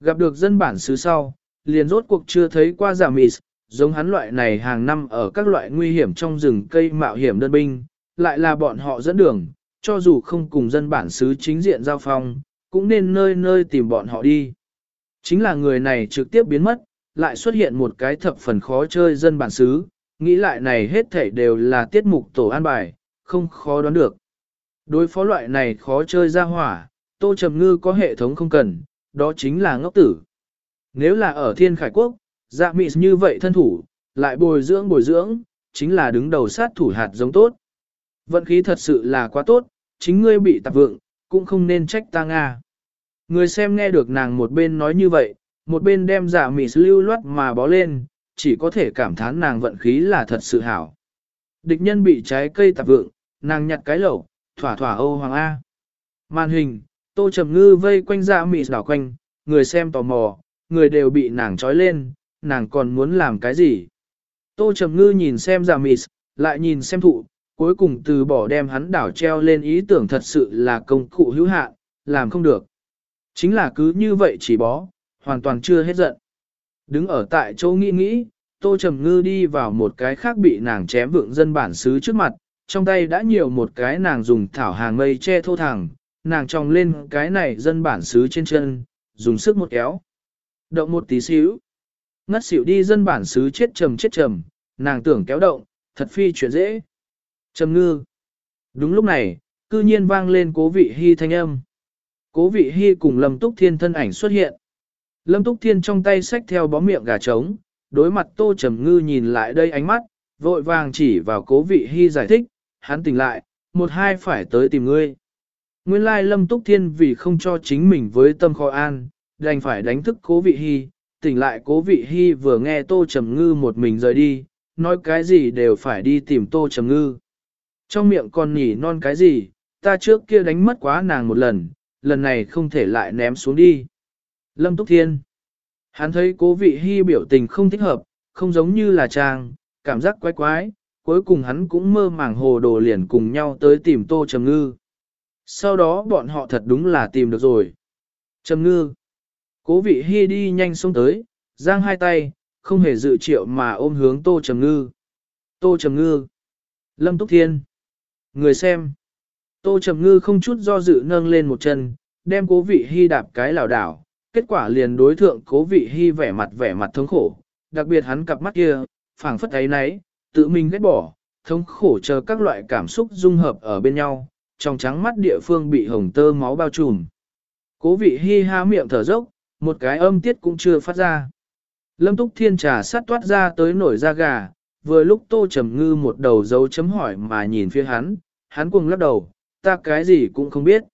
Gặp được dân bản xứ sau, liền rốt cuộc chưa thấy qua giả mịt, giống hắn loại này hàng năm ở các loại nguy hiểm trong rừng cây mạo hiểm đơn binh, lại là bọn họ dẫn đường, cho dù không cùng dân bản xứ chính diện giao phong, cũng nên nơi nơi tìm bọn họ đi. Chính là người này trực tiếp biến mất, lại xuất hiện một cái thập phần khó chơi dân bản xứ, nghĩ lại này hết thảy đều là tiết mục tổ an bài, không khó đoán được. Đối phó loại này khó chơi ra hỏa, Tô Trầm Ngư có hệ thống không cần, đó chính là ngốc tử. Nếu là ở Thiên Khải Quốc, dạ mị như vậy thân thủ, lại bồi dưỡng bồi dưỡng, chính là đứng đầu sát thủ hạt giống tốt. Vận khí thật sự là quá tốt, chính ngươi bị tạp vượng, cũng không nên trách ta Nga. Người xem nghe được nàng một bên nói như vậy, một bên đem giả mị lưu loát mà bó lên, chỉ có thể cảm thán nàng vận khí là thật sự hảo. Địch nhân bị trái cây tạp vượng, nàng nhặt cái lẩu, thỏa thỏa ô hoàng A. Màn hình, tô trầm ngư vây quanh dạ mị đảo quanh, người xem tò mò, người đều bị nàng trói lên, nàng còn muốn làm cái gì. Tô trầm ngư nhìn xem dạ mị, lại nhìn xem thụ, cuối cùng từ bỏ đem hắn đảo treo lên ý tưởng thật sự là công cụ hữu hạn, làm không được. Chính là cứ như vậy chỉ bó, hoàn toàn chưa hết giận. Đứng ở tại chỗ nghĩ nghĩ, Tô Trầm Ngư đi vào một cái khác bị nàng chém vượng dân bản xứ trước mặt, trong tay đã nhiều một cái nàng dùng thảo hàng mây che thô thẳng, nàng tròng lên cái này dân bản xứ trên chân, dùng sức một kéo. Động một tí xíu. Ngất xỉu đi dân bản xứ chết trầm chết trầm, nàng tưởng kéo động, thật phi chuyện dễ. Trầm ngư. Đúng lúc này, cư nhiên vang lên cố vị hy thanh âm. Cố vị hy cùng Lâm Túc Thiên thân ảnh xuất hiện. Lâm Túc Thiên trong tay xách theo bó miệng gà trống, đối mặt Tô Trầm Ngư nhìn lại đây ánh mắt, vội vàng chỉ vào cố vị hy giải thích, hắn tỉnh lại, một hai phải tới tìm ngươi. Nguyên lai Lâm Túc Thiên vì không cho chính mình với tâm khó an, đành phải đánh thức cố vị hy, tỉnh lại cố vị hy vừa nghe Tô Trầm Ngư một mình rời đi, nói cái gì đều phải đi tìm Tô Trầm Ngư. Trong miệng còn nhỉ non cái gì, ta trước kia đánh mất quá nàng một lần, lần này không thể lại ném xuống đi. Lâm Túc Thiên Hắn thấy cố vị hy biểu tình không thích hợp, không giống như là trang, cảm giác quái quái, cuối cùng hắn cũng mơ màng hồ đồ liền cùng nhau tới tìm Tô Trầm Ngư. Sau đó bọn họ thật đúng là tìm được rồi. Trầm Ngư Cố vị hy đi nhanh xuống tới, giang hai tay, không hề dự triệu mà ôm hướng Tô Trầm Ngư. Tô Trầm Ngư Lâm Túc Thiên Người xem Tô Trầm Ngư không chút do dự nâng lên một chân, đem cố vị hy đạp cái lảo đảo, kết quả liền đối thượng cố vị hy vẻ mặt vẻ mặt thống khổ, đặc biệt hắn cặp mắt kia, phảng phất thấy nấy, tự mình ghét bỏ, thống khổ chờ các loại cảm xúc dung hợp ở bên nhau, trong trắng mắt địa phương bị hồng tơ máu bao trùm. Cố vị hy há miệng thở dốc, một cái âm tiết cũng chưa phát ra. Lâm túc thiên trà sát toát ra tới nổi da gà, vừa lúc tô trầm ngư một đầu dấu chấm hỏi mà nhìn phía hắn, hắn cuồng lắc đầu, ta cái gì cũng không biết.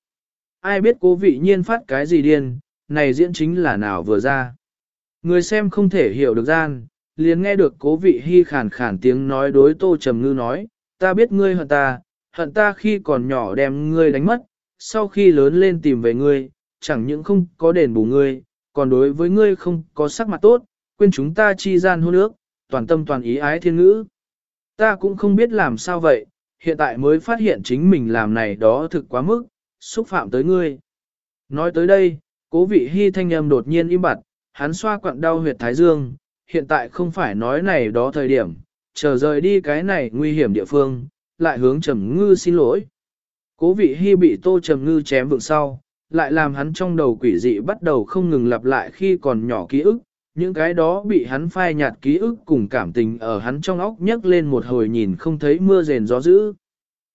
Ai biết cố vị nhiên phát cái gì điên, này diễn chính là nào vừa ra. Người xem không thể hiểu được gian, liền nghe được cố vị hy khàn khàn tiếng nói đối tô trầm ngư nói, ta biết ngươi hận ta, hận ta khi còn nhỏ đem ngươi đánh mất, sau khi lớn lên tìm về ngươi, chẳng những không có đền bù ngươi, còn đối với ngươi không có sắc mặt tốt, quên chúng ta chi gian hôn ước, toàn tâm toàn ý ái thiên ngữ. Ta cũng không biết làm sao vậy, hiện tại mới phát hiện chính mình làm này đó thực quá mức, xúc phạm tới ngươi. Nói tới đây, cố vị hy thanh âm đột nhiên im bặt, hắn xoa quặn đau huyệt thái dương, hiện tại không phải nói này đó thời điểm, chờ rời đi cái này nguy hiểm địa phương, lại hướng trầm ngư xin lỗi. Cố vị hy bị tô trầm ngư chém vượng sau, lại làm hắn trong đầu quỷ dị bắt đầu không ngừng lặp lại khi còn nhỏ ký ức, những cái đó bị hắn phai nhạt ký ức cùng cảm tình ở hắn trong óc nhấc lên một hồi nhìn không thấy mưa rền gió dữ.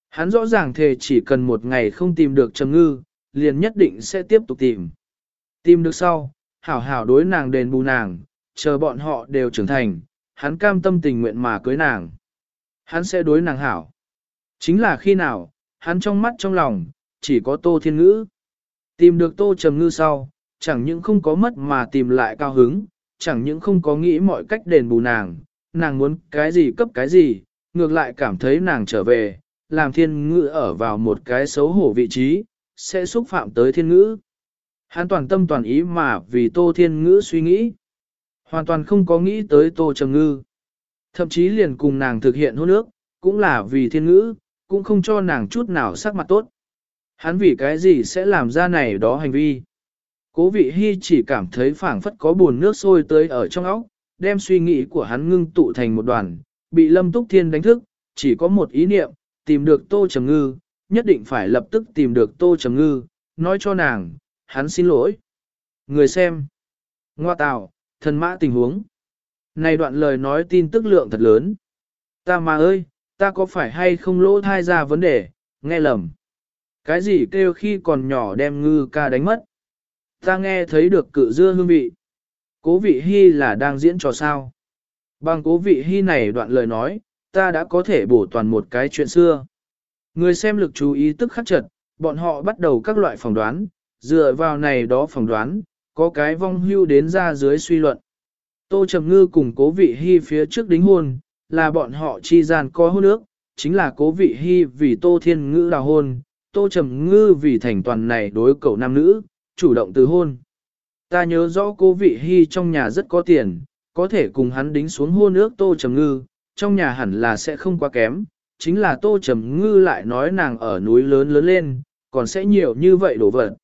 Hắn rõ ràng thề chỉ cần một ngày không tìm được trầm ngư, liền nhất định sẽ tiếp tục tìm. Tìm được sau, hảo hảo đối nàng đền bù nàng, chờ bọn họ đều trưởng thành, hắn cam tâm tình nguyện mà cưới nàng. Hắn sẽ đối nàng hảo. Chính là khi nào, hắn trong mắt trong lòng, chỉ có tô thiên ngữ. Tìm được tô trầm ngư sau, chẳng những không có mất mà tìm lại cao hứng, chẳng những không có nghĩ mọi cách đền bù nàng, nàng muốn cái gì cấp cái gì, ngược lại cảm thấy nàng trở về, làm thiên ngữ ở vào một cái xấu hổ vị trí, sẽ xúc phạm tới thiên ngữ. Hắn toàn tâm toàn ý mà vì tô thiên ngữ suy nghĩ. Hoàn toàn không có nghĩ tới tô trầm ngư. Thậm chí liền cùng nàng thực hiện hôn ước, cũng là vì thiên ngữ, cũng không cho nàng chút nào sắc mặt tốt. Hắn vì cái gì sẽ làm ra này đó hành vi. Cố vị hy chỉ cảm thấy phảng phất có buồn nước sôi tới ở trong óc, đem suy nghĩ của hắn ngưng tụ thành một đoàn, bị lâm túc thiên đánh thức, chỉ có một ý niệm, tìm được tô trầm ngư, nhất định phải lập tức tìm được tô trầm ngư, nói cho nàng, hắn xin lỗi. Người xem. Ngoa tào, thần mã tình huống. Này đoạn lời nói tin tức lượng thật lớn. Ta mà ơi, ta có phải hay không lỗ thai ra vấn đề, nghe lầm. Cái gì kêu khi còn nhỏ đem ngư ca đánh mất. Ta nghe thấy được cự dưa hương vị. Cố vị hy là đang diễn trò sao. Bằng cố vị hy này đoạn lời nói, ta đã có thể bổ toàn một cái chuyện xưa. Người xem lực chú ý tức khắc chật, bọn họ bắt đầu các loại phỏng đoán, dựa vào này đó phỏng đoán, có cái vong hưu đến ra dưới suy luận. Tô Trầm Ngư cùng cố vị hy phía trước đính hôn, là bọn họ chi gian có hôn ước, chính là cố vị hy vì Tô Thiên Ngữ là hôn, Tô Trầm Ngư vì thành toàn này đối cầu nam nữ, chủ động từ hôn. Ta nhớ rõ cố vị hy trong nhà rất có tiền, có thể cùng hắn đính xuống hôn ước Tô Trầm Ngư, trong nhà hẳn là sẽ không quá kém, chính là Tô Trầm Ngư lại nói nàng ở núi lớn lớn lên, còn sẽ nhiều như vậy đổ vật.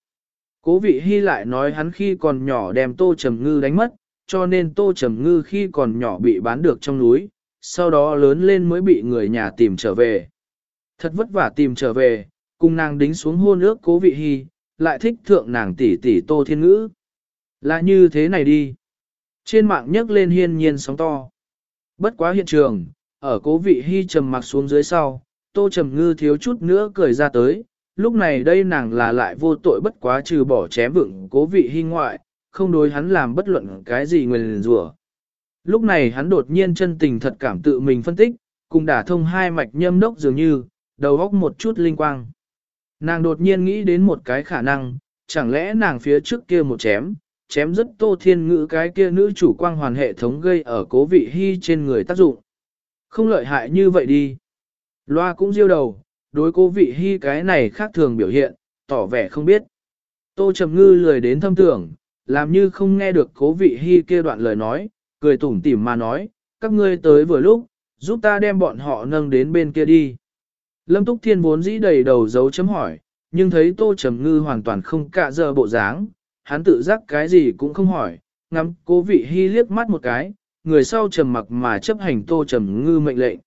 Cố vị hy lại nói hắn khi còn nhỏ đem Tô Trầm Ngư đánh mất, cho nên Tô Trầm Ngư khi còn nhỏ bị bán được trong núi, sau đó lớn lên mới bị người nhà tìm trở về. Thật vất vả tìm trở về, cùng nàng đính xuống hôn ước cố vị hy, lại thích thượng nàng tỷ tỷ Tô Thiên Ngữ. Là như thế này đi. Trên mạng nhấc lên hiên nhiên sóng to. Bất quá hiện trường, ở cố vị hy trầm mặc xuống dưới sau, Tô Trầm Ngư thiếu chút nữa cười ra tới, lúc này đây nàng là lại vô tội bất quá trừ bỏ chém vựng cố vị hy ngoại, không đối hắn làm bất luận cái gì nguyền rủa. Lúc này hắn đột nhiên chân tình thật cảm tự mình phân tích, cùng đả thông hai mạch nhâm đốc dường như, đầu góc một chút linh quang. Nàng đột nhiên nghĩ đến một cái khả năng, chẳng lẽ nàng phía trước kia một chém, chém rất tô thiên ngữ cái kia nữ chủ quang hoàn hệ thống gây ở cố vị hy trên người tác dụng. Không lợi hại như vậy đi. Loa cũng diêu đầu, đối cố vị hy cái này khác thường biểu hiện, tỏ vẻ không biết. Tô Trầm Ngư lười đến thâm tưởng, làm như không nghe được cố vị hy kia đoạn lời nói, cười tủm tỉm mà nói, các ngươi tới vừa lúc, giúp ta đem bọn họ nâng đến bên kia đi. Lâm Túc Thiên vốn dĩ đầy đầu dấu chấm hỏi, nhưng thấy Tô Trầm Ngư hoàn toàn không cạ giờ bộ dáng, hắn tự giác cái gì cũng không hỏi, ngắm cố vị hy liếc mắt một cái, người sau trầm mặc mà chấp hành Tô Trầm Ngư mệnh lệnh.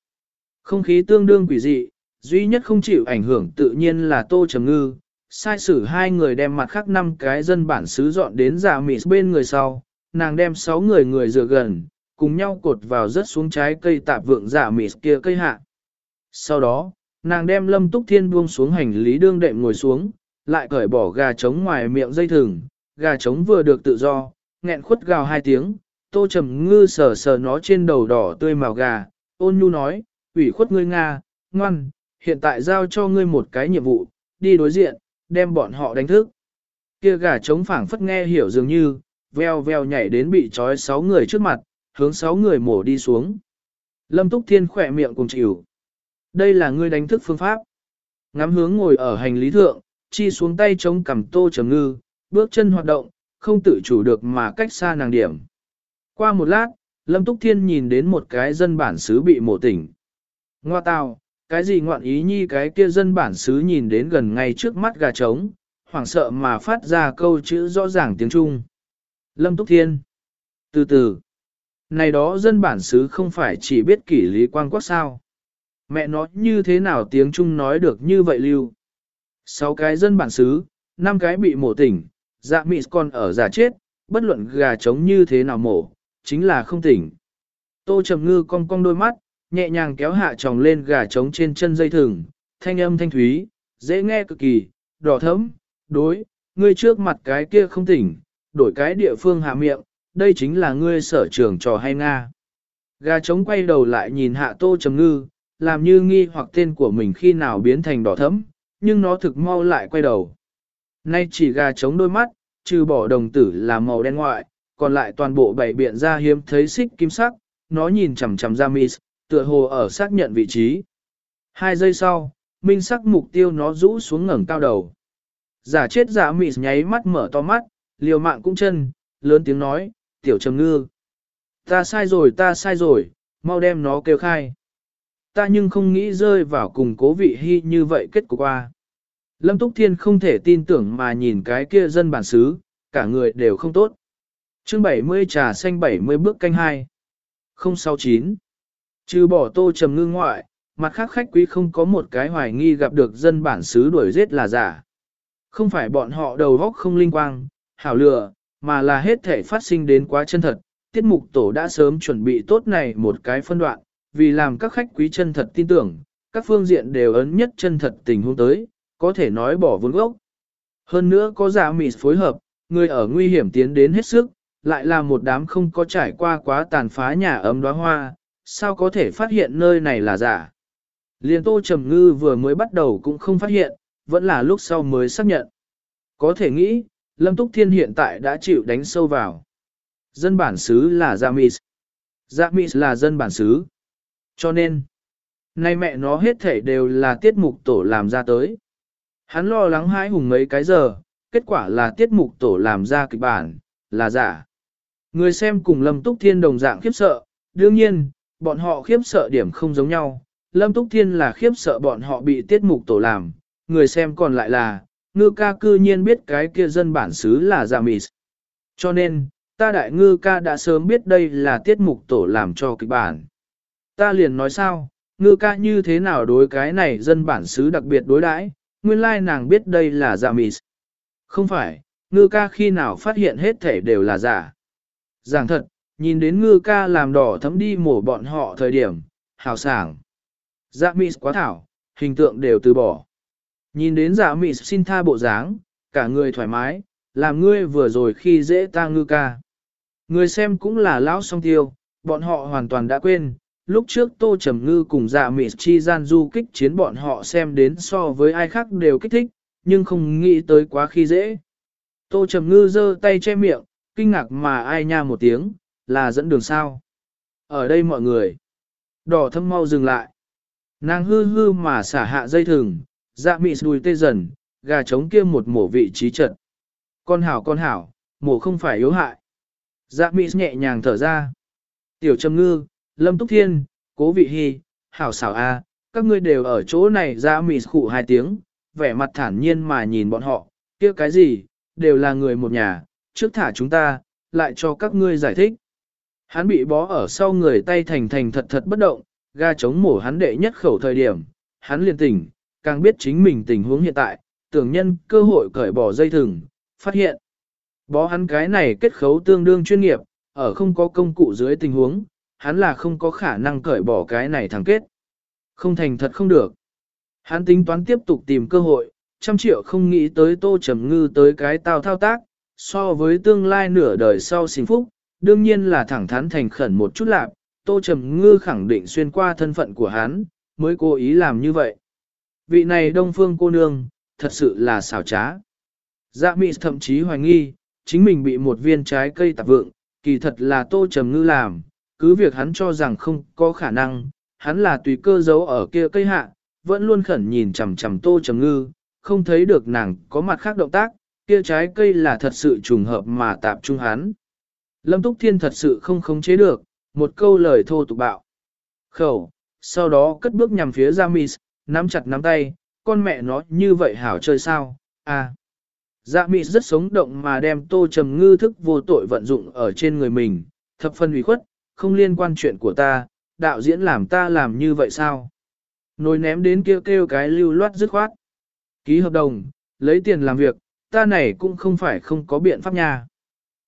Không khí tương đương quỷ dị, duy nhất không chịu ảnh hưởng tự nhiên là Tô Trầm Ngư, sai sử hai người đem mặt khác năm cái dân bản xứ dọn đến giả mị bên người sau, nàng đem sáu người người dựa gần, cùng nhau cột vào rất xuống trái cây tạp vượng giả mị kia cây hạ. Sau đó, nàng đem lâm túc thiên buông xuống hành lý đương đệm ngồi xuống, lại cởi bỏ gà trống ngoài miệng dây thừng, gà trống vừa được tự do, nghẹn khuất gào hai tiếng, tô trầm ngư sờ sờ nó trên đầu đỏ tươi màu gà, ôn nhu nói, ủy khuất ngươi Nga, ngoan, hiện tại giao cho ngươi một cái nhiệm vụ, đi đối diện, đem bọn họ đánh thức. Kia gà trống phảng phất nghe hiểu dường như, veo veo nhảy đến bị trói sáu người trước mặt, hướng sáu người mổ đi xuống. Lâm Túc Thiên khỏe miệng cùng chịu. Đây là ngươi đánh thức phương pháp. Ngắm hướng ngồi ở hành lý thượng, chi xuống tay chống cầm tô trầm ngư, bước chân hoạt động, không tự chủ được mà cách xa nàng điểm. Qua một lát, Lâm Túc Thiên nhìn đến một cái dân bản xứ bị mổ tỉnh. Ngoa tào, cái gì ngoạn ý nhi cái kia dân bản xứ nhìn đến gần ngay trước mắt gà trống, hoảng sợ mà phát ra câu chữ rõ ràng tiếng Trung. Lâm Túc Thiên. Từ từ. Này đó dân bản xứ không phải chỉ biết kỷ lý quan quốc sao. Mẹ nó như thế nào tiếng Trung nói được như vậy lưu. Sáu cái dân bản xứ, năm cái bị mổ tỉnh, dạ mị còn ở giả chết, bất luận gà trống như thế nào mổ, chính là không tỉnh. Tô Trầm Ngư cong cong đôi mắt, nhẹ nhàng kéo hạ tròng lên gà trống trên chân dây thừng, thanh âm thanh thúy, dễ nghe cực kỳ, đỏ thấm, đối, ngươi trước mặt cái kia không tỉnh, đổi cái địa phương hạ miệng, đây chính là ngươi sở trường trò hay Nga. Gà trống quay đầu lại nhìn hạ Tô Trầm Ngư, làm như nghi hoặc tên của mình khi nào biến thành đỏ thấm, nhưng nó thực mau lại quay đầu. Nay chỉ gà trống đôi mắt, trừ bỏ đồng tử là màu đen ngoại, còn lại toàn bộ bảy biện ra hiếm thấy xích kim sắc, nó nhìn chằm chằm ra mis, tựa hồ ở xác nhận vị trí. Hai giây sau, minh sắc mục tiêu nó rũ xuống ngẩng cao đầu. Giả chết giả mịt nháy mắt mở to mắt, liều mạng cũng chân, lớn tiếng nói, tiểu trầm ngư. Ta sai rồi ta sai rồi, mau đem nó kêu khai. Ta nhưng không nghĩ rơi vào cùng cố vị hy như vậy kết cục qua. Lâm Túc Thiên không thể tin tưởng mà nhìn cái kia dân bản xứ, cả người đều không tốt. chương 70 trà xanh 70 bước canh 2. 069. Trừ bỏ tô trầm ngưng ngoại, mặt khác khách quý không có một cái hoài nghi gặp được dân bản xứ đuổi giết là giả. Không phải bọn họ đầu góc không linh quang, hảo lừa, mà là hết thể phát sinh đến quá chân thật. Tiết mục tổ đã sớm chuẩn bị tốt này một cái phân đoạn, vì làm các khách quý chân thật tin tưởng, các phương diện đều ấn nhất chân thật tình huống tới, có thể nói bỏ vốn gốc. Hơn nữa có giả mị phối hợp, người ở nguy hiểm tiến đến hết sức, lại là một đám không có trải qua quá tàn phá nhà ấm đóa hoa, sao có thể phát hiện nơi này là giả. Liên tô trầm ngư vừa mới bắt đầu cũng không phát hiện, vẫn là lúc sau mới xác nhận. Có thể nghĩ, Lâm Túc Thiên hiện tại đã chịu đánh sâu vào. Dân bản xứ là dạ Jamis. Jamis dạ là dân bản xứ. Cho nên, nay mẹ nó hết thể đều là tiết mục tổ làm ra tới. Hắn lo lắng hãi hùng mấy cái giờ, kết quả là tiết mục tổ làm ra kịch bản, là giả. Người xem cùng Lâm Túc Thiên đồng dạng khiếp sợ, đương nhiên, bọn họ khiếp sợ điểm không giống nhau. Lâm Túc Thiên là khiếp sợ bọn họ bị tiết mục tổ làm, người xem còn lại là, ngư ca cư nhiên biết cái kia dân bản xứ là giả mị. Cho nên, ta đại ngư ca đã sớm biết đây là tiết mục tổ làm cho kịch bản. Ta liền nói sao, ngư ca như thế nào đối cái này dân bản xứ đặc biệt đối đãi, nguyên lai nàng biết đây là giả mị. Không phải, ngư ca khi nào phát hiện hết thể đều là giả. Giảng thật, nhìn đến ngư ca làm đỏ thấm đi mổ bọn họ thời điểm, hào sảng. Dạ mị quá thảo, hình tượng đều từ bỏ. Nhìn đến dạ mị xin tha bộ dáng, cả người thoải mái, làm ngươi vừa rồi khi dễ ta ngư ca. Người xem cũng là lão song tiêu, bọn họ hoàn toàn đã quên, lúc trước Tô Trầm Ngư cùng dạ mị chi gian du kích chiến bọn họ xem đến so với ai khác đều kích thích, nhưng không nghĩ tới quá khi dễ. Tô Trầm Ngư giơ tay che miệng, kinh ngạc mà ai nha một tiếng, là dẫn đường sao. Ở đây mọi người, đỏ thâm mau dừng lại. Nàng hư hư mà xả hạ dây thừng, dạ mị đùi tê dần, gà trống kia một mổ vị trí trận. Con hảo con hảo, mổ không phải yếu hại. Dạ mị nhẹ nhàng thở ra. Tiểu Trầm Ngư, Lâm Túc Thiên, Cố Vị Hy, Hảo xảo A, các ngươi đều ở chỗ này ra mị khụ hai tiếng, vẻ mặt thản nhiên mà nhìn bọn họ, kia cái gì, đều là người một nhà, trước thả chúng ta, lại cho các ngươi giải thích. Hắn bị bó ở sau người tay thành thành thật thật bất động, ga chống mổ hắn đệ nhất khẩu thời điểm, hắn liền tỉnh, càng biết chính mình tình huống hiện tại, tưởng nhân cơ hội cởi bỏ dây thừng, phát hiện. Bó hắn cái này kết khấu tương đương chuyên nghiệp, ở không có công cụ dưới tình huống, hắn là không có khả năng cởi bỏ cái này thằng kết. Không thành thật không được. Hắn tính toán tiếp tục tìm cơ hội, trăm triệu không nghĩ tới tô trầm ngư tới cái tao thao tác, so với tương lai nửa đời sau sinh phúc, đương nhiên là thẳng thắn thành khẩn một chút lạc, tô trầm ngư khẳng định xuyên qua thân phận của hắn, mới cố ý làm như vậy. Vị này đông phương cô nương, thật sự là xảo trá. Dạ mị thậm chí hoài nghi, chính mình bị một viên trái cây tạp vượng, kỳ thật là tô trầm ngư làm, cứ việc hắn cho rằng không có khả năng, hắn là tùy cơ giấu ở kia cây hạ, vẫn luôn khẩn nhìn chằm chằm tô trầm ngư, không thấy được nàng có mặt khác động tác, kia trái cây là thật sự trùng hợp mà tạp trung hắn. Lâm Túc Thiên thật sự không khống chế được, một câu lời thô tục bạo. Khẩu, sau đó cất bước nhằm phía Jamis, nắm chặt nắm tay, con mẹ nó như vậy hảo chơi sao, à. Dạ mị rất sống động mà đem tô trầm ngư thức vô tội vận dụng ở trên người mình, thập phân ủy khuất, không liên quan chuyện của ta, đạo diễn làm ta làm như vậy sao? Nồi ném đến kêu kêu cái lưu loát dứt khoát. Ký hợp đồng, lấy tiền làm việc, ta này cũng không phải không có biện pháp nha.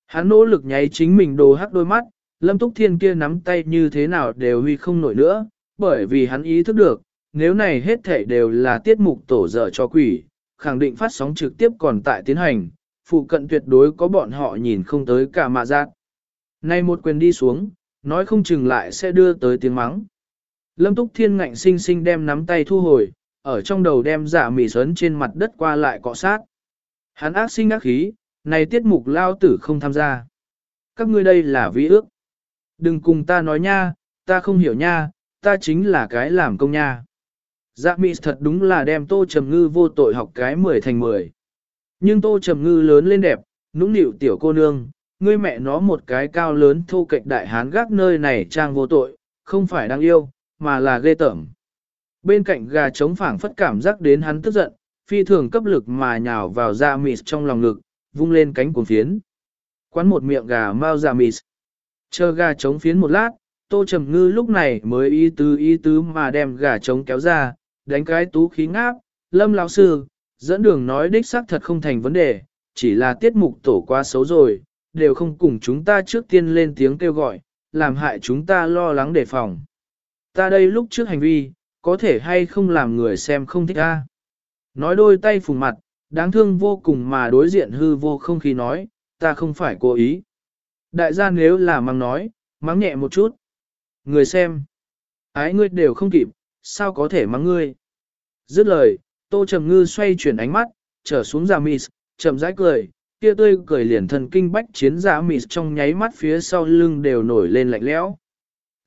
Hắn nỗ lực nháy chính mình đồ hắc đôi mắt, lâm túc thiên kia nắm tay như thế nào đều huy không nổi nữa, bởi vì hắn ý thức được, nếu này hết thể đều là tiết mục tổ dở cho quỷ, khẳng định phát sóng trực tiếp còn tại tiến hành, phụ cận tuyệt đối có bọn họ nhìn không tới cả mạ giác. Nay một quyền đi xuống, nói không chừng lại sẽ đưa tới tiếng mắng. Lâm Túc Thiên ngạnh sinh sinh đem nắm tay thu hồi, ở trong đầu đem giả mì sớn trên mặt đất qua lại cọ sát. Hắn ác sinh ác khí, này tiết mục lao tử không tham gia. Các ngươi đây là vĩ ước. Đừng cùng ta nói nha, ta không hiểu nha, ta chính là cái làm công nha. Dạ mị thật đúng là đem tô trầm ngư vô tội học cái 10 thành 10. Nhưng tô trầm ngư lớn lên đẹp, nũng nịu tiểu cô nương, ngươi mẹ nó một cái cao lớn thô cạnh đại hán gác nơi này trang vô tội, không phải đang yêu, mà là ghê tởm. Bên cạnh gà trống phảng phất cảm giác đến hắn tức giận, phi thường cấp lực mà nhào vào dạ mị trong lòng ngực, vung lên cánh cuồng phiến. Quán một miệng gà mau dạ mịt. Chờ gà trống phiến một lát, tô trầm ngư lúc này mới ý tứ ý tứ mà đem gà trống kéo ra, đánh cái tú khí ngáp, lâm lão sư, dẫn đường nói đích xác thật không thành vấn đề, chỉ là tiết mục tổ quá xấu rồi, đều không cùng chúng ta trước tiên lên tiếng kêu gọi, làm hại chúng ta lo lắng đề phòng. Ta đây lúc trước hành vi, có thể hay không làm người xem không thích ta. Nói đôi tay phùng mặt, đáng thương vô cùng mà đối diện hư vô không khí nói, ta không phải cố ý. Đại gia nếu là mắng nói, mắng nhẹ một chút. Người xem, ái ngươi đều không kịp, sao có thể mắng ngươi. Dứt lời, tô trầm ngư xoay chuyển ánh mắt, trở xuống giả mịt, chậm rãi cười, kia tươi cười liền thần kinh bách chiến giả mịt trong nháy mắt phía sau lưng đều nổi lên lạnh lẽo.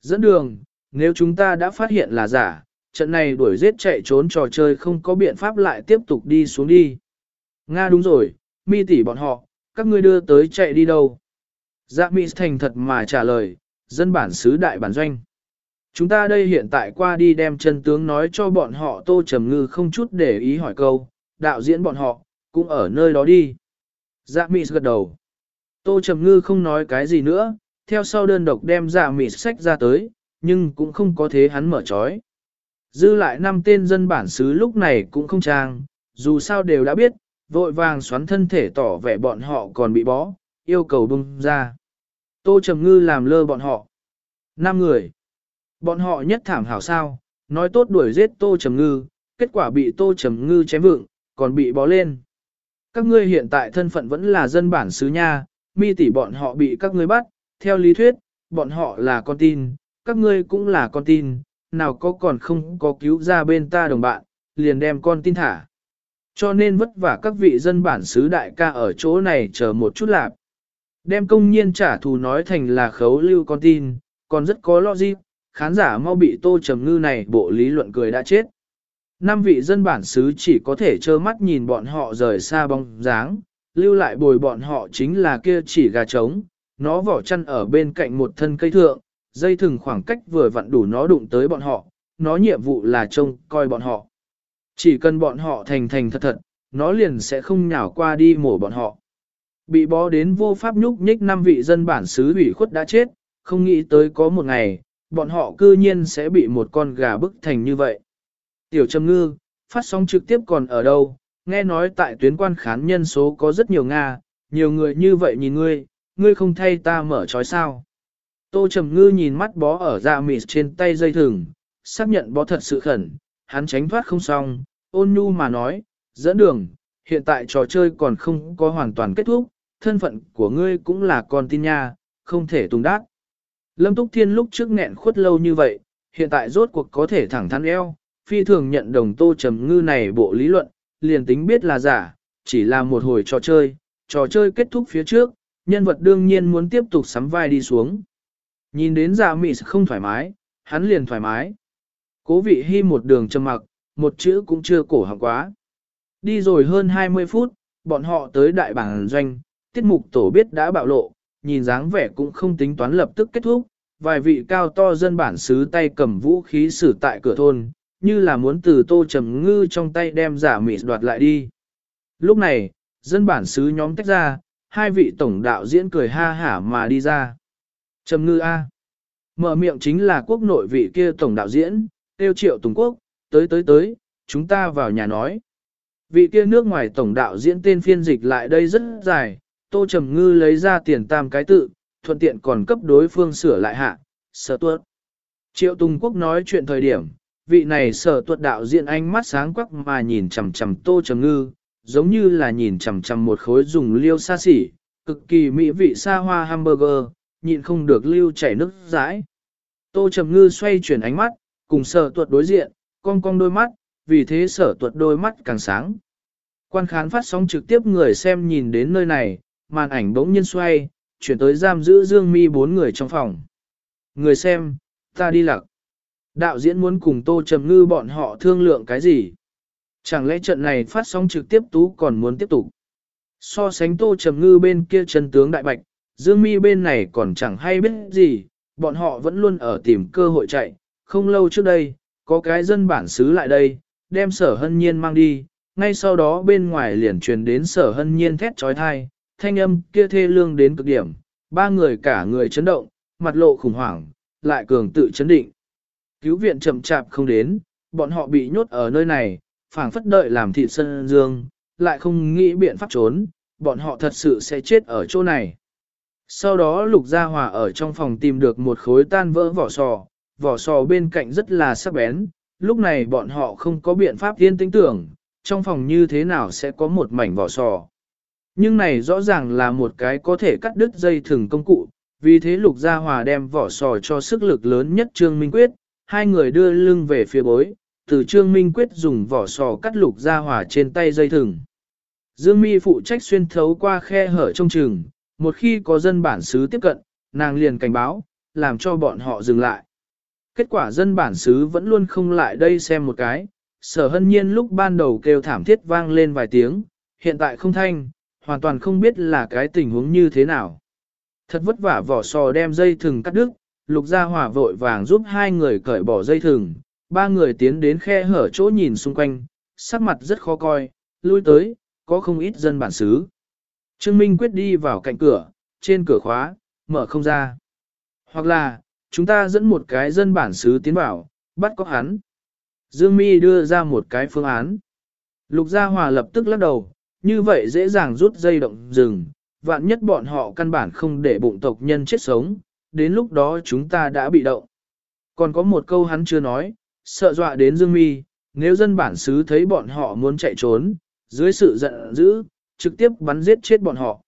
Dẫn đường, nếu chúng ta đã phát hiện là giả, trận này đuổi giết chạy trốn trò chơi không có biện pháp lại tiếp tục đi xuống đi. Nga đúng rồi, mi tỷ bọn họ, các ngươi đưa tới chạy đi đâu? Dạ Mỹ thành thật mà trả lời, dân bản xứ đại bản doanh. Chúng ta đây hiện tại qua đi đem chân tướng nói cho bọn họ tô trầm ngư không chút để ý hỏi câu, đạo diễn bọn họ, cũng ở nơi đó đi. Dạ Mỹ gật đầu. Tô trầm ngư không nói cái gì nữa, theo sau đơn độc đem dạ Mỹ sách ra tới, nhưng cũng không có thế hắn mở trói. Dư lại năm tên dân bản xứ lúc này cũng không trang, dù sao đều đã biết, vội vàng xoắn thân thể tỏ vẻ bọn họ còn bị bó, yêu cầu bung ra. Tô Trầm Ngư làm lơ bọn họ. Năm người. Bọn họ nhất thảm hảo sao, nói tốt đuổi giết Tô Trầm Ngư, kết quả bị Tô Trầm Ngư chém vựng, còn bị bó lên. Các ngươi hiện tại thân phận vẫn là dân bản xứ nha, mi tỷ bọn họ bị các ngươi bắt, theo lý thuyết, bọn họ là con tin, các ngươi cũng là con tin, nào có còn không có cứu ra bên ta đồng bạn, liền đem con tin thả. Cho nên vất vả các vị dân bản xứ đại ca ở chỗ này chờ một chút lạp. Đem công nhiên trả thù nói thành là khấu lưu con tin, còn rất có logic, khán giả mau bị tô trầm ngư này bộ lý luận cười đã chết. Năm vị dân bản xứ chỉ có thể trơ mắt nhìn bọn họ rời xa bóng dáng, lưu lại bồi bọn họ chính là kia chỉ gà trống, nó vỏ chăn ở bên cạnh một thân cây thượng, dây thừng khoảng cách vừa vặn đủ nó đụng tới bọn họ, nó nhiệm vụ là trông coi bọn họ. Chỉ cần bọn họ thành thành thật thật, nó liền sẽ không nhào qua đi mổ bọn họ. Bị bó đến vô pháp nhúc nhích năm vị dân bản xứ ủy khuất đã chết, không nghĩ tới có một ngày, bọn họ cư nhiên sẽ bị một con gà bức thành như vậy. Tiểu Trầm Ngư, phát sóng trực tiếp còn ở đâu, nghe nói tại tuyến quan khán nhân số có rất nhiều Nga, nhiều người như vậy nhìn ngươi, ngươi không thay ta mở trói sao. Tô Trầm Ngư nhìn mắt bó ở dạ mịt trên tay dây thừng, xác nhận bó thật sự khẩn, hắn tránh thoát không xong, ôn nhu mà nói, dẫn đường, hiện tại trò chơi còn không có hoàn toàn kết thúc, thân phận của ngươi cũng là con tin nha, không thể tung đát. Lâm Túc Thiên lúc trước nghẹn khuất lâu như vậy, hiện tại rốt cuộc có thể thẳng thắn eo, phi thường nhận đồng Tô Trầm Ngư này bộ lý luận, liền tính biết là giả, chỉ là một hồi trò chơi, trò chơi kết thúc phía trước, nhân vật đương nhiên muốn tiếp tục sắm vai đi xuống. Nhìn đến dạ mị không thoải mái, hắn liền thoải mái. Cố vị hy một đường trầm mặc, một chữ cũng chưa cổ họng quá. Đi rồi hơn 20 phút, bọn họ tới đại bảng doanh, tiết mục tổ biết đã bạo lộ, nhìn dáng vẻ cũng không tính toán lập tức kết thúc, vài vị cao to dân bản xứ tay cầm vũ khí xử tại cửa thôn, như là muốn từ tô trầm ngư trong tay đem giả mị đoạt lại đi. Lúc này, dân bản xứ nhóm tách ra, hai vị tổng đạo diễn cười ha hả mà đi ra. Trầm ngư A. Mở miệng chính là quốc nội vị kia tổng đạo diễn, tiêu triệu Tùng Quốc, tới tới tới, chúng ta vào nhà nói. Vị kia nước ngoài tổng đạo diễn tên phiên dịch lại đây rất dài, tô trầm ngư lấy ra tiền tam cái tự, thuận tiện còn cấp đối phương sửa lại hạ, sở tuất. Triệu Tùng Quốc nói chuyện thời điểm, vị này sở tuất đạo diễn ánh mắt sáng quắc mà nhìn chằm chằm tô trầm ngư, giống như là nhìn chằm chằm một khối dùng liêu xa xỉ, cực kỳ mỹ vị xa hoa hamburger, nhịn không được lưu chảy nước rãi. Tô trầm ngư xoay chuyển ánh mắt, cùng sở tuất đối diện, cong cong đôi mắt, vì thế sở tuất đôi mắt càng sáng. Quan khán phát sóng trực tiếp người xem nhìn đến nơi này, màn ảnh bỗng nhiên xoay, chuyển tới giam giữ Dương Mi bốn người trong phòng. Người xem, ta đi lặc. Đạo diễn muốn cùng Tô Trầm Ngư bọn họ thương lượng cái gì? Chẳng lẽ trận này phát sóng trực tiếp tú còn muốn tiếp tục? So sánh Tô Trầm Ngư bên kia chân tướng đại bạch, Dương Mi bên này còn chẳng hay biết gì, bọn họ vẫn luôn ở tìm cơ hội chạy. Không lâu trước đây, có cái dân bản xứ lại đây, đem sở hân nhiên mang đi, ngay sau đó bên ngoài liền truyền đến sở hân nhiên thét trói thai, thanh âm kia thê lương đến cực điểm, ba người cả người chấn động, mặt lộ khủng hoảng, lại cường tự chấn định. Cứu viện chậm chạp không đến, bọn họ bị nhốt ở nơi này, phảng phất đợi làm thịt sân dương, lại không nghĩ biện pháp trốn, bọn họ thật sự sẽ chết ở chỗ này. Sau đó Lục Gia Hòa ở trong phòng tìm được một khối tan vỡ vỏ sò, vỏ sò bên cạnh rất là sắc bén, lúc này bọn họ không có biện pháp yên tĩnh tưởng, trong phòng như thế nào sẽ có một mảnh vỏ sò. Nhưng này rõ ràng là một cái có thể cắt đứt dây thừng công cụ, vì thế Lục Gia Hòa đem vỏ sò cho sức lực lớn nhất Trương Minh Quyết, hai người đưa lưng về phía bối, từ Trương Minh Quyết dùng vỏ sò cắt Lục Gia Hòa trên tay dây thừng. Dương Mi phụ trách xuyên thấu qua khe hở trong trường, một khi có dân bản xứ tiếp cận, nàng liền cảnh báo, làm cho bọn họ dừng lại. Kết quả dân bản xứ vẫn luôn không lại đây xem một cái, sở hân nhiên lúc ban đầu kêu thảm thiết vang lên vài tiếng, hiện tại không thanh, hoàn toàn không biết là cái tình huống như thế nào. Thật vất vả vỏ sò đem dây thừng cắt đứt, lục gia hỏa vội vàng giúp hai người cởi bỏ dây thừng, ba người tiến đến khe hở chỗ nhìn xung quanh, sắc mặt rất khó coi, lui tới, có không ít dân bản xứ. Trương Minh quyết đi vào cạnh cửa, trên cửa khóa, mở không ra. Hoặc là, chúng ta dẫn một cái dân bản xứ tiến vào, bắt có hắn. Dương Mi đưa ra một cái phương án. Lục Gia Hòa lập tức lắc đầu, như vậy dễ dàng rút dây động rừng, vạn nhất bọn họ căn bản không để bụng tộc nhân chết sống, đến lúc đó chúng ta đã bị động. Còn có một câu hắn chưa nói, sợ dọa đến Dương Mi, nếu dân bản xứ thấy bọn họ muốn chạy trốn, dưới sự giận dữ, trực tiếp bắn giết chết bọn họ.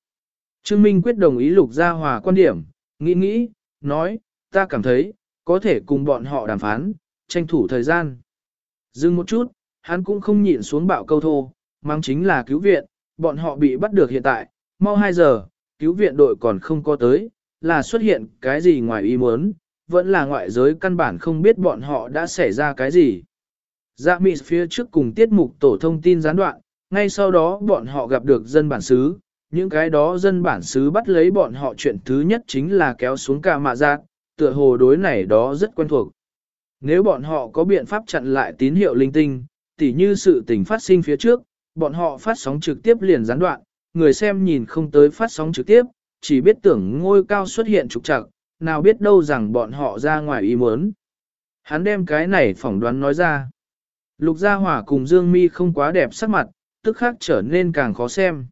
Trương Minh quyết đồng ý Lục Gia Hòa quan điểm, nghĩ nghĩ, nói, ta cảm thấy, có thể cùng bọn họ đàm phán, tranh thủ thời gian. Dừng một chút, hắn cũng không nhịn xuống bạo câu thô, mang chính là cứu viện, bọn họ bị bắt được hiện tại, mau 2 giờ, cứu viện đội còn không có tới, là xuất hiện cái gì ngoài ý muốn, vẫn là ngoại giới căn bản không biết bọn họ đã xảy ra cái gì. Dạ mị phía trước cùng tiết mục tổ thông tin gián đoạn, ngay sau đó bọn họ gặp được dân bản xứ, những cái đó dân bản xứ bắt lấy bọn họ chuyện thứ nhất chính là kéo xuống cả mạ giác, tựa hồ đối này đó rất quen thuộc. Nếu bọn họ có biện pháp chặn lại tín hiệu linh tinh, tỉ như sự tình phát sinh phía trước, bọn họ phát sóng trực tiếp liền gián đoạn, người xem nhìn không tới phát sóng trực tiếp, chỉ biết tưởng ngôi cao xuất hiện trục trặc, nào biết đâu rằng bọn họ ra ngoài ý muốn. Hắn đem cái này phỏng đoán nói ra. Lục Gia Hỏa cùng Dương Mi không quá đẹp sắc mặt, tức khác trở nên càng khó xem.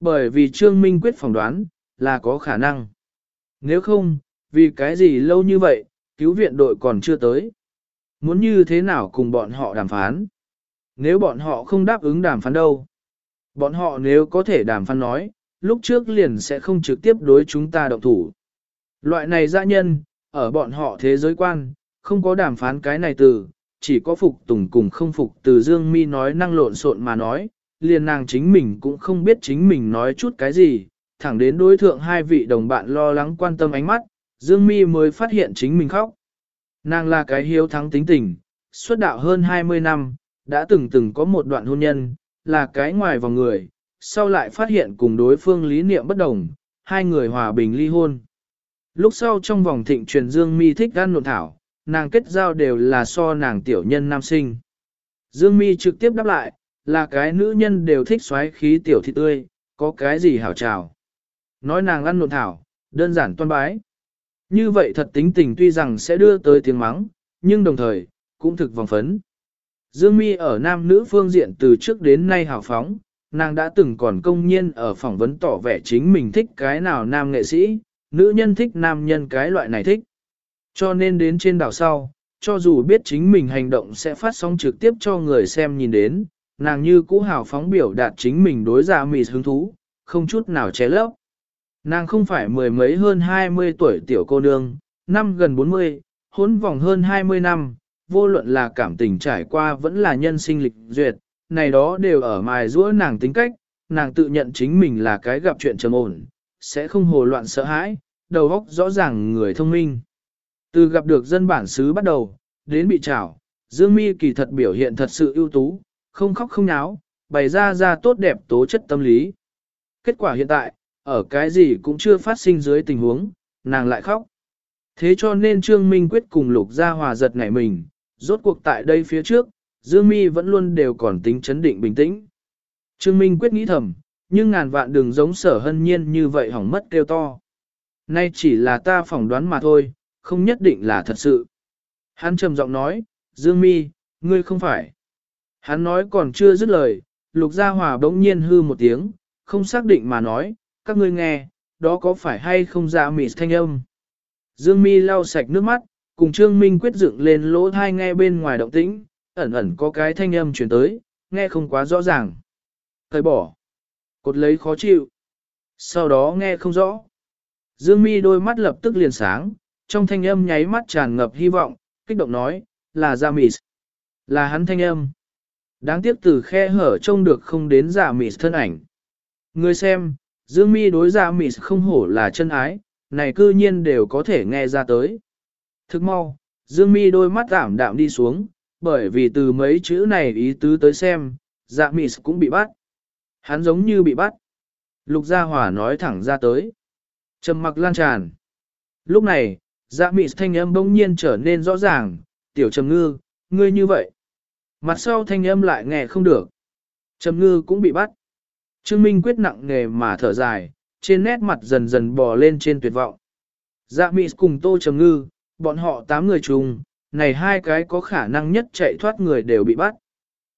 Bởi vì Trương Minh quyết phỏng đoán, là có khả năng. Nếu không, vì cái gì lâu như vậy, cứu viện đội còn chưa tới. Muốn như thế nào cùng bọn họ đàm phán? Nếu bọn họ không đáp ứng đàm phán đâu? Bọn họ nếu có thể đàm phán nói, lúc trước liền sẽ không trực tiếp đối chúng ta động thủ. Loại này dã nhân, ở bọn họ thế giới quan, không có đàm phán cái này từ, chỉ có phục tùng cùng không phục từ Dương Mi nói năng lộn xộn mà nói, liền nàng chính mình cũng không biết chính mình nói chút cái gì, thẳng đến đối thượng hai vị đồng bạn lo lắng quan tâm ánh mắt, Dương Mi mới phát hiện chính mình khóc. Nàng là cái hiếu thắng tính tình, xuất đạo hơn 20 năm, đã từng từng có một đoạn hôn nhân, là cái ngoài vòng người, sau lại phát hiện cùng đối phương lý niệm bất đồng, hai người hòa bình ly hôn. Lúc sau trong vòng thịnh truyền Dương Mi thích ăn nộn thảo, nàng kết giao đều là so nàng tiểu nhân nam sinh. Dương Mi trực tiếp đáp lại, là cái nữ nhân đều thích xoáy khí tiểu thị tươi, có cái gì hảo trào. Nói nàng ăn nộn thảo, đơn giản toan bái. Như vậy thật tính tình tuy rằng sẽ đưa tới tiếng mắng, nhưng đồng thời, cũng thực vòng phấn. Dương Mi ở nam nữ phương diện từ trước đến nay hào phóng, nàng đã từng còn công nhiên ở phỏng vấn tỏ vẻ chính mình thích cái nào nam nghệ sĩ, nữ nhân thích nam nhân cái loại này thích. Cho nên đến trên đảo sau, cho dù biết chính mình hành động sẽ phát sóng trực tiếp cho người xem nhìn đến, nàng như cũ hào phóng biểu đạt chính mình đối giả mì hứng thú, không chút nào che lấp. Nàng không phải mười mấy hơn 20 tuổi tiểu cô nương, năm gần 40, hốn vòng hơn 20 năm, vô luận là cảm tình trải qua vẫn là nhân sinh lịch duyệt, này đó đều ở mài giữa nàng tính cách, nàng tự nhận chính mình là cái gặp chuyện trầm ổn, sẽ không hồ loạn sợ hãi, đầu óc rõ ràng người thông minh. Từ gặp được dân bản xứ bắt đầu, đến bị trảo, Dương Mi kỳ thật biểu hiện thật sự ưu tú, không khóc không náo, bày ra ra tốt đẹp tố chất tâm lý. Kết quả hiện tại, ở cái gì cũng chưa phát sinh dưới tình huống, nàng lại khóc. Thế cho nên Trương Minh quyết cùng Lục Gia Hòa giật nảy mình, rốt cuộc tại đây phía trước, Dương Mi vẫn luôn đều còn tính chấn định bình tĩnh. Trương Minh quyết nghĩ thầm, nhưng ngàn vạn đừng giống sở hân nhiên như vậy hỏng mất kêu to. Nay chỉ là ta phỏng đoán mà thôi, không nhất định là thật sự. Hắn trầm giọng nói, Dương Mi, ngươi không phải. Hắn nói còn chưa dứt lời, Lục Gia Hòa bỗng nhiên hư một tiếng, không xác định mà nói, các ngươi nghe, đó có phải hay không dạ ra mỉ thanh âm. Dương Mi lau sạch nước mắt, cùng Trương Minh quyết dựng lên lỗ thai nghe bên ngoài động tĩnh, ẩn ẩn có cái thanh âm truyền tới, nghe không quá rõ ràng. Thời bỏ. Cột lấy khó chịu. Sau đó nghe không rõ. Dương mi đôi mắt lập tức liền sáng, trong thanh âm nháy mắt tràn ngập hy vọng, kích động nói, là dạ mỉ. Là hắn thanh âm. Đáng tiếc từ khe hở trông được không đến dạ giả mị thân ảnh. Người xem, Dương mi đối dạ Gia Mị không hổ là chân ái, này cư nhiên đều có thể nghe ra tới. Thức mau, Dương mi đôi mắt ảm đạm đi xuống, bởi vì từ mấy chữ này ý tứ tới xem, dạ mị cũng bị bắt. Hắn giống như bị bắt. Lục Gia Hòa nói thẳng ra tới. trầm mặc lan tràn. Lúc này, dạ mị thanh âm bỗng nhiên trở nên rõ ràng, tiểu trầm ngư, ngươi như vậy. Mặt sau thanh âm lại nghe không được. Trầm ngư cũng bị bắt. Trương Minh quyết nặng nghề mà thở dài, trên nét mặt dần dần bò lên trên tuyệt vọng. Dạ mị cùng tô trầm ngư, bọn họ tám người chung, này hai cái có khả năng nhất chạy thoát người đều bị bắt.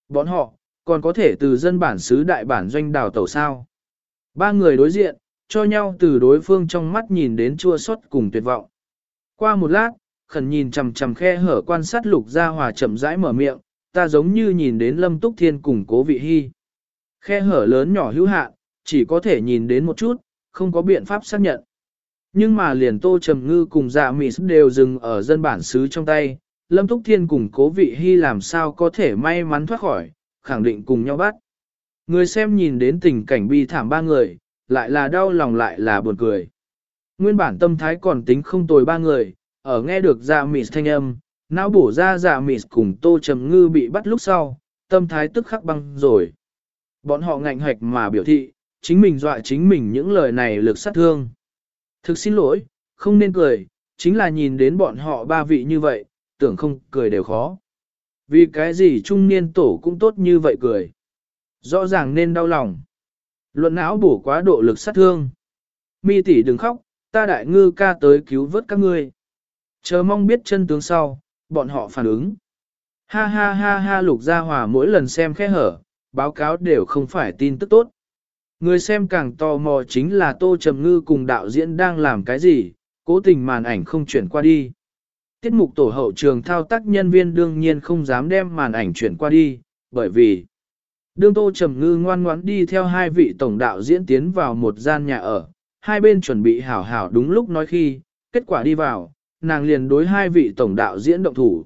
Bọn họ, còn có thể từ dân bản xứ đại bản doanh đào tàu sao. Ba người đối diện, cho nhau từ đối phương trong mắt nhìn đến chua xót cùng tuyệt vọng. Qua một lát, khẩn nhìn chằm chằm khe hở quan sát lục gia hòa chậm rãi mở miệng, ta giống như nhìn đến lâm túc thiên cùng cố vị hy. Khe hở lớn nhỏ hữu hạn, chỉ có thể nhìn đến một chút, không có biện pháp xác nhận. Nhưng mà liền tô trầm ngư cùng dạ mị đều dừng ở dân bản xứ trong tay, Lâm Túc Thiên cùng cố vị hy làm sao có thể may mắn thoát khỏi, khẳng định cùng nhau bắt. Người xem nhìn đến tình cảnh bi thảm ba người, lại là đau lòng lại là buồn cười. Nguyên bản tâm thái còn tính không tồi ba người, ở nghe được dạ Mị thanh âm, não bổ ra dạ Mị cùng tô trầm ngư bị bắt lúc sau, tâm thái tức khắc băng rồi. Bọn họ ngạnh hạch mà biểu thị, chính mình dọa chính mình những lời này lực sát thương. Thực xin lỗi, không nên cười, chính là nhìn đến bọn họ ba vị như vậy, tưởng không cười đều khó. Vì cái gì trung niên tổ cũng tốt như vậy cười. Rõ ràng nên đau lòng. Luận não bổ quá độ lực sát thương. Mi tỷ đừng khóc, ta đại ngư ca tới cứu vớt các ngươi. Chờ mong biết chân tướng sau, bọn họ phản ứng. Ha ha ha ha lục gia hòa mỗi lần xem khe hở, báo cáo đều không phải tin tức tốt. Người xem càng tò mò chính là Tô Trầm Ngư cùng đạo diễn đang làm cái gì, cố tình màn ảnh không chuyển qua đi. Tiết mục tổ hậu trường thao tác nhân viên đương nhiên không dám đem màn ảnh chuyển qua đi, bởi vì đương Tô Trầm Ngư ngoan ngoãn đi theo hai vị tổng đạo diễn tiến vào một gian nhà ở, hai bên chuẩn bị hảo hảo đúng lúc nói khi, kết quả đi vào, nàng liền đối hai vị tổng đạo diễn động thủ.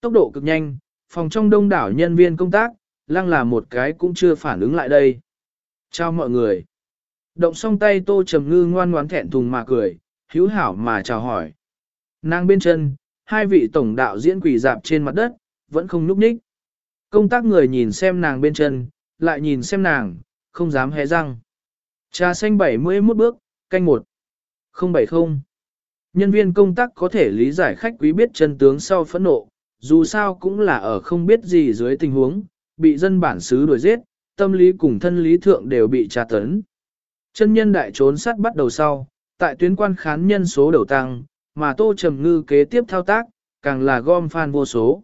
Tốc độ cực nhanh, phòng trong đông đảo nhân viên công tác, lăng là một cái cũng chưa phản ứng lại đây. Chào mọi người. Động xong tay Tô Trầm Ngư ngoan ngoãn thẹn thùng mà cười, hữu hảo mà chào hỏi. Nàng bên chân, hai vị tổng đạo diễn quỷ dạp trên mặt đất, vẫn không núp ních. Công tác người nhìn xem nàng bên chân, lại nhìn xem nàng, không dám hé răng. Trà xanh 71 bước, canh 1. 070. Nhân viên công tác có thể lý giải khách quý biết chân tướng sau phẫn nộ, dù sao cũng là ở không biết gì dưới tình huống, bị dân bản xứ đuổi giết, tâm lý cùng thân lý thượng đều bị tra tấn. Chân nhân đại trốn sát bắt đầu sau, tại tuyến quan khán nhân số đầu tăng, mà Tô Trầm Ngư kế tiếp thao tác, càng là gom fan vô số.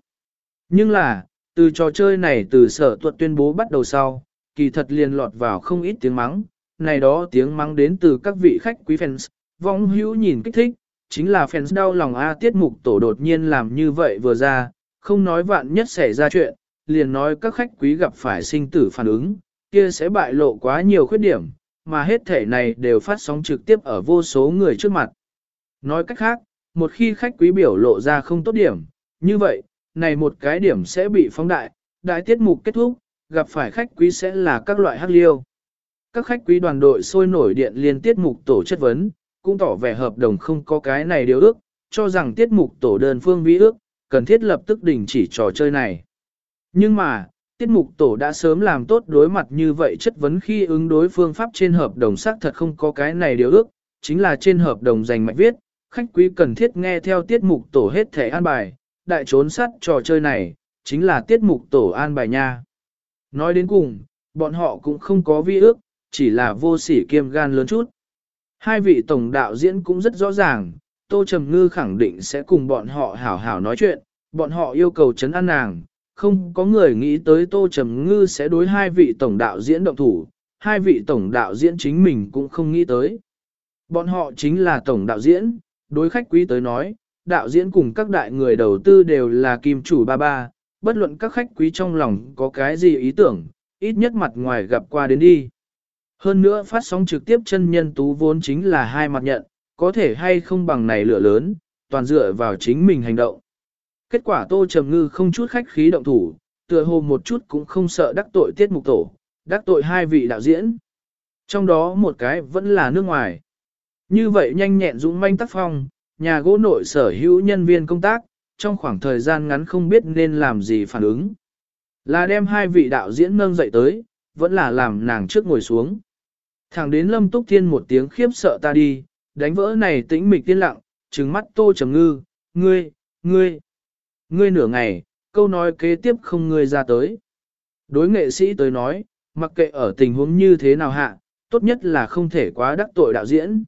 Nhưng là, từ trò chơi này từ sở tuật tuyên bố bắt đầu sau, kỳ thật liền lọt vào không ít tiếng mắng, này đó tiếng mắng đến từ các vị khách quý fans, vong hữu nhìn kích thích, chính là fans đau lòng A tiết mục tổ đột nhiên làm như vậy vừa ra, không nói vạn nhất xảy ra chuyện, liền nói các khách quý gặp phải sinh tử phản ứng, kia sẽ bại lộ quá nhiều khuyết điểm, mà hết thể này đều phát sóng trực tiếp ở vô số người trước mặt. Nói cách khác, một khi khách quý biểu lộ ra không tốt điểm, như vậy, này một cái điểm sẽ bị phóng đại, đại tiết mục kết thúc, gặp phải khách quý sẽ là các loại hắc liêu. Các khách quý đoàn đội sôi nổi điện liên tiết mục tổ chất vấn, cũng tỏ vẻ hợp đồng không có cái này điều ước, cho rằng tiết mục tổ đơn phương vi ước, cần thiết lập tức đình chỉ trò chơi này. Nhưng mà, tiết mục tổ đã sớm làm tốt đối mặt như vậy chất vấn khi ứng đối phương pháp trên hợp đồng xác thật không có cái này điều ước, chính là trên hợp đồng dành mạch viết, khách quý cần thiết nghe theo tiết mục tổ hết thể an bài, đại trốn sát trò chơi này, chính là tiết mục tổ an bài nha. Nói đến cùng, bọn họ cũng không có vi ước, chỉ là vô sỉ kiêm gan lớn chút. Hai vị tổng đạo diễn cũng rất rõ ràng, Tô Trầm Ngư khẳng định sẽ cùng bọn họ hảo hảo nói chuyện, bọn họ yêu cầu chấn an nàng, không có người nghĩ tới Tô Trầm Ngư sẽ đối hai vị tổng đạo diễn động thủ, hai vị tổng đạo diễn chính mình cũng không nghĩ tới. Bọn họ chính là tổng đạo diễn, đối khách quý tới nói, đạo diễn cùng các đại người đầu tư đều là kim chủ ba ba, bất luận các khách quý trong lòng có cái gì ý tưởng, ít nhất mặt ngoài gặp qua đến đi. Hơn nữa phát sóng trực tiếp chân nhân tú vốn chính là hai mặt nhận, có thể hay không bằng này lửa lớn, toàn dựa vào chính mình hành động. Kết quả Tô Trầm Ngư không chút khách khí động thủ, tựa hồ một chút cũng không sợ đắc tội tiết mục tổ, đắc tội hai vị đạo diễn. Trong đó một cái vẫn là nước ngoài. Như vậy nhanh nhẹn dũng manh tác phong, nhà gỗ nội sở hữu nhân viên công tác, trong khoảng thời gian ngắn không biết nên làm gì phản ứng. Là đem hai vị đạo diễn nâng dậy tới, vẫn là làm nàng trước ngồi xuống. Thẳng đến lâm túc thiên một tiếng khiếp sợ ta đi, đánh vỡ này tĩnh mịch tiên lặng, trừng mắt tô trầm ngư, ngươi, ngươi, ngươi nửa ngày, câu nói kế tiếp không ngươi ra tới. Đối nghệ sĩ tới nói, mặc kệ ở tình huống như thế nào hạ, tốt nhất là không thể quá đắc tội đạo diễn.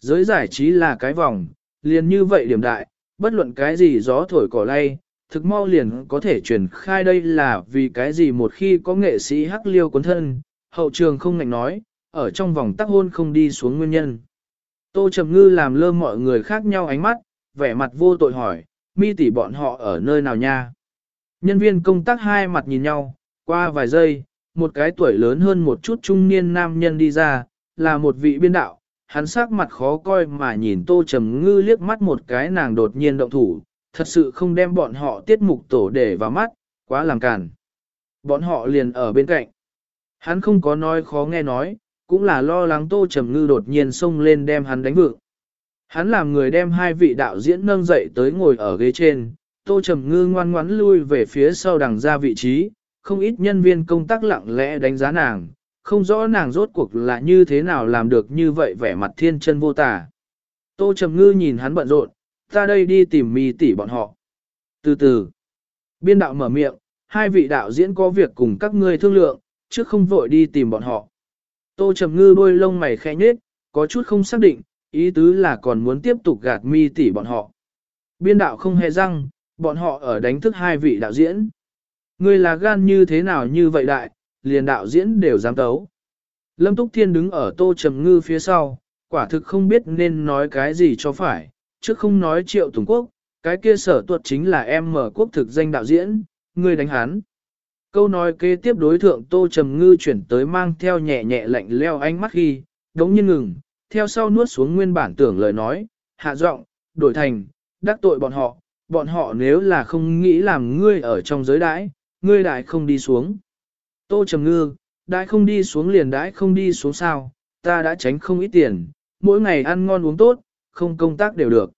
Giới giải trí là cái vòng, liền như vậy điểm đại, bất luận cái gì gió thổi cỏ lay, thực mau liền có thể truyền khai đây là vì cái gì một khi có nghệ sĩ hắc liêu cuốn thân, hậu trường không ngạnh nói, ở trong vòng tắc hôn không đi xuống nguyên nhân. Tô Trầm Ngư làm lơ mọi người khác nhau ánh mắt, vẻ mặt vô tội hỏi, mi tỷ bọn họ ở nơi nào nha? Nhân viên công tác hai mặt nhìn nhau, qua vài giây, một cái tuổi lớn hơn một chút trung niên nam nhân đi ra, là một vị biên đạo, hắn sắc mặt khó coi mà nhìn Tô Trầm Ngư liếc mắt một cái nàng đột nhiên động thủ, thật sự không đem bọn họ tiết mục tổ để vào mắt, quá làm cản. Bọn họ liền ở bên cạnh. Hắn không có nói khó nghe nói, cũng là lo lắng Tô Trầm Ngư đột nhiên xông lên đem hắn đánh vượng. Hắn làm người đem hai vị đạo diễn nâng dậy tới ngồi ở ghế trên, Tô Trầm Ngư ngoan ngoãn lui về phía sau đằng ra vị trí, không ít nhân viên công tác lặng lẽ đánh giá nàng, không rõ nàng rốt cuộc là như thế nào làm được như vậy vẻ mặt thiên chân vô tả. Tô Trầm Ngư nhìn hắn bận rộn, ta đây đi tìm mi tỷ bọn họ. Từ từ, biên đạo mở miệng, hai vị đạo diễn có việc cùng các ngươi thương lượng, trước không vội đi tìm bọn họ. Tô Trầm Ngư đôi lông mày khẽ nhếch, có chút không xác định, ý tứ là còn muốn tiếp tục gạt mi tỷ bọn họ. Biên đạo không hề răng, bọn họ ở đánh thức hai vị đạo diễn. Ngươi là gan như thế nào như vậy đại, liền đạo diễn đều dám tấu. Lâm Túc Thiên đứng ở Tô Trầm Ngư phía sau, quả thực không biết nên nói cái gì cho phải, chứ không nói triệu Tùng Quốc, cái kia sở tuật chính là em mở quốc thực danh đạo diễn, ngươi đánh hắn. Câu nói kế tiếp đối thượng Tô Trầm Ngư chuyển tới mang theo nhẹ nhẹ lạnh leo ánh mắt khi, đống nhiên ngừng, theo sau nuốt xuống nguyên bản tưởng lời nói, hạ giọng, đổi thành, đắc tội bọn họ, bọn họ nếu là không nghĩ làm ngươi ở trong giới đãi, ngươi đại không đi xuống. Tô Trầm Ngư, đại không đi xuống liền đãi không đi xuống sao, ta đã tránh không ít tiền, mỗi ngày ăn ngon uống tốt, không công tác đều được.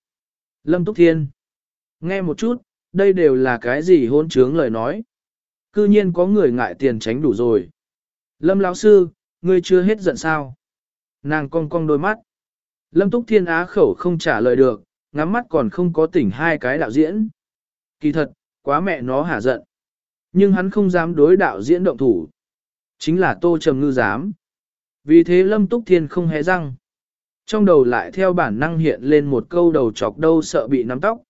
Lâm Túc Thiên, nghe một chút, đây đều là cái gì hôn trướng lời nói. cư nhiên có người ngại tiền tránh đủ rồi. Lâm lão sư, ngươi chưa hết giận sao? Nàng cong cong đôi mắt. Lâm Túc Thiên Á khẩu không trả lời được, ngắm mắt còn không có tỉnh hai cái đạo diễn. Kỳ thật, quá mẹ nó hả giận. Nhưng hắn không dám đối đạo diễn động thủ. Chính là Tô Trầm Ngư dám. Vì thế Lâm Túc Thiên không hé răng. Trong đầu lại theo bản năng hiện lên một câu đầu chọc đâu sợ bị nắm tóc.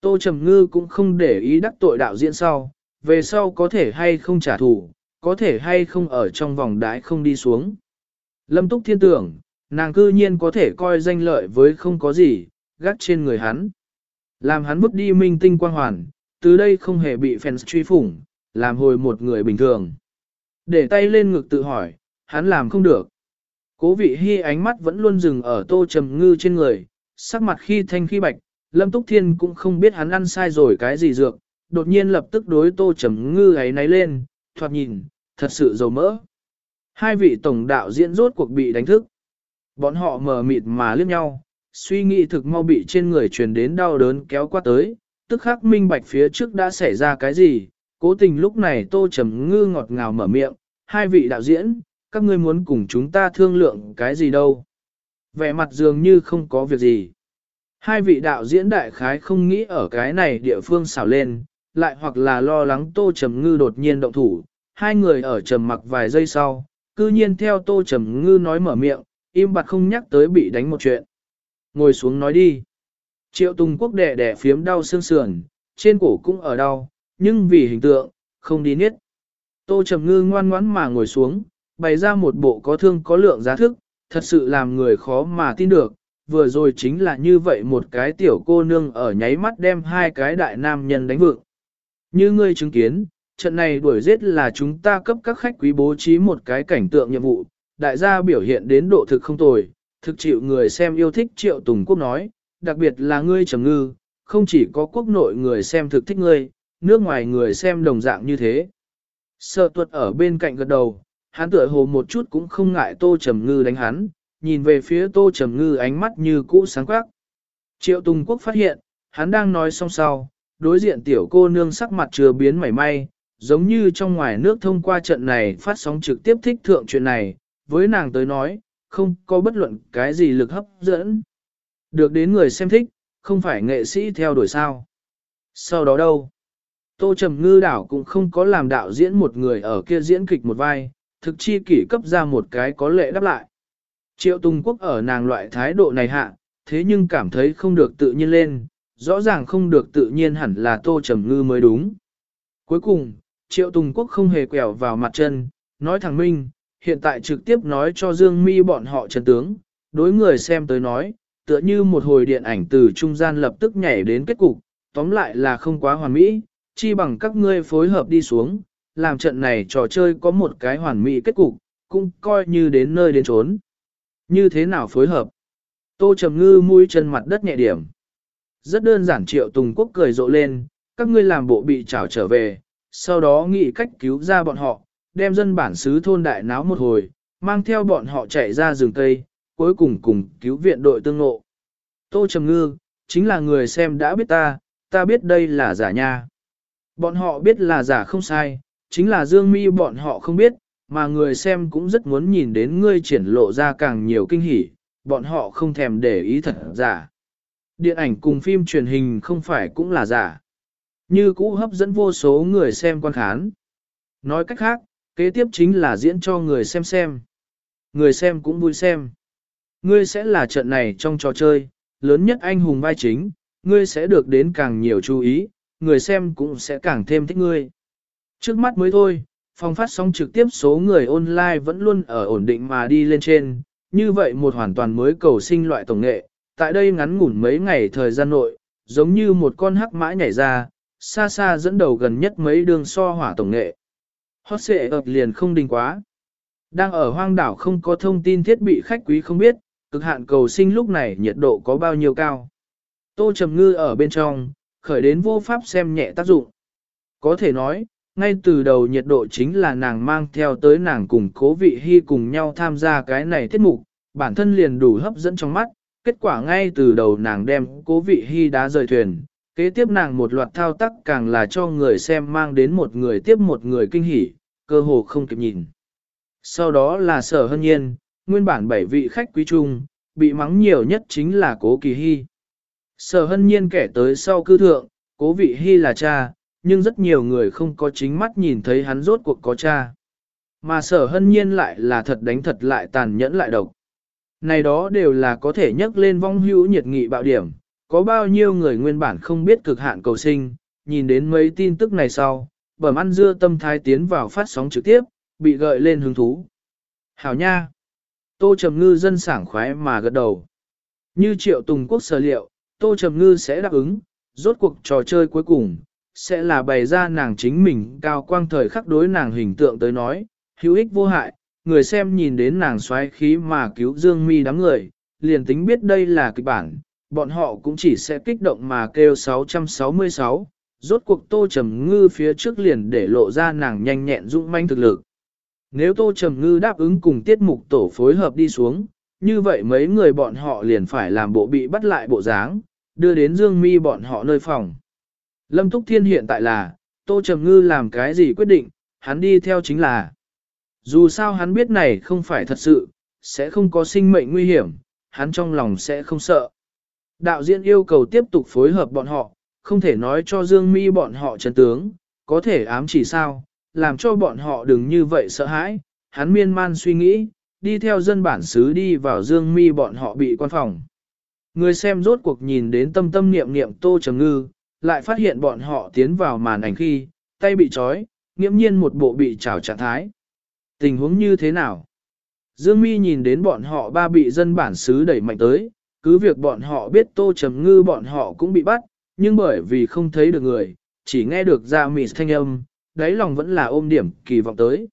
Tô Trầm Ngư cũng không để ý đắc tội đạo diễn sau, về sau có thể hay không trả thù, có thể hay không ở trong vòng đái không đi xuống. Lâm Túc Thiên tưởng, nàng cư nhiên có thể coi danh lợi với không có gì, gắt trên người hắn. Làm hắn bước đi minh tinh quang hoàn, từ đây không hề bị fans truy phủng, làm hồi một người bình thường. Để tay lên ngực tự hỏi, hắn làm không được. Cố vị hy ánh mắt vẫn luôn dừng ở tô trầm ngư trên người, sắc mặt khi thanh khi bạch, Lâm Túc Thiên cũng không biết hắn ăn sai rồi cái gì dược, đột nhiên lập tức đối tô trầm ngư ấy náy lên, thoạt nhìn, thật sự dầu mỡ. Hai vị tổng đạo diễn rốt cuộc bị đánh thức. Bọn họ mờ mịt mà liếc nhau, suy nghĩ thực mau bị trên người truyền đến đau đớn kéo qua tới, tức khắc minh bạch phía trước đã xảy ra cái gì, cố tình lúc này tô trầm ngư ngọt ngào mở miệng, hai vị đạo diễn, các ngươi muốn cùng chúng ta thương lượng cái gì đâu. Vẻ mặt dường như không có việc gì. Hai vị đạo diễn đại khái không nghĩ ở cái này địa phương xảo lên, lại hoặc là lo lắng tô trầm ngư đột nhiên động thủ, hai người ở trầm mặc vài giây sau, cư nhiên theo tô trầm ngư nói mở miệng, im bặt không nhắc tới bị đánh một chuyện. Ngồi xuống nói đi. Triệu Tùng Quốc đẻ đẻ phiếm đau xương sườn, trên cổ cũng ở đau, nhưng vì hình tượng, không đi niết. Tô Trầm Ngư ngoan ngoãn mà ngồi xuống, bày ra một bộ có thương có lượng giá thức, thật sự làm người khó mà tin được. Vừa rồi chính là như vậy một cái tiểu cô nương ở nháy mắt đem hai cái đại nam nhân đánh vượng. Như ngươi chứng kiến, trận này đuổi giết là chúng ta cấp các khách quý bố trí một cái cảnh tượng nhiệm vụ, đại gia biểu hiện đến độ thực không tồi, thực chịu người xem yêu thích triệu tùng quốc nói, đặc biệt là ngươi trầm ngư, không chỉ có quốc nội người xem thực thích ngươi, nước ngoài người xem đồng dạng như thế. Sợ tuật ở bên cạnh gật đầu, hắn tựa hồ một chút cũng không ngại tô trầm ngư đánh hắn, nhìn về phía tô trầm ngư ánh mắt như cũ sáng quắc. Triệu Tùng Quốc phát hiện, hắn đang nói xong sau, đối diện tiểu cô nương sắc mặt chưa biến mảy may, giống như trong ngoài nước thông qua trận này phát sóng trực tiếp thích thượng chuyện này, với nàng tới nói, không có bất luận cái gì lực hấp dẫn. Được đến người xem thích, không phải nghệ sĩ theo đuổi sao. Sau đó đâu? Tô Trầm Ngư đảo cũng không có làm đạo diễn một người ở kia diễn kịch một vai, thực chi kỷ cấp ra một cái có lệ đáp lại. Triệu Tùng Quốc ở nàng loại thái độ này hạ, thế nhưng cảm thấy không được tự nhiên lên, rõ ràng không được tự nhiên hẳn là Tô Trầm Ngư mới đúng. Cuối cùng, Triệu Tùng Quốc không hề quẹo vào mặt chân, nói thẳng minh, hiện tại trực tiếp nói cho Dương Mi bọn họ chân tướng, đối người xem tới nói, tựa như một hồi điện ảnh từ trung gian lập tức nhảy đến kết cục, tóm lại là không quá hoàn mỹ, chi bằng các ngươi phối hợp đi xuống, làm trận này trò chơi có một cái hoàn mỹ kết cục, cũng coi như đến nơi đến trốn. Như thế nào phối hợp? Tô Trầm Ngư mũi chân mặt đất nhẹ điểm. Rất đơn giản Triệu Tùng Quốc cười rộ lên, các ngươi làm bộ bị trảo trở về, sau đó nghĩ cách cứu ra bọn họ, đem dân bản xứ thôn đại náo một hồi, mang theo bọn họ chạy ra rừng cây, cuối cùng cùng cứu viện đội tương ngộ. Tô Trầm Ngư, chính là người xem đã biết ta, ta biết đây là giả nha. Bọn họ biết là giả không sai, chính là Dương Mi bọn họ không biết, mà người xem cũng rất muốn nhìn đến ngươi triển lộ ra càng nhiều kinh hỉ, bọn họ không thèm để ý thật giả. Điện ảnh cùng phim truyền hình không phải cũng là giả. Như cũ hấp dẫn vô số người xem quan khán. Nói cách khác, kế tiếp chính là diễn cho người xem xem. Người xem cũng vui xem. Ngươi sẽ là trận này trong trò chơi, lớn nhất anh hùng vai chính, ngươi sẽ được đến càng nhiều chú ý, người xem cũng sẽ càng thêm thích ngươi. Trước mắt mới thôi, phòng phát sóng trực tiếp số người online vẫn luôn ở ổn định mà đi lên trên, như vậy một hoàn toàn mới cầu sinh loại tổng nghệ, tại đây ngắn ngủn mấy ngày thời gian nội, giống như một con hắc mã nhảy ra, xa xa dẫn đầu gần nhất mấy đường so hỏa tổng nghệ. Hot xệ ập liền không đình quá. Đang ở hoang đảo không có thông tin thiết bị khách quý không biết, cực hạn cầu sinh lúc này nhiệt độ có bao nhiêu cao. Tô Trầm Ngư ở bên trong, khởi đến vô pháp xem nhẹ tác dụng. Có thể nói, ngay từ đầu nhiệt độ chính là nàng mang theo tới nàng cùng cố vị hy cùng nhau tham gia cái này tiết mục, bản thân liền đủ hấp dẫn trong mắt, kết quả ngay từ đầu nàng đem cố vị hy đá rời thuyền, Kế tiếp nàng một loạt thao tác càng là cho người xem mang đến một người tiếp một người kinh hỉ, cơ hồ không kịp nhìn. Sau đó là sở hân nhiên, nguyên bản bảy vị khách quý trung, bị mắng nhiều nhất chính là cố kỳ hy. Sở hân nhiên kể tới sau cư thượng, cố vị hy là cha, nhưng rất nhiều người không có chính mắt nhìn thấy hắn rốt cuộc có cha. Mà sở hân nhiên lại là thật đánh thật lại tàn nhẫn lại độc. Này đó đều là có thể nhắc lên vong hữu nhiệt nghị bạo điểm, có bao nhiêu người nguyên bản không biết cực hạn cầu sinh, nhìn đến mấy tin tức này sau, bẩm ăn dưa tâm thái tiến vào phát sóng trực tiếp, bị gợi lên hứng thú. Hảo nha! Tô Trầm Ngư dân sảng khoái mà gật đầu. Như triệu tùng quốc sở liệu, Tô Trầm Ngư sẽ đáp ứng, rốt cuộc trò chơi cuối cùng, sẽ là bày ra nàng chính mình cao quang thời khắc đối nàng hình tượng tới nói, hữu ích vô hại, người xem nhìn đến nàng xoáy khí mà cứu Dương Mi đám người, liền tính biết đây là kịch bản, bọn họ cũng chỉ sẽ kích động mà kêu 666, rốt cuộc Tô Trầm Ngư phía trước liền để lộ ra nàng nhanh nhẹn dũng manh thực lực. Nếu Tô Trầm Ngư đáp ứng cùng tiết mục tổ phối hợp đi xuống, như vậy mấy người bọn họ liền phải làm bộ bị bắt lại bộ dáng, đưa đến Dương Mi bọn họ nơi phòng. Lâm Túc Thiên hiện tại là, Tô Trầm Ngư làm cái gì quyết định, hắn đi theo chính là. Dù sao hắn biết này không phải thật sự, sẽ không có sinh mệnh nguy hiểm, hắn trong lòng sẽ không sợ. Đạo diễn yêu cầu tiếp tục phối hợp bọn họ, không thể nói cho Dương Mi bọn họ chân tướng, có thể ám chỉ sao, làm cho bọn họ đừng như vậy sợ hãi. Hắn miên man suy nghĩ, đi theo dân bản xứ đi vào Dương Mi bọn họ bị quan phòng. Người xem rốt cuộc nhìn đến tâm tâm niệm niệm Tô Trầm Ngư, lại phát hiện bọn họ tiến vào màn ảnh khi, tay bị trói, nghiễm nhiên một bộ bị trào trạng thái. Tình huống như thế nào? Dương Mi nhìn đến bọn họ ba bị dân bản xứ đẩy mạnh tới, cứ việc bọn họ biết Tô Trầm Ngư bọn họ cũng bị bắt, nhưng bởi vì không thấy được người, chỉ nghe được ra mịt thanh âm, đáy lòng vẫn là ôm điểm kỳ vọng tới.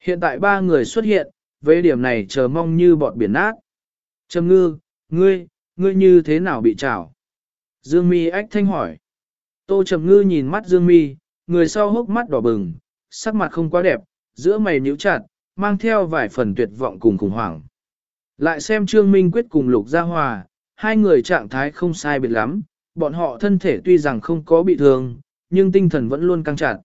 Hiện tại ba người xuất hiện, về điểm này chờ mong như bọt biển nát. Trầm Ngư, ngươi, ngươi như thế nào bị trảo? Dương Mi ách thanh hỏi. Tô Trầm Ngư nhìn mắt Dương Mi, người sau hốc mắt đỏ bừng, sắc mặt không quá đẹp, giữa mày nhíu chặt, mang theo vài phần tuyệt vọng cùng khủng hoảng. Lại xem Trương Minh Quyết cùng Lục Gia Hòa, hai người trạng thái không sai biệt lắm, bọn họ thân thể tuy rằng không có bị thương, nhưng tinh thần vẫn luôn căng chặt.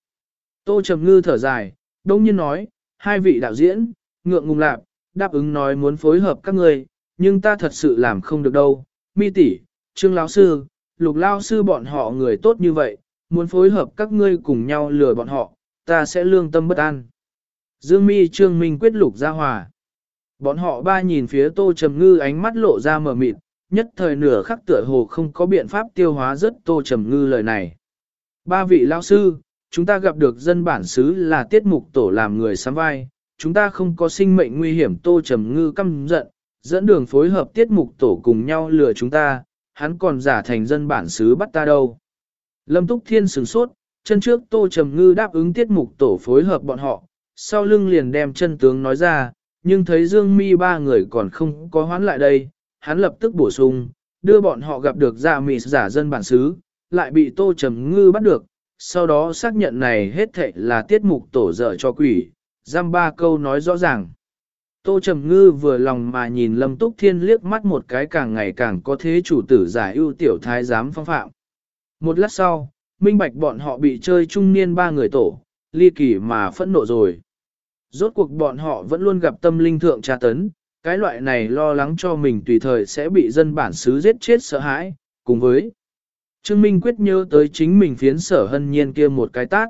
Tô Trầm Ngư thở dài, đông nhiên nói, hai vị đạo diễn, ngượng ngùng lạp, đáp ứng nói muốn phối hợp các người, nhưng ta thật sự làm không được đâu. Mi tỷ, Trương lão sư, Lục lão sư bọn họ người tốt như vậy, muốn phối hợp các ngươi cùng nhau lừa bọn họ, ta sẽ lương tâm bất an. Dương Mi Trương Minh quyết Lục gia hòa. Bọn họ ba nhìn phía Tô Trầm Ngư ánh mắt lộ ra mờ mịt, nhất thời nửa khắc tựa hồ không có biện pháp tiêu hóa rất Tô Trầm Ngư lời này. Ba vị lão sư, chúng ta gặp được dân bản xứ là tiết mục tổ làm người sám vai, chúng ta không có sinh mệnh nguy hiểm Tô Trầm Ngư căm giận, dẫn đường phối hợp tiết mục tổ cùng nhau lừa chúng ta, hắn còn giả thành dân bản xứ bắt ta đâu. Lâm Túc Thiên sửng sốt, chân trước Tô Trầm Ngư đáp ứng tiết mục tổ phối hợp bọn họ, sau lưng liền đem chân tướng nói ra, nhưng thấy Dương Mi ba người còn không có hoán lại đây, hắn lập tức bổ sung, đưa bọn họ gặp được giả mị giả dân bản xứ, lại bị Tô Trầm Ngư bắt được, sau đó xác nhận này hết thệ là tiết mục tổ dở cho quỷ, giam ba câu nói rõ ràng. Tô Trầm Ngư vừa lòng mà nhìn Lâm Túc Thiên liếc mắt một cái càng ngày càng có thế chủ tử giải ưu tiểu thái giám phong phạm. Một lát sau, minh bạch bọn họ bị chơi trung niên ba người tổ, ly kỳ mà phẫn nộ rồi. Rốt cuộc bọn họ vẫn luôn gặp tâm linh thượng tra tấn, cái loại này lo lắng cho mình tùy thời sẽ bị dân bản xứ giết chết sợ hãi, cùng với Trương Minh quyết nhớ tới chính mình phiến sở hân nhiên kia một cái tát.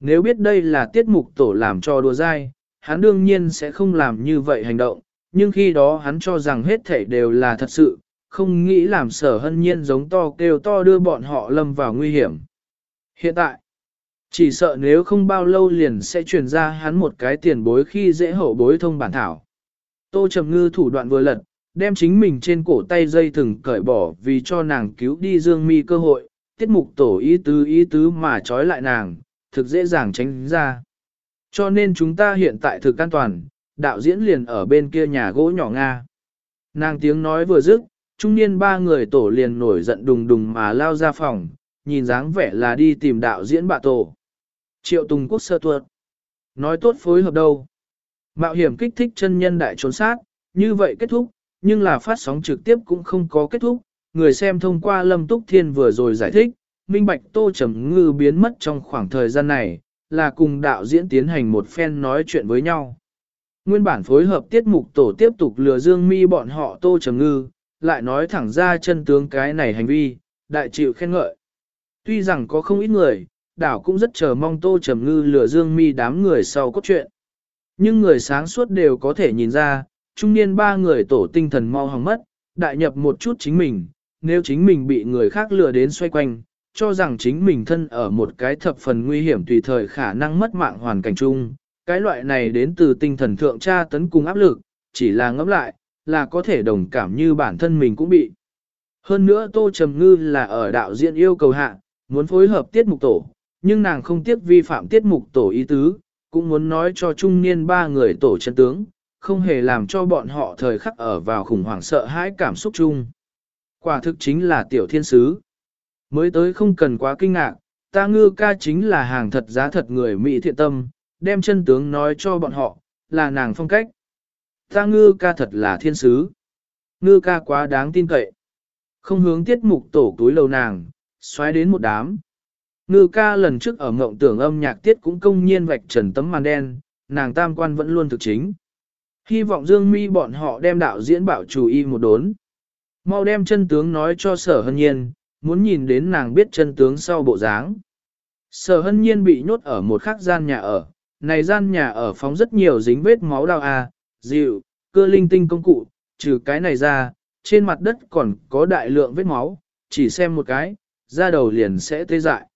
Nếu biết đây là tiết mục tổ làm cho đùa dai, hắn đương nhiên sẽ không làm như vậy hành động, nhưng khi đó hắn cho rằng hết thảy đều là thật sự, không nghĩ làm sở hân nhiên giống to kêu to đưa bọn họ lâm vào nguy hiểm. Hiện tại, chỉ sợ nếu không bao lâu liền sẽ truyền ra hắn một cái tiền bối khi dễ hậu bối thông bản thảo. Tô Trầm Ngư thủ đoạn vừa lật, đem chính mình trên cổ tay dây thừng cởi bỏ vì cho nàng cứu đi Dương Mi cơ hội, tiết mục tổ ý tứ ý tứ mà trói lại nàng, thực dễ dàng tránh ra. Cho nên chúng ta hiện tại thực an toàn, đạo diễn liền ở bên kia nhà gỗ nhỏ Nga. Nàng tiếng nói vừa dứt, trung niên ba người tổ liền nổi giận đùng đùng mà lao ra phòng, nhìn dáng vẻ là đi tìm đạo diễn bạ tổ. Triệu Tùng Quốc sơ tuột. Nói tốt phối hợp đâu. Mạo hiểm kích thích chân nhân đại trốn sát, như vậy kết thúc, nhưng là phát sóng trực tiếp cũng không có kết thúc, người xem thông qua Lâm Túc Thiên vừa rồi giải thích, minh bạch Tô Trầm Ngư biến mất trong khoảng thời gian này, là cùng đạo diễn tiến hành một phen nói chuyện với nhau. Nguyên bản phối hợp tiết mục tổ tiếp tục lừa Dương Mi bọn họ Tô Trầm Ngư, lại nói thẳng ra chân tướng cái này hành vi, đại chịu khen ngợi. Tuy rằng có không ít người, đảo cũng rất chờ mong Tô Trầm Ngư lừa Dương Mi đám người sau cốt truyện. Nhưng người sáng suốt đều có thể nhìn ra, trung niên ba người tổ tinh thần mau hỏng mất, đại nhập một chút chính mình, nếu chính mình bị người khác lừa đến xoay quanh, cho rằng chính mình thân ở một cái thập phần nguy hiểm tùy thời khả năng mất mạng hoàn cảnh chung, cái loại này đến từ tinh thần thượng tra tấn cùng áp lực, chỉ là ngẫm lại, là có thể đồng cảm như bản thân mình cũng bị. Hơn nữa Tô Trầm Ngư là ở đạo diễn yêu cầu hạ, muốn phối hợp tiết mục tổ, nhưng nàng không tiếc vi phạm tiết mục tổ ý tứ, cũng muốn nói cho trung niên ba người tổ chân tướng, không hề làm cho bọn họ thời khắc ở vào khủng hoảng sợ hãi cảm xúc chung. Quả thực chính là tiểu thiên sứ. Mới tới không cần quá kinh ngạc, ta ngư ca chính là hàng thật giá thật người Mỹ thiện tâm, đem chân tướng nói cho bọn họ, là nàng phong cách. Ta ngư ca thật là thiên sứ. Ngư ca quá đáng tin cậy. Không hướng tiết mục tổ túi lầu nàng, xoáy đến một đám. Ngư ca lần trước ở ngộng tưởng âm nhạc tiết cũng công nhiên vạch trần tấm màn đen, nàng tam quan vẫn luôn thực chính. Hy vọng Dương Mi bọn họ đem đạo diễn bảo chủ y một đốn. Mau đem chân tướng nói cho sở hân nhiên, muốn nhìn đến nàng biết chân tướng sau bộ dáng. Sở hân nhiên bị nhốt ở một khắc gian nhà ở, này gian nhà ở phóng rất nhiều dính vết máu đau a, dịu, cơ linh tinh công cụ, trừ cái này ra, trên mặt đất còn có đại lượng vết máu, chỉ xem một cái, da đầu liền sẽ tê dại.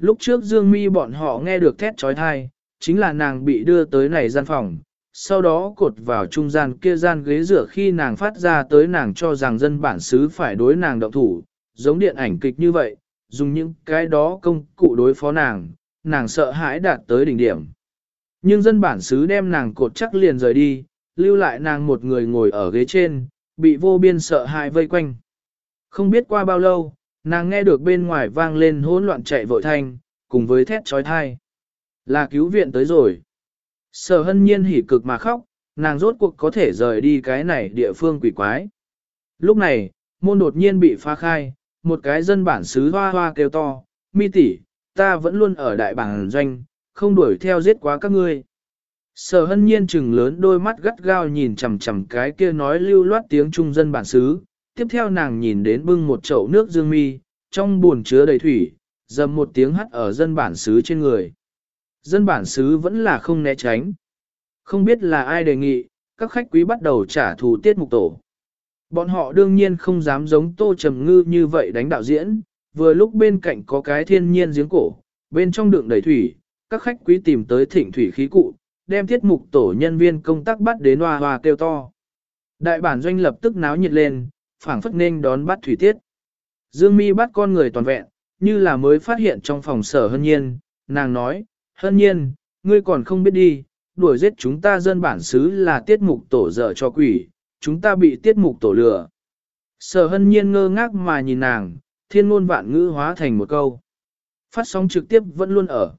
Lúc trước Dương Mi bọn họ nghe được thét trói thai, chính là nàng bị đưa tới này gian phòng, sau đó cột vào trung gian kia gian ghế rửa khi nàng phát ra tới nàng cho rằng dân bản xứ phải đối nàng động thủ, giống điện ảnh kịch như vậy, dùng những cái đó công cụ đối phó nàng, nàng sợ hãi đạt tới đỉnh điểm. Nhưng dân bản xứ đem nàng cột chắc liền rời đi, lưu lại nàng một người ngồi ở ghế trên, bị vô biên sợ hãi vây quanh. Không biết qua bao lâu, nàng nghe được bên ngoài vang lên hỗn loạn chạy vội thanh, cùng với thét trói thai. Là cứu viện tới rồi. Sở hân nhiên hỉ cực mà khóc, nàng rốt cuộc có thể rời đi cái này địa phương quỷ quái. Lúc này, môn đột nhiên bị phá khai, một cái dân bản xứ hoa hoa kêu to, mi tỷ, ta vẫn luôn ở đại bản doanh, không đuổi theo giết quá các ngươi. Sở hân nhiên chừng lớn đôi mắt gắt gao nhìn chằm chằm cái kia nói lưu loát tiếng trung dân bản xứ, tiếp theo nàng nhìn đến bưng một chậu nước dương mi, trong buồn chứa đầy thủy, dầm một tiếng hắt ở dân bản xứ trên người. Dân bản xứ vẫn là không né tránh. Không biết là ai đề nghị, các khách quý bắt đầu trả thù tiết mục tổ. Bọn họ đương nhiên không dám giống tô trầm ngư như vậy đánh đạo diễn, vừa lúc bên cạnh có cái thiên nhiên giếng cổ, bên trong đựng đầy thủy, các khách quý tìm tới thịnh thủy khí cụ, đem tiết mục tổ nhân viên công tác bắt đến hoa hoa kêu to. Đại bản doanh lập tức náo nhiệt lên, phảng phất nên đón bắt thủy tiết. Dương mi bắt con người toàn vẹn, như là mới phát hiện trong phòng sở hân nhiên, nàng nói, hân nhiên, ngươi còn không biết đi, đuổi giết chúng ta dân bản xứ là tiết mục tổ dở cho quỷ, chúng ta bị tiết mục tổ lừa. Sở hân nhiên ngơ ngác mà nhìn nàng, thiên ngôn vạn ngữ hóa thành một câu. Phát sóng trực tiếp vẫn luôn ở.